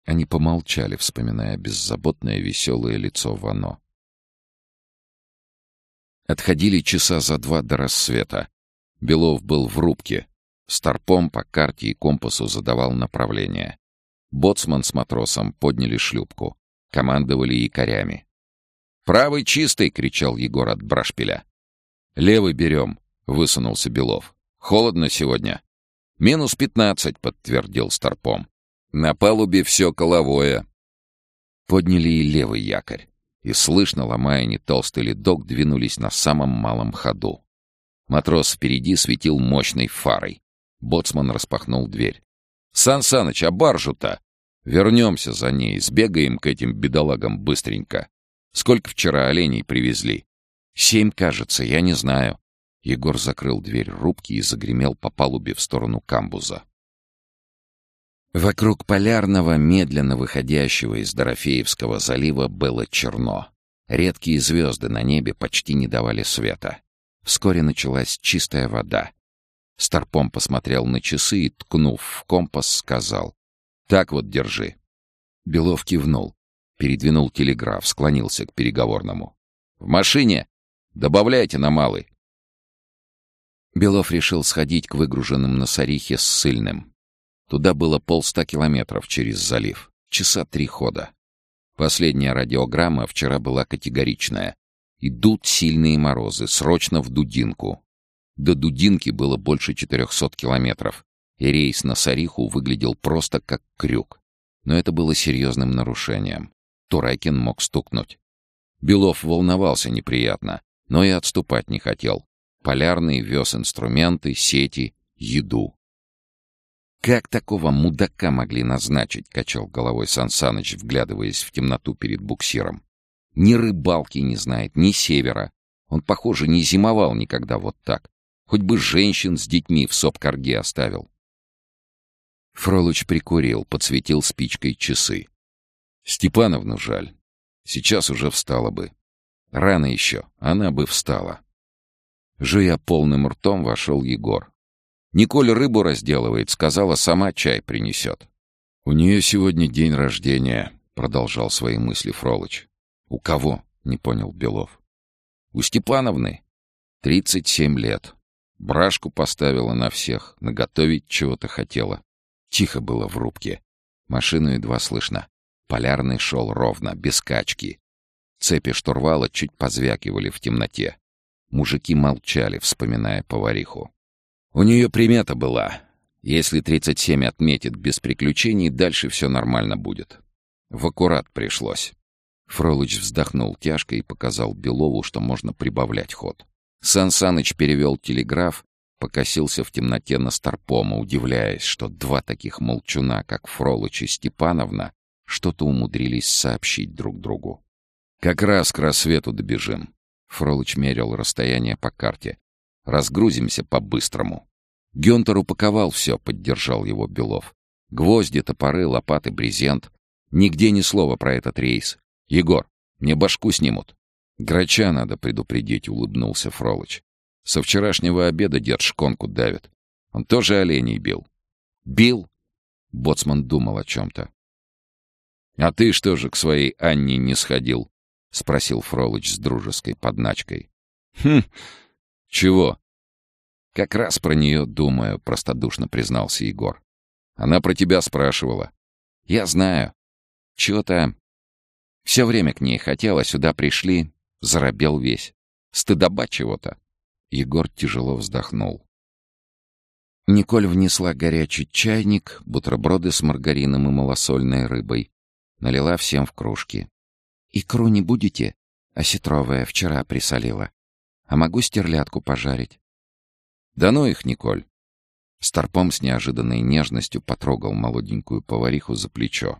Они помолчали, вспоминая беззаботное веселое лицо Вано. Отходили часа за два до рассвета. Белов был в рубке. Старпом по карте и компасу задавал направление. Боцман с матросом подняли шлюпку. Командовали якорями. «Правый чистый!» — кричал Егор от брашпиля. «Левый берем!» — высунулся Белов. «Холодно сегодня?» «Минус пятнадцать», — подтвердил Старпом. «На палубе все коловое». Подняли и левый якорь, и, слышно, ломая не толстый ледок, двинулись на самом малом ходу. Матрос впереди светил мощной фарой. Боцман распахнул дверь. «Сан Саныч, а баржу-то? Вернемся за ней, сбегаем к этим бедолагам быстренько. Сколько вчера оленей привезли? Семь, кажется, я не знаю. Егор закрыл дверь рубки и загремел по палубе в сторону камбуза. Вокруг полярного, медленно выходящего из Дорофеевского залива было черно. Редкие звезды на небе почти не давали света. Вскоре началась чистая вода. Старпом посмотрел на часы и, ткнув в компас, сказал «Так вот держи». Белов кивнул. Передвинул телеграф, склонился к переговорному. «В машине! Добавляйте на малый!» Белов решил сходить к выгруженным на Сарихе с Сыльным. Туда было полста километров через залив. Часа три хода. Последняя радиограмма вчера была категоричная. Идут сильные морозы, срочно в Дудинку. До Дудинки было больше 400 километров, и рейс на Сариху выглядел просто как крюк. Но это было серьезным нарушением. Турайкин мог стукнуть. Белов волновался неприятно, но и отступать не хотел. Полярный вез инструменты, сети, еду. «Как такого мудака могли назначить?» — качал головой Сансаныч, вглядываясь в темноту перед буксиром. «Ни рыбалки не знает, ни севера. Он, похоже, не зимовал никогда вот так. Хоть бы женщин с детьми в соп-корге оставил». Фролыч прикурил, подсветил спичкой часы. Степановну жаль. Сейчас уже встала бы. Рано еще, она бы встала. Жуя полным ртом, вошел Егор. Николь рыбу разделывает, сказала, сама чай принесет. «У нее сегодня день рождения», — продолжал свои мысли Фролыч. «У кого?» — не понял Белов. «У Степановны. Тридцать семь лет. Брашку поставила на всех, наготовить чего-то хотела. Тихо было в рубке. Машину едва слышно. Полярный шел ровно, без качки. Цепи штурвала чуть позвякивали в темноте. Мужики молчали, вспоминая повариху. У нее примета была. Если 37 отметит без приключений, дальше все нормально будет. В аккурат пришлось. Фролыч вздохнул тяжко и показал Белову, что можно прибавлять ход. Сан Саныч перевел телеграф, покосился в темноте на Старпома, удивляясь, что два таких молчуна, как Фролыч и Степановна, что-то умудрились сообщить друг другу. «Как раз к рассвету добежим». Фролыч мерил расстояние по карте. «Разгрузимся по-быстрому». Гюнтер упаковал все, поддержал его Белов. Гвозди, топоры, лопаты, брезент. Нигде ни слова про этот рейс. Егор, мне башку снимут. Грача надо предупредить, улыбнулся Фролыч. Со вчерашнего обеда дед шконку давит. Он тоже оленей бил. Бил? Боцман думал о чем-то. «А ты что же к своей Анне не сходил?» — спросил Фролыч с дружеской подначкой. «Хм, чего?» «Как раз про нее думаю», — простодушно признался Егор. «Она про тебя спрашивала». «Я знаю. Чего-то... Все время к ней хотела, сюда пришли, заробел весь. Стыдоба чего-то». Егор тяжело вздохнул. Николь внесла горячий чайник, бутерброды с маргарином и малосольной рыбой. Налила всем в кружки. «Икру не будете?» Осетровая вчера присолила. «А могу стерлядку пожарить?» «Да ну их, Николь!» Старпом с неожиданной нежностью потрогал молоденькую повариху за плечо.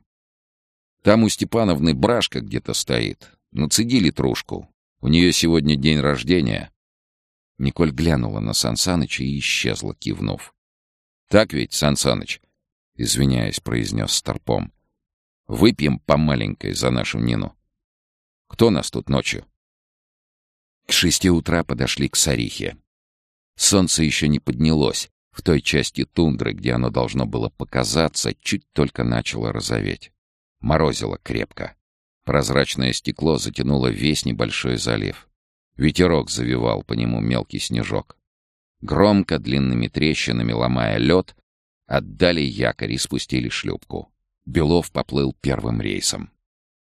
«Там у Степановны брашка где-то стоит. Нацеди литрушку. У нее сегодня день рождения». Николь глянула на Сансаныча и исчезла, кивнув. «Так ведь, Сансаныч?» — извиняясь, произнес Старпом. «Выпьем по маленькой за нашу Нину. Кто нас тут ночью?» К шести утра подошли к Сарихе. Солнце еще не поднялось. В той части тундры, где оно должно было показаться, чуть только начало розоветь. Морозило крепко. Прозрачное стекло затянуло весь небольшой залив. Ветерок завивал по нему мелкий снежок. Громко, длинными трещинами ломая лед, отдали якорь и спустили шлюпку. Белов поплыл первым рейсом.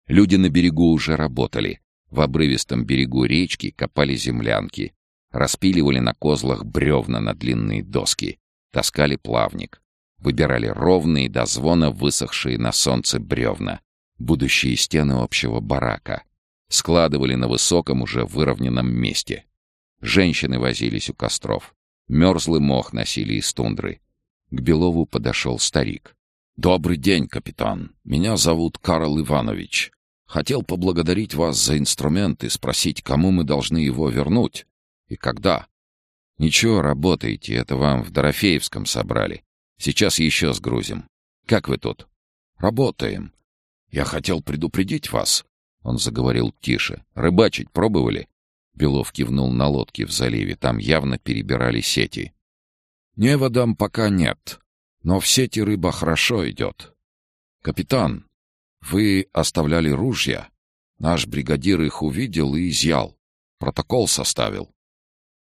Люди на берегу уже работали. В обрывистом берегу речки копали землянки, распиливали на козлах бревна на длинные доски, таскали плавник, выбирали ровные до звона высохшие на солнце бревна, будущие стены общего барака, складывали на высоком уже выровненном месте. Женщины возились у костров, мерзлый мох носили из тундры. К Белову подошел старик. «Добрый день, капитан. Меня зовут Карл Иванович. Хотел поблагодарить вас за инструмент и спросить, кому мы должны его вернуть и когда. Ничего, работаете, это вам в Дорофеевском собрали. Сейчас еще сгрузим. Как вы тут? Работаем. Я хотел предупредить вас. Он заговорил тише. Рыбачить пробовали? Белов кивнул на лодки в заливе. Там явно перебирали сети. Неводом пока нет, но в сети рыба хорошо идет. Капитан, вы оставляли ружья. Наш бригадир их увидел и изъял. Протокол составил.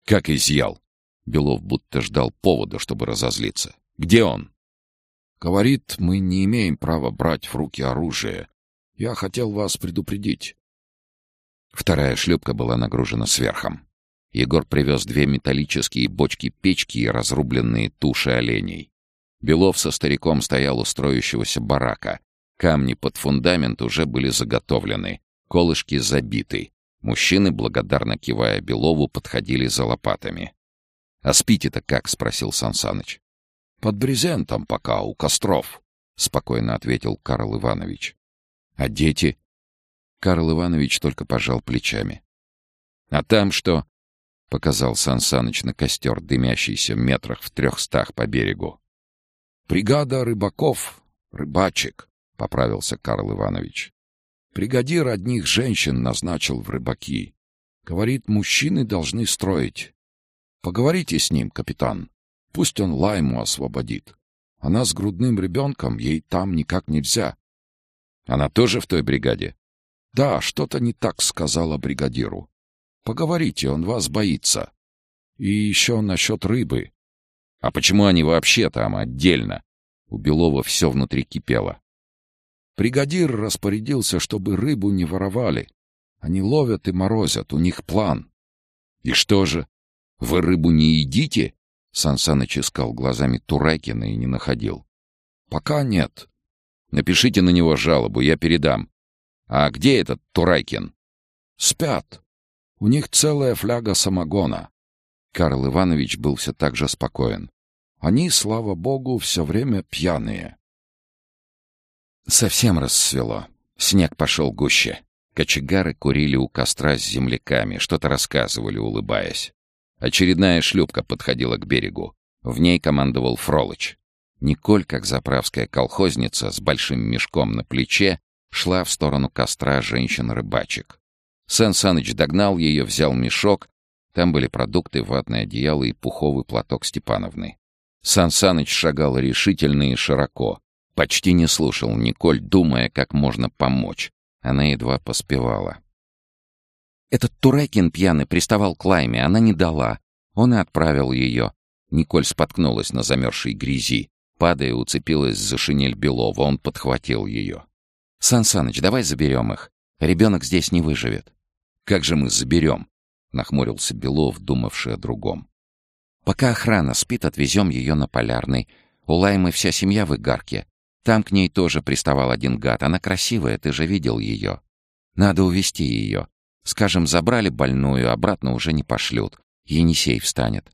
Как изъял? Белов будто ждал повода, чтобы разозлиться. Где он? Говорит, мы не имеем права брать в руки оружие. Я хотел вас предупредить. Вторая шлюпка была нагружена сверхом. Егор привез две металлические бочки печки и разрубленные туши оленей. Белов со стариком стоял у строящегося барака. Камни под фундамент уже были заготовлены, колышки забиты. Мужчины, благодарно кивая Белову, подходили за лопатами. «А спите-то как?» — спросил Сансаныч. «Под брезентом пока, у костров», — спокойно ответил Карл Иванович. «А дети?» Карл Иванович только пожал плечами. «А там что?» — показал Сансаныч на костер, дымящийся метрах в трехстах по берегу. «Бригада рыбаков, рыбачек», — поправился Карл Иванович. «Бригадир одних женщин назначил в рыбаки. Говорит, мужчины должны строить. Поговорите с ним, капитан. Пусть он лайму освободит. Она с грудным ребенком, ей там никак нельзя». «Она тоже в той бригаде?» «Да, что-то не так сказала бригадиру. Поговорите, он вас боится. И еще насчет рыбы. А почему они вообще там отдельно? У Белова все внутри кипело. Бригадир распорядился, чтобы рыбу не воровали. Они ловят и морозят, у них план. И что же? Вы рыбу не едите? Сансаныч искал глазами Туракина и не находил. Пока нет. Напишите на него жалобу, я передам. А где этот Турайкин? Спят. У них целая фляга самогона. Карл Иванович был все так же спокоен. Они, слава богу, все время пьяные. Совсем рассвело. Снег пошел гуще. Кочегары курили у костра с земляками, что-то рассказывали, улыбаясь. Очередная шлюпка подходила к берегу. В ней командовал Фролыч. Николь, как заправская колхозница, с большим мешком на плече, шла в сторону костра женщин-рыбачек. Сэн Саныч догнал ее, взял мешок. Там были продукты, ватное одеяло и пуховый платок Степановны. Сан Саныч шагал решительно и широко. Почти не слушал Николь, думая, как можно помочь. Она едва поспевала. Этот Турекин пьяный приставал к Лайме, она не дала. Он и отправил ее. Николь споткнулась на замерзшей грязи. Падая, уцепилась за шинель Белова, он подхватил ее. «Сан Саныч, давай заберем их. Ребенок здесь не выживет». «Как же мы заберем?» — нахмурился Белов, думавший о другом. «Пока охрана спит, отвезем ее на Полярный. У Лаймы вся семья в Игарке. Там к ней тоже приставал один гад. Она красивая, ты же видел ее. Надо увести ее. Скажем, забрали больную, обратно уже не пошлют. Енисей встанет.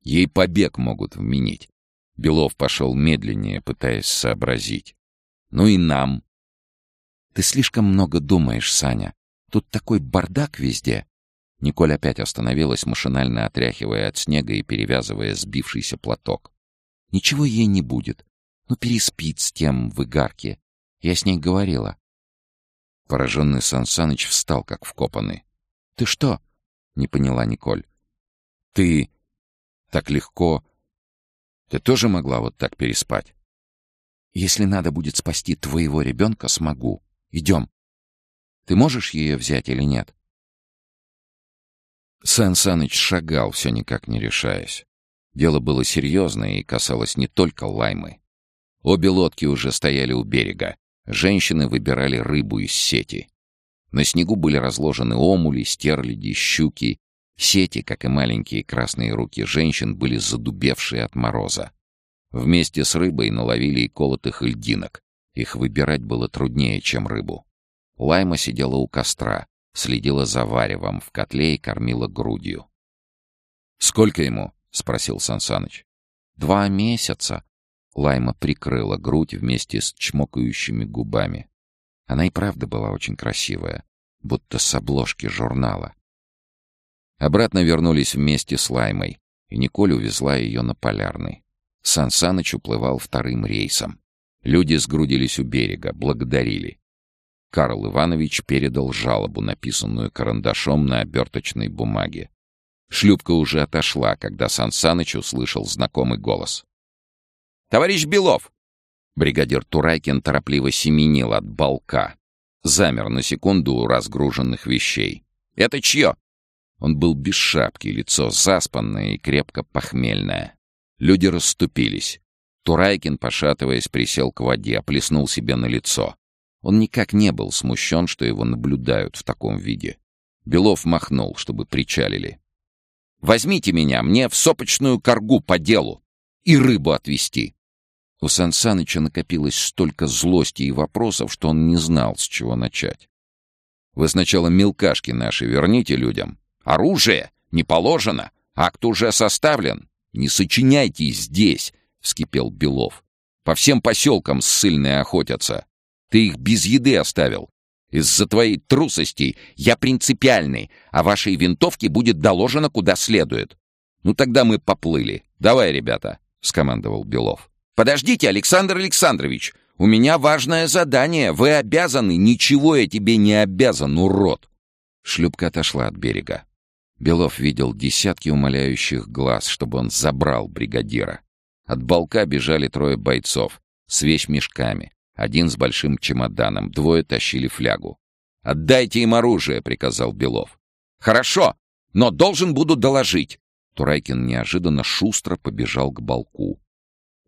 Ей побег могут вменить. Белов пошел медленнее, пытаясь сообразить. Ну и нам. Ты слишком много думаешь, Саня. Тут такой бардак везде. Николь опять остановилась, машинально отряхивая от снега и перевязывая сбившийся платок. Ничего ей не будет. Ну, переспит с тем в игарке. Я с ней говорила. Пораженный Сансаныч встал, как вкопанный. «Ты что?» — не поняла Николь. «Ты так легко... Ты тоже могла вот так переспать?» «Если надо будет спасти твоего ребенка, смогу. Идем. Ты можешь ее взять или нет?» Сан Саныч шагал, все никак не решаясь. Дело было серьезное и касалось не только Лаймы. Обе лодки уже стояли у берега. Женщины выбирали рыбу из сети. На снегу были разложены омули, стерляди, щуки. Сети, как и маленькие красные руки женщин, были задубевшие от мороза. Вместе с рыбой наловили и колотых льдинок. Их выбирать было труднее, чем рыбу. Лайма сидела у костра, следила за варевом в котле и кормила грудью. «Сколько ему?» — спросил Сансаныч. «Два месяца», Лайма прикрыла грудь вместе с чмокающими губами. Она и правда была очень красивая, будто с обложки журнала. Обратно вернулись вместе с Лаймой, и Николь увезла ее на Полярный. Сан Саныч уплывал вторым рейсом. Люди сгрудились у берега, благодарили. Карл Иванович передал жалобу, написанную карандашом на оберточной бумаге. Шлюпка уже отошла, когда Сан Саныч услышал знакомый голос. «Товарищ Белов!» Бригадир Турайкин торопливо семенил от балка. Замер на секунду у разгруженных вещей. «Это чье?» Он был без шапки, лицо заспанное и крепко похмельное. Люди расступились. Турайкин, пошатываясь, присел к воде, оплеснул себе на лицо. Он никак не был смущен, что его наблюдают в таком виде. Белов махнул, чтобы причалили. «Возьмите меня, мне в сопочную коргу по делу и рыбу отвезти. У Сан Саныча накопилось столько злости и вопросов, что он не знал, с чего начать. «Вы сначала мелкашки наши верните людям. Оружие! Не положено! Акт уже составлен! Не сочиняйте здесь!» — вскипел Белов. «По всем поселкам ссыльные охотятся. Ты их без еды оставил. Из-за твоей трусости я принципиальный, а вашей винтовке будет доложено куда следует. Ну тогда мы поплыли. Давай, ребята!» — скомандовал Белов. «Подождите, Александр Александрович, у меня важное задание. Вы обязаны, ничего я тебе не обязан, урод!» Шлюпка отошла от берега. Белов видел десятки умоляющих глаз, чтобы он забрал бригадира. От балка бежали трое бойцов с вещмешками, один с большим чемоданом, двое тащили флягу. «Отдайте им оружие», — приказал Белов. «Хорошо, но должен буду доложить». Турайкин неожиданно шустро побежал к балку.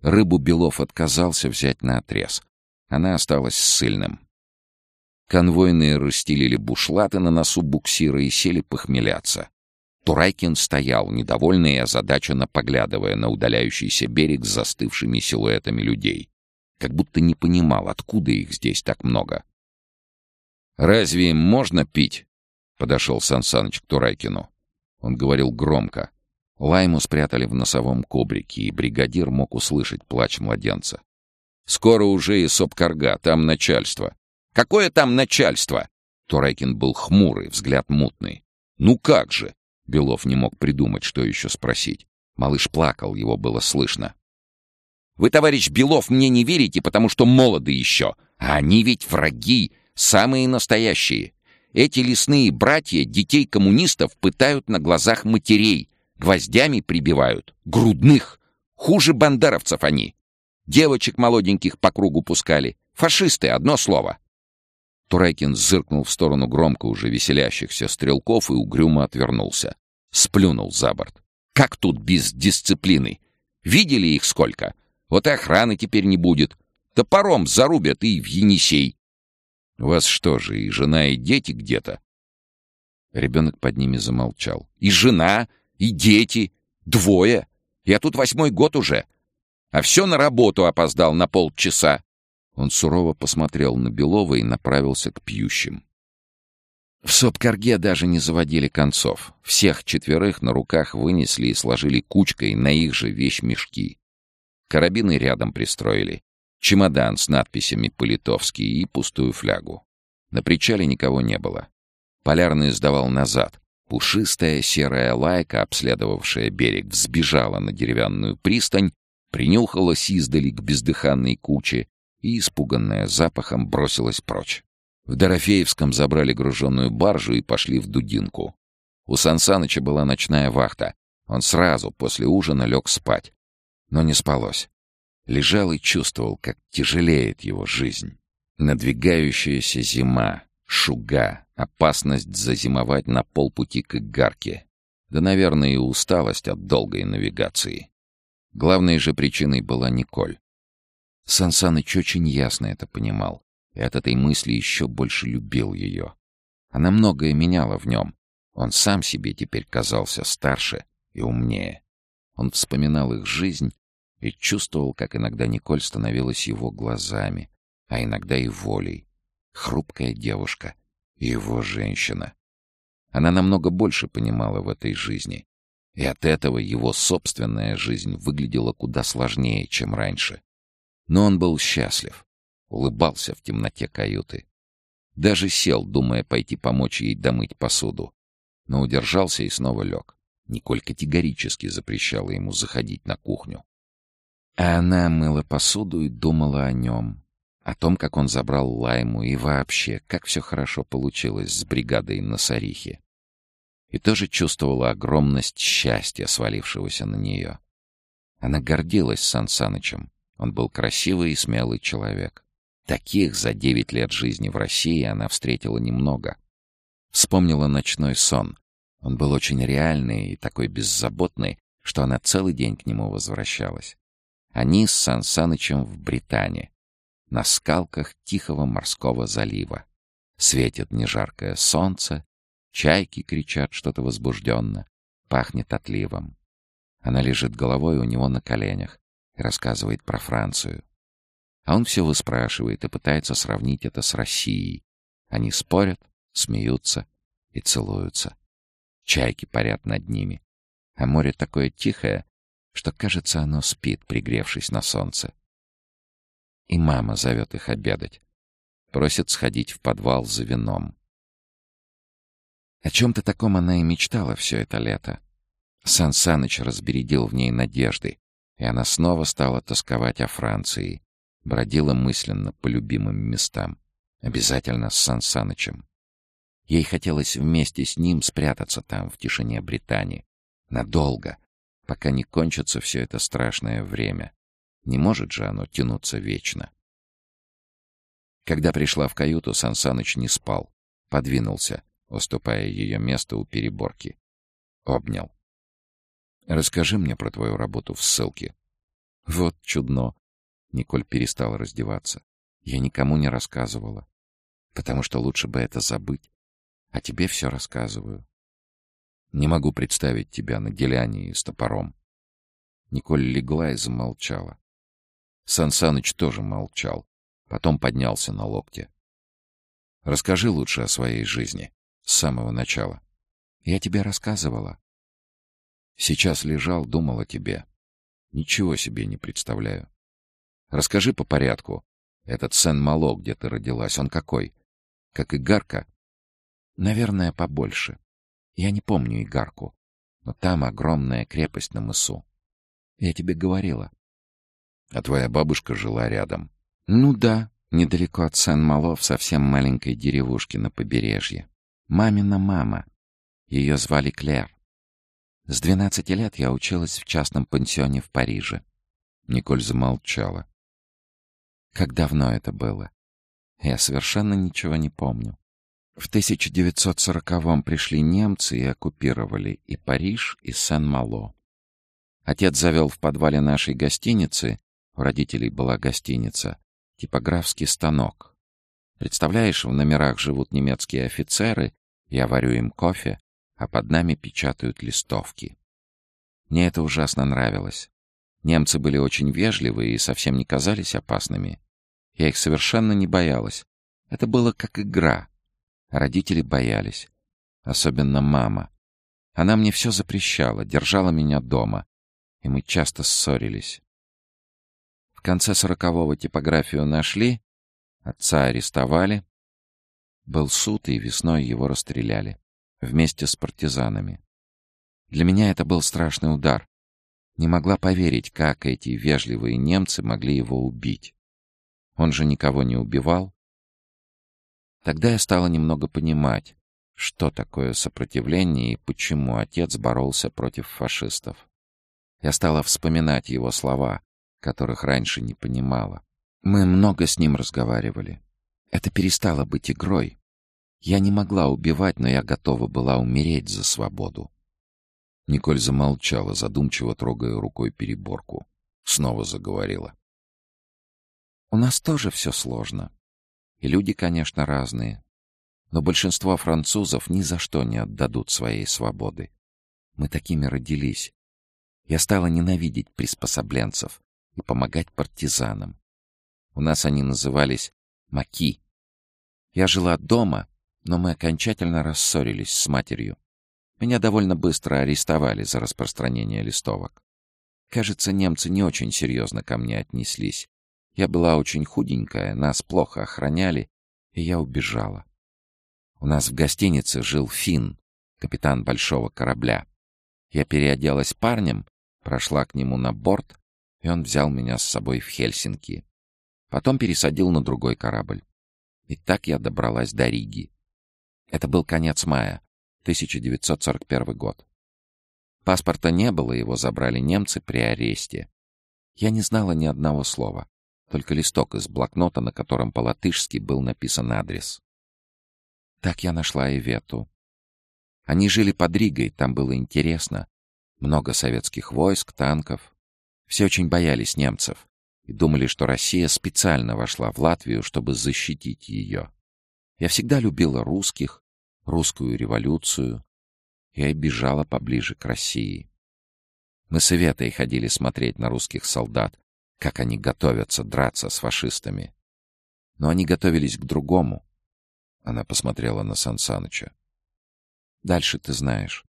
Рыбу Белов отказался взять на отрез. Она осталась ссыльным. Конвойные расстелили бушлаты на носу буксира и сели похмеляться. Турайкин стоял, недовольный и озадаченно поглядывая на удаляющийся берег с застывшими силуэтами людей. Как будто не понимал, откуда их здесь так много. «Разве можно пить?» — подошел Сансаныч к Турайкину. Он говорил громко. Лайму спрятали в носовом кобрике, и бригадир мог услышать плач младенца. «Скоро уже и сопкарга, там начальство». «Какое там начальство?» Турайкин был хмурый, взгляд мутный. «Ну как же?» Белов не мог придумать, что еще спросить. Малыш плакал, его было слышно. «Вы, товарищ Белов, мне не верите, потому что молоды еще. А они ведь враги. Самые настоящие. Эти лесные братья детей коммунистов пытают на глазах матерей, гвоздями прибивают, грудных. Хуже бандеровцев они. Девочек молоденьких по кругу пускали. Фашисты, одно слово. Турайкин зыркнул в сторону громко уже веселящихся стрелков и угрюмо отвернулся. Сплюнул за борт. Как тут без дисциплины? Видели их сколько? Вот и охраны теперь не будет. Топором зарубят и в Енисей. У вас что же, и жена, и дети где-то? Ребенок под ними замолчал. И жена, и дети. Двое. Я тут восьмой год уже. А все на работу опоздал на полчаса. Он сурово посмотрел на Белова и направился к пьющим. В Сопкарге даже не заводили концов. Всех четверых на руках вынесли и сложили кучкой на их же вещмешки. Карабины рядом пристроили. Чемодан с надписями «Политовский» и пустую флягу. На причале никого не было. Полярный сдавал назад. Пушистая серая лайка, обследовавшая берег, взбежала на деревянную пристань, принюхалась издали к бездыханной куче и, испуганная запахом, бросилась прочь. В Дорофеевском забрали груженную баржу и пошли в Дудинку. У Сансаныча была ночная вахта. Он сразу после ужина лег спать. Но не спалось. Лежал и чувствовал, как тяжелеет его жизнь. Надвигающаяся зима, шуга, опасность зазимовать на полпути к Игарке. Да, наверное, и усталость от долгой навигации. Главной же причиной была Николь. Сансаныч очень ясно это понимал, и от этой мысли еще больше любил ее. Она многое меняла в нем. Он сам себе теперь казался старше и умнее. Он вспоминал их жизнь и чувствовал, как иногда Николь становилась его глазами, а иногда и волей. Хрупкая девушка, его женщина. Она намного больше понимала в этой жизни, и от этого его собственная жизнь выглядела куда сложнее, чем раньше. Но он был счастлив, улыбался в темноте каюты. Даже сел, думая пойти помочь ей домыть посуду. Но удержался и снова лег. Николь категорически запрещала ему заходить на кухню. А она мыла посуду и думала о нем, о том, как он забрал Лайму и вообще, как все хорошо получилось с бригадой на Сарихе. И тоже чувствовала огромность счастья, свалившегося на нее. Она гордилась Сан Санычем. Он был красивый и смелый человек. Таких за девять лет жизни в России она встретила немного. Вспомнила ночной сон. Он был очень реальный и такой беззаботный, что она целый день к нему возвращалась. Они с Сан Санычем в Британии, на скалках Тихого морского залива. Светит нежаркое солнце, чайки кричат что-то возбужденно, пахнет отливом. Она лежит головой у него на коленях, и рассказывает про Францию. А он все выспрашивает и пытается сравнить это с Россией. Они спорят, смеются и целуются. Чайки парят над ними. А море такое тихое, что, кажется, оно спит, пригревшись на солнце. И мама зовет их обедать. Просит сходить в подвал за вином. О чем-то таком она и мечтала все это лето. Сан Саныч разбередил в ней надежды, и она снова стала тосковать о Франции, бродила мысленно по любимым местам, обязательно с Сан Санычем. Ей хотелось вместе с ним спрятаться там, в тишине Британии, надолго, пока не кончится все это страшное время. Не может же оно тянуться вечно. Когда пришла в каюту, Сан Саныч не спал, подвинулся, уступая ее место у переборки. Обнял. Расскажи мне про твою работу в ссылке. Вот чудно. Николь перестала раздеваться. Я никому не рассказывала. Потому что лучше бы это забыть. А тебе все рассказываю. Не могу представить тебя на делянии с топором. Николь легла и замолчала. Сан Саныч тоже молчал. Потом поднялся на локте. Расскажи лучше о своей жизни. С самого начала. Я тебе рассказывала. Сейчас лежал, думал о тебе. Ничего себе не представляю. Расскажи по порядку. Этот Сен-Мало, где ты родилась, он какой? Как Игарка? Наверное, побольше. Я не помню Игарку, но там огромная крепость на мысу. Я тебе говорила. А твоя бабушка жила рядом? Ну да, Недалеко от Сен-Мало, в совсем маленькой деревушке на побережье. Мамина мама. Ее звали Клэр. С двенадцати лет я училась в частном пансионе в Париже. Николь замолчала. Как давно это было? Я совершенно ничего не помню. В 1940-м пришли немцы и оккупировали и Париж, и Сен-Мало. Отец завел в подвале нашей гостиницы, у родителей была гостиница, типографский станок. Представляешь, в номерах живут немецкие офицеры, я варю им кофе, а под нами печатают листовки. Мне это ужасно нравилось. Немцы были очень вежливы и совсем не казались опасными. Я их совершенно не боялась. Это было как игра. Родители боялись. Особенно мама. Она мне все запрещала, держала меня дома. И мы часто ссорились. Конце сорокового типографию нашли, отца арестовали. Был суд, и весной его расстреляли. Вместе с партизанами. Для меня это был страшный удар. Не могла поверить, как эти вежливые немцы могли его убить. Он же никого не убивал. Тогда я стала немного понимать, что такое сопротивление и почему отец боролся против фашистов. Я стала вспоминать его слова, которых раньше не понимала. Мы много с ним разговаривали. Это перестало быть игрой. Я не могла убивать, но я готова была умереть за свободу. Николь замолчала, задумчиво трогая рукой переборку. Снова заговорила. «У нас тоже все сложно. И люди, конечно, разные. Но большинство французов ни за что не отдадут своей свободы. Мы такими родились. Я стала ненавидеть приспособленцев и помогать партизанам. У нас они назывались «маки». Я жила дома, но мы окончательно рассорились с матерью. Меня довольно быстро арестовали за распространение листовок. Кажется, немцы не очень серьезно ко мне отнеслись. Я была очень худенькая, нас плохо охраняли, и я убежала. У нас в гостинице жил Финн, капитан большого корабля. Я переоделась парнем, прошла к нему на борт, и он взял меня с собой в Хельсинки. Потом пересадил на другой корабль. И так я добралась до Риги. Это был конец мая. 1941 год. Паспорта не было, его забрали немцы при аресте. Я не знала ни одного слова, только листок из блокнота, на котором по-латышски был написан адрес. Так я нашла Ивету. Они жили под Ригой, там было интересно. Много советских войск, танков. Все очень боялись немцев и думали, что Россия специально вошла в Латвию, чтобы защитить ее. Я всегда любила русских, русскую революцию. И бежала поближе к России. Мы с Иветой ходили смотреть на русских солдат, как они готовятся драться с фашистами. Но они готовились к другому. Она посмотрела на Сансаныча. Дальше ты знаешь.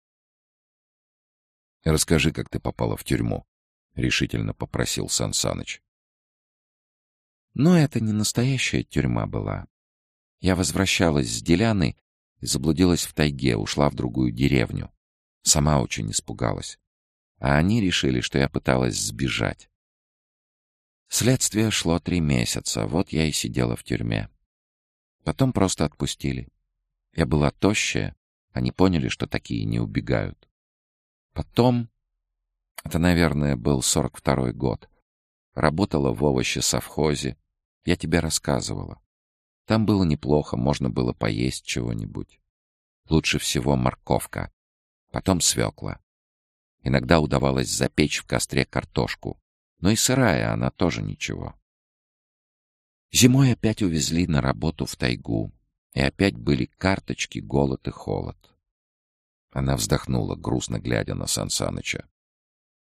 «Расскажи, как ты попала в тюрьму», — решительно попросил Сансаныч. Но это не настоящая тюрьма была. Я возвращалась с Деляны и заблудилась в тайге, ушла в другую деревню. Сама очень испугалась. А они решили, что я пыталась сбежать. Следствие шло три месяца, вот я и сидела в тюрьме. Потом просто отпустили. Я была тощая, они поняли, что такие не убегают. Потом, это, наверное, был сорок второй год, работала в овощесовхозе, я тебе рассказывала. Там было неплохо, можно было поесть чего-нибудь. Лучше всего морковка, потом свекла. Иногда удавалось запечь в костре картошку, но и сырая она тоже ничего. Зимой опять увезли на работу в тайгу, и опять были карточки, голод и холод. Она вздохнула, грустно глядя на Сансаныча.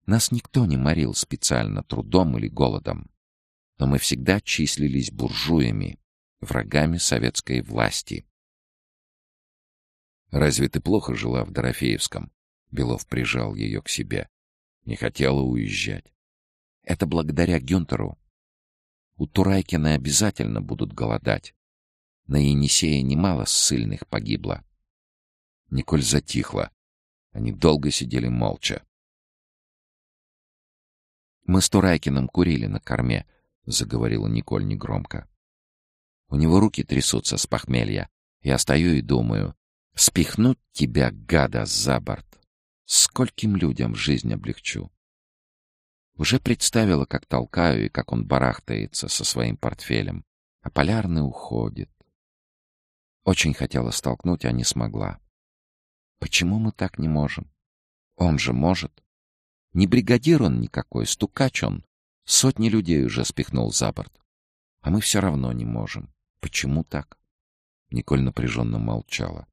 Нас никто не морил специально трудом или голодом, но мы всегда числились буржуями, врагами советской власти. «Разве ты плохо жила в Дорофеевском?» Белов прижал ее к себе. Не хотела уезжать. «Это благодаря Гюнтеру. У Турайкина обязательно будут голодать. На Енисее немало ссыльных погибло». Николь затихла. Они долго сидели молча. «Мы с Турайкиным курили на корме», — заговорила Николь негромко. У него руки трясутся с похмелья. Я стою и думаю, спихнуть тебя, гада, за борт. Скольким людям жизнь облегчу. Уже представила, как толкаю и как он барахтается со своим портфелем. А полярный уходит. Очень хотела столкнуть, а не смогла. Почему мы так не можем? Он же может. Не бригадир он никакой, стукач он. Сотни людей уже спихнул за борт. А мы все равно не можем. Почему так? Николь напряженно молчала.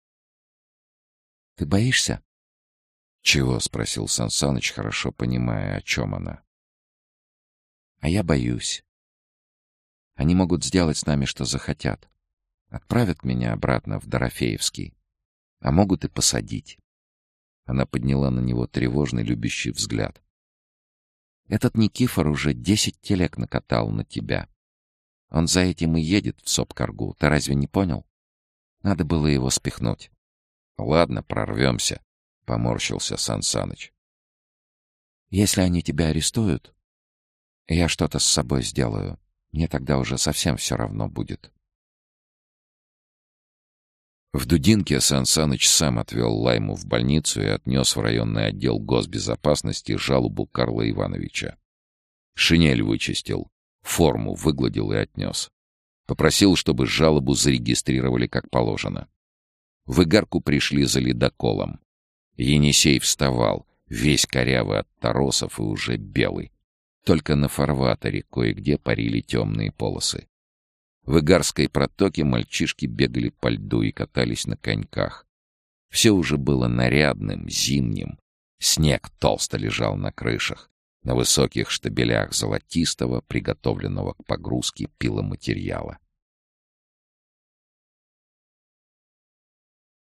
«Ты боишься?» «Чего?» — спросил Сансаныч, хорошо понимая, о чем она. «А я боюсь. Они могут сделать с нами, что захотят. Отправят меня обратно в Дорофеевский. А могут и посадить». Она подняла на него тревожный, любящий взгляд. «Этот Никифор уже десять телег накатал на тебя. Он за этим и едет в Сопкаргу. Ты разве не понял? Надо было его спихнуть. Ладно, прорвемся, — поморщился Сансаныч. Если они тебя арестуют, я что-то с собой сделаю. Мне тогда уже совсем все равно будет. В Дудинке Сансаныч сам отвел Лайму в больницу и отнес в районный отдел госбезопасности жалобу Карла Ивановича. Шинель вычистил, Форму выгладил и отнес. Попросил, чтобы жалобу зарегистрировали как положено. В Игарку пришли за ледоколом. Енисей вставал, весь корявый от торосов и уже белый. Только на фарватере кое-где парили темные полосы. В Игарской протоке мальчишки бегали по льду и катались на коньках. Все уже было нарядным, зимним. Снег толсто лежал на крышах на высоких штабелях золотистого, приготовленного к погрузке пиломатериала.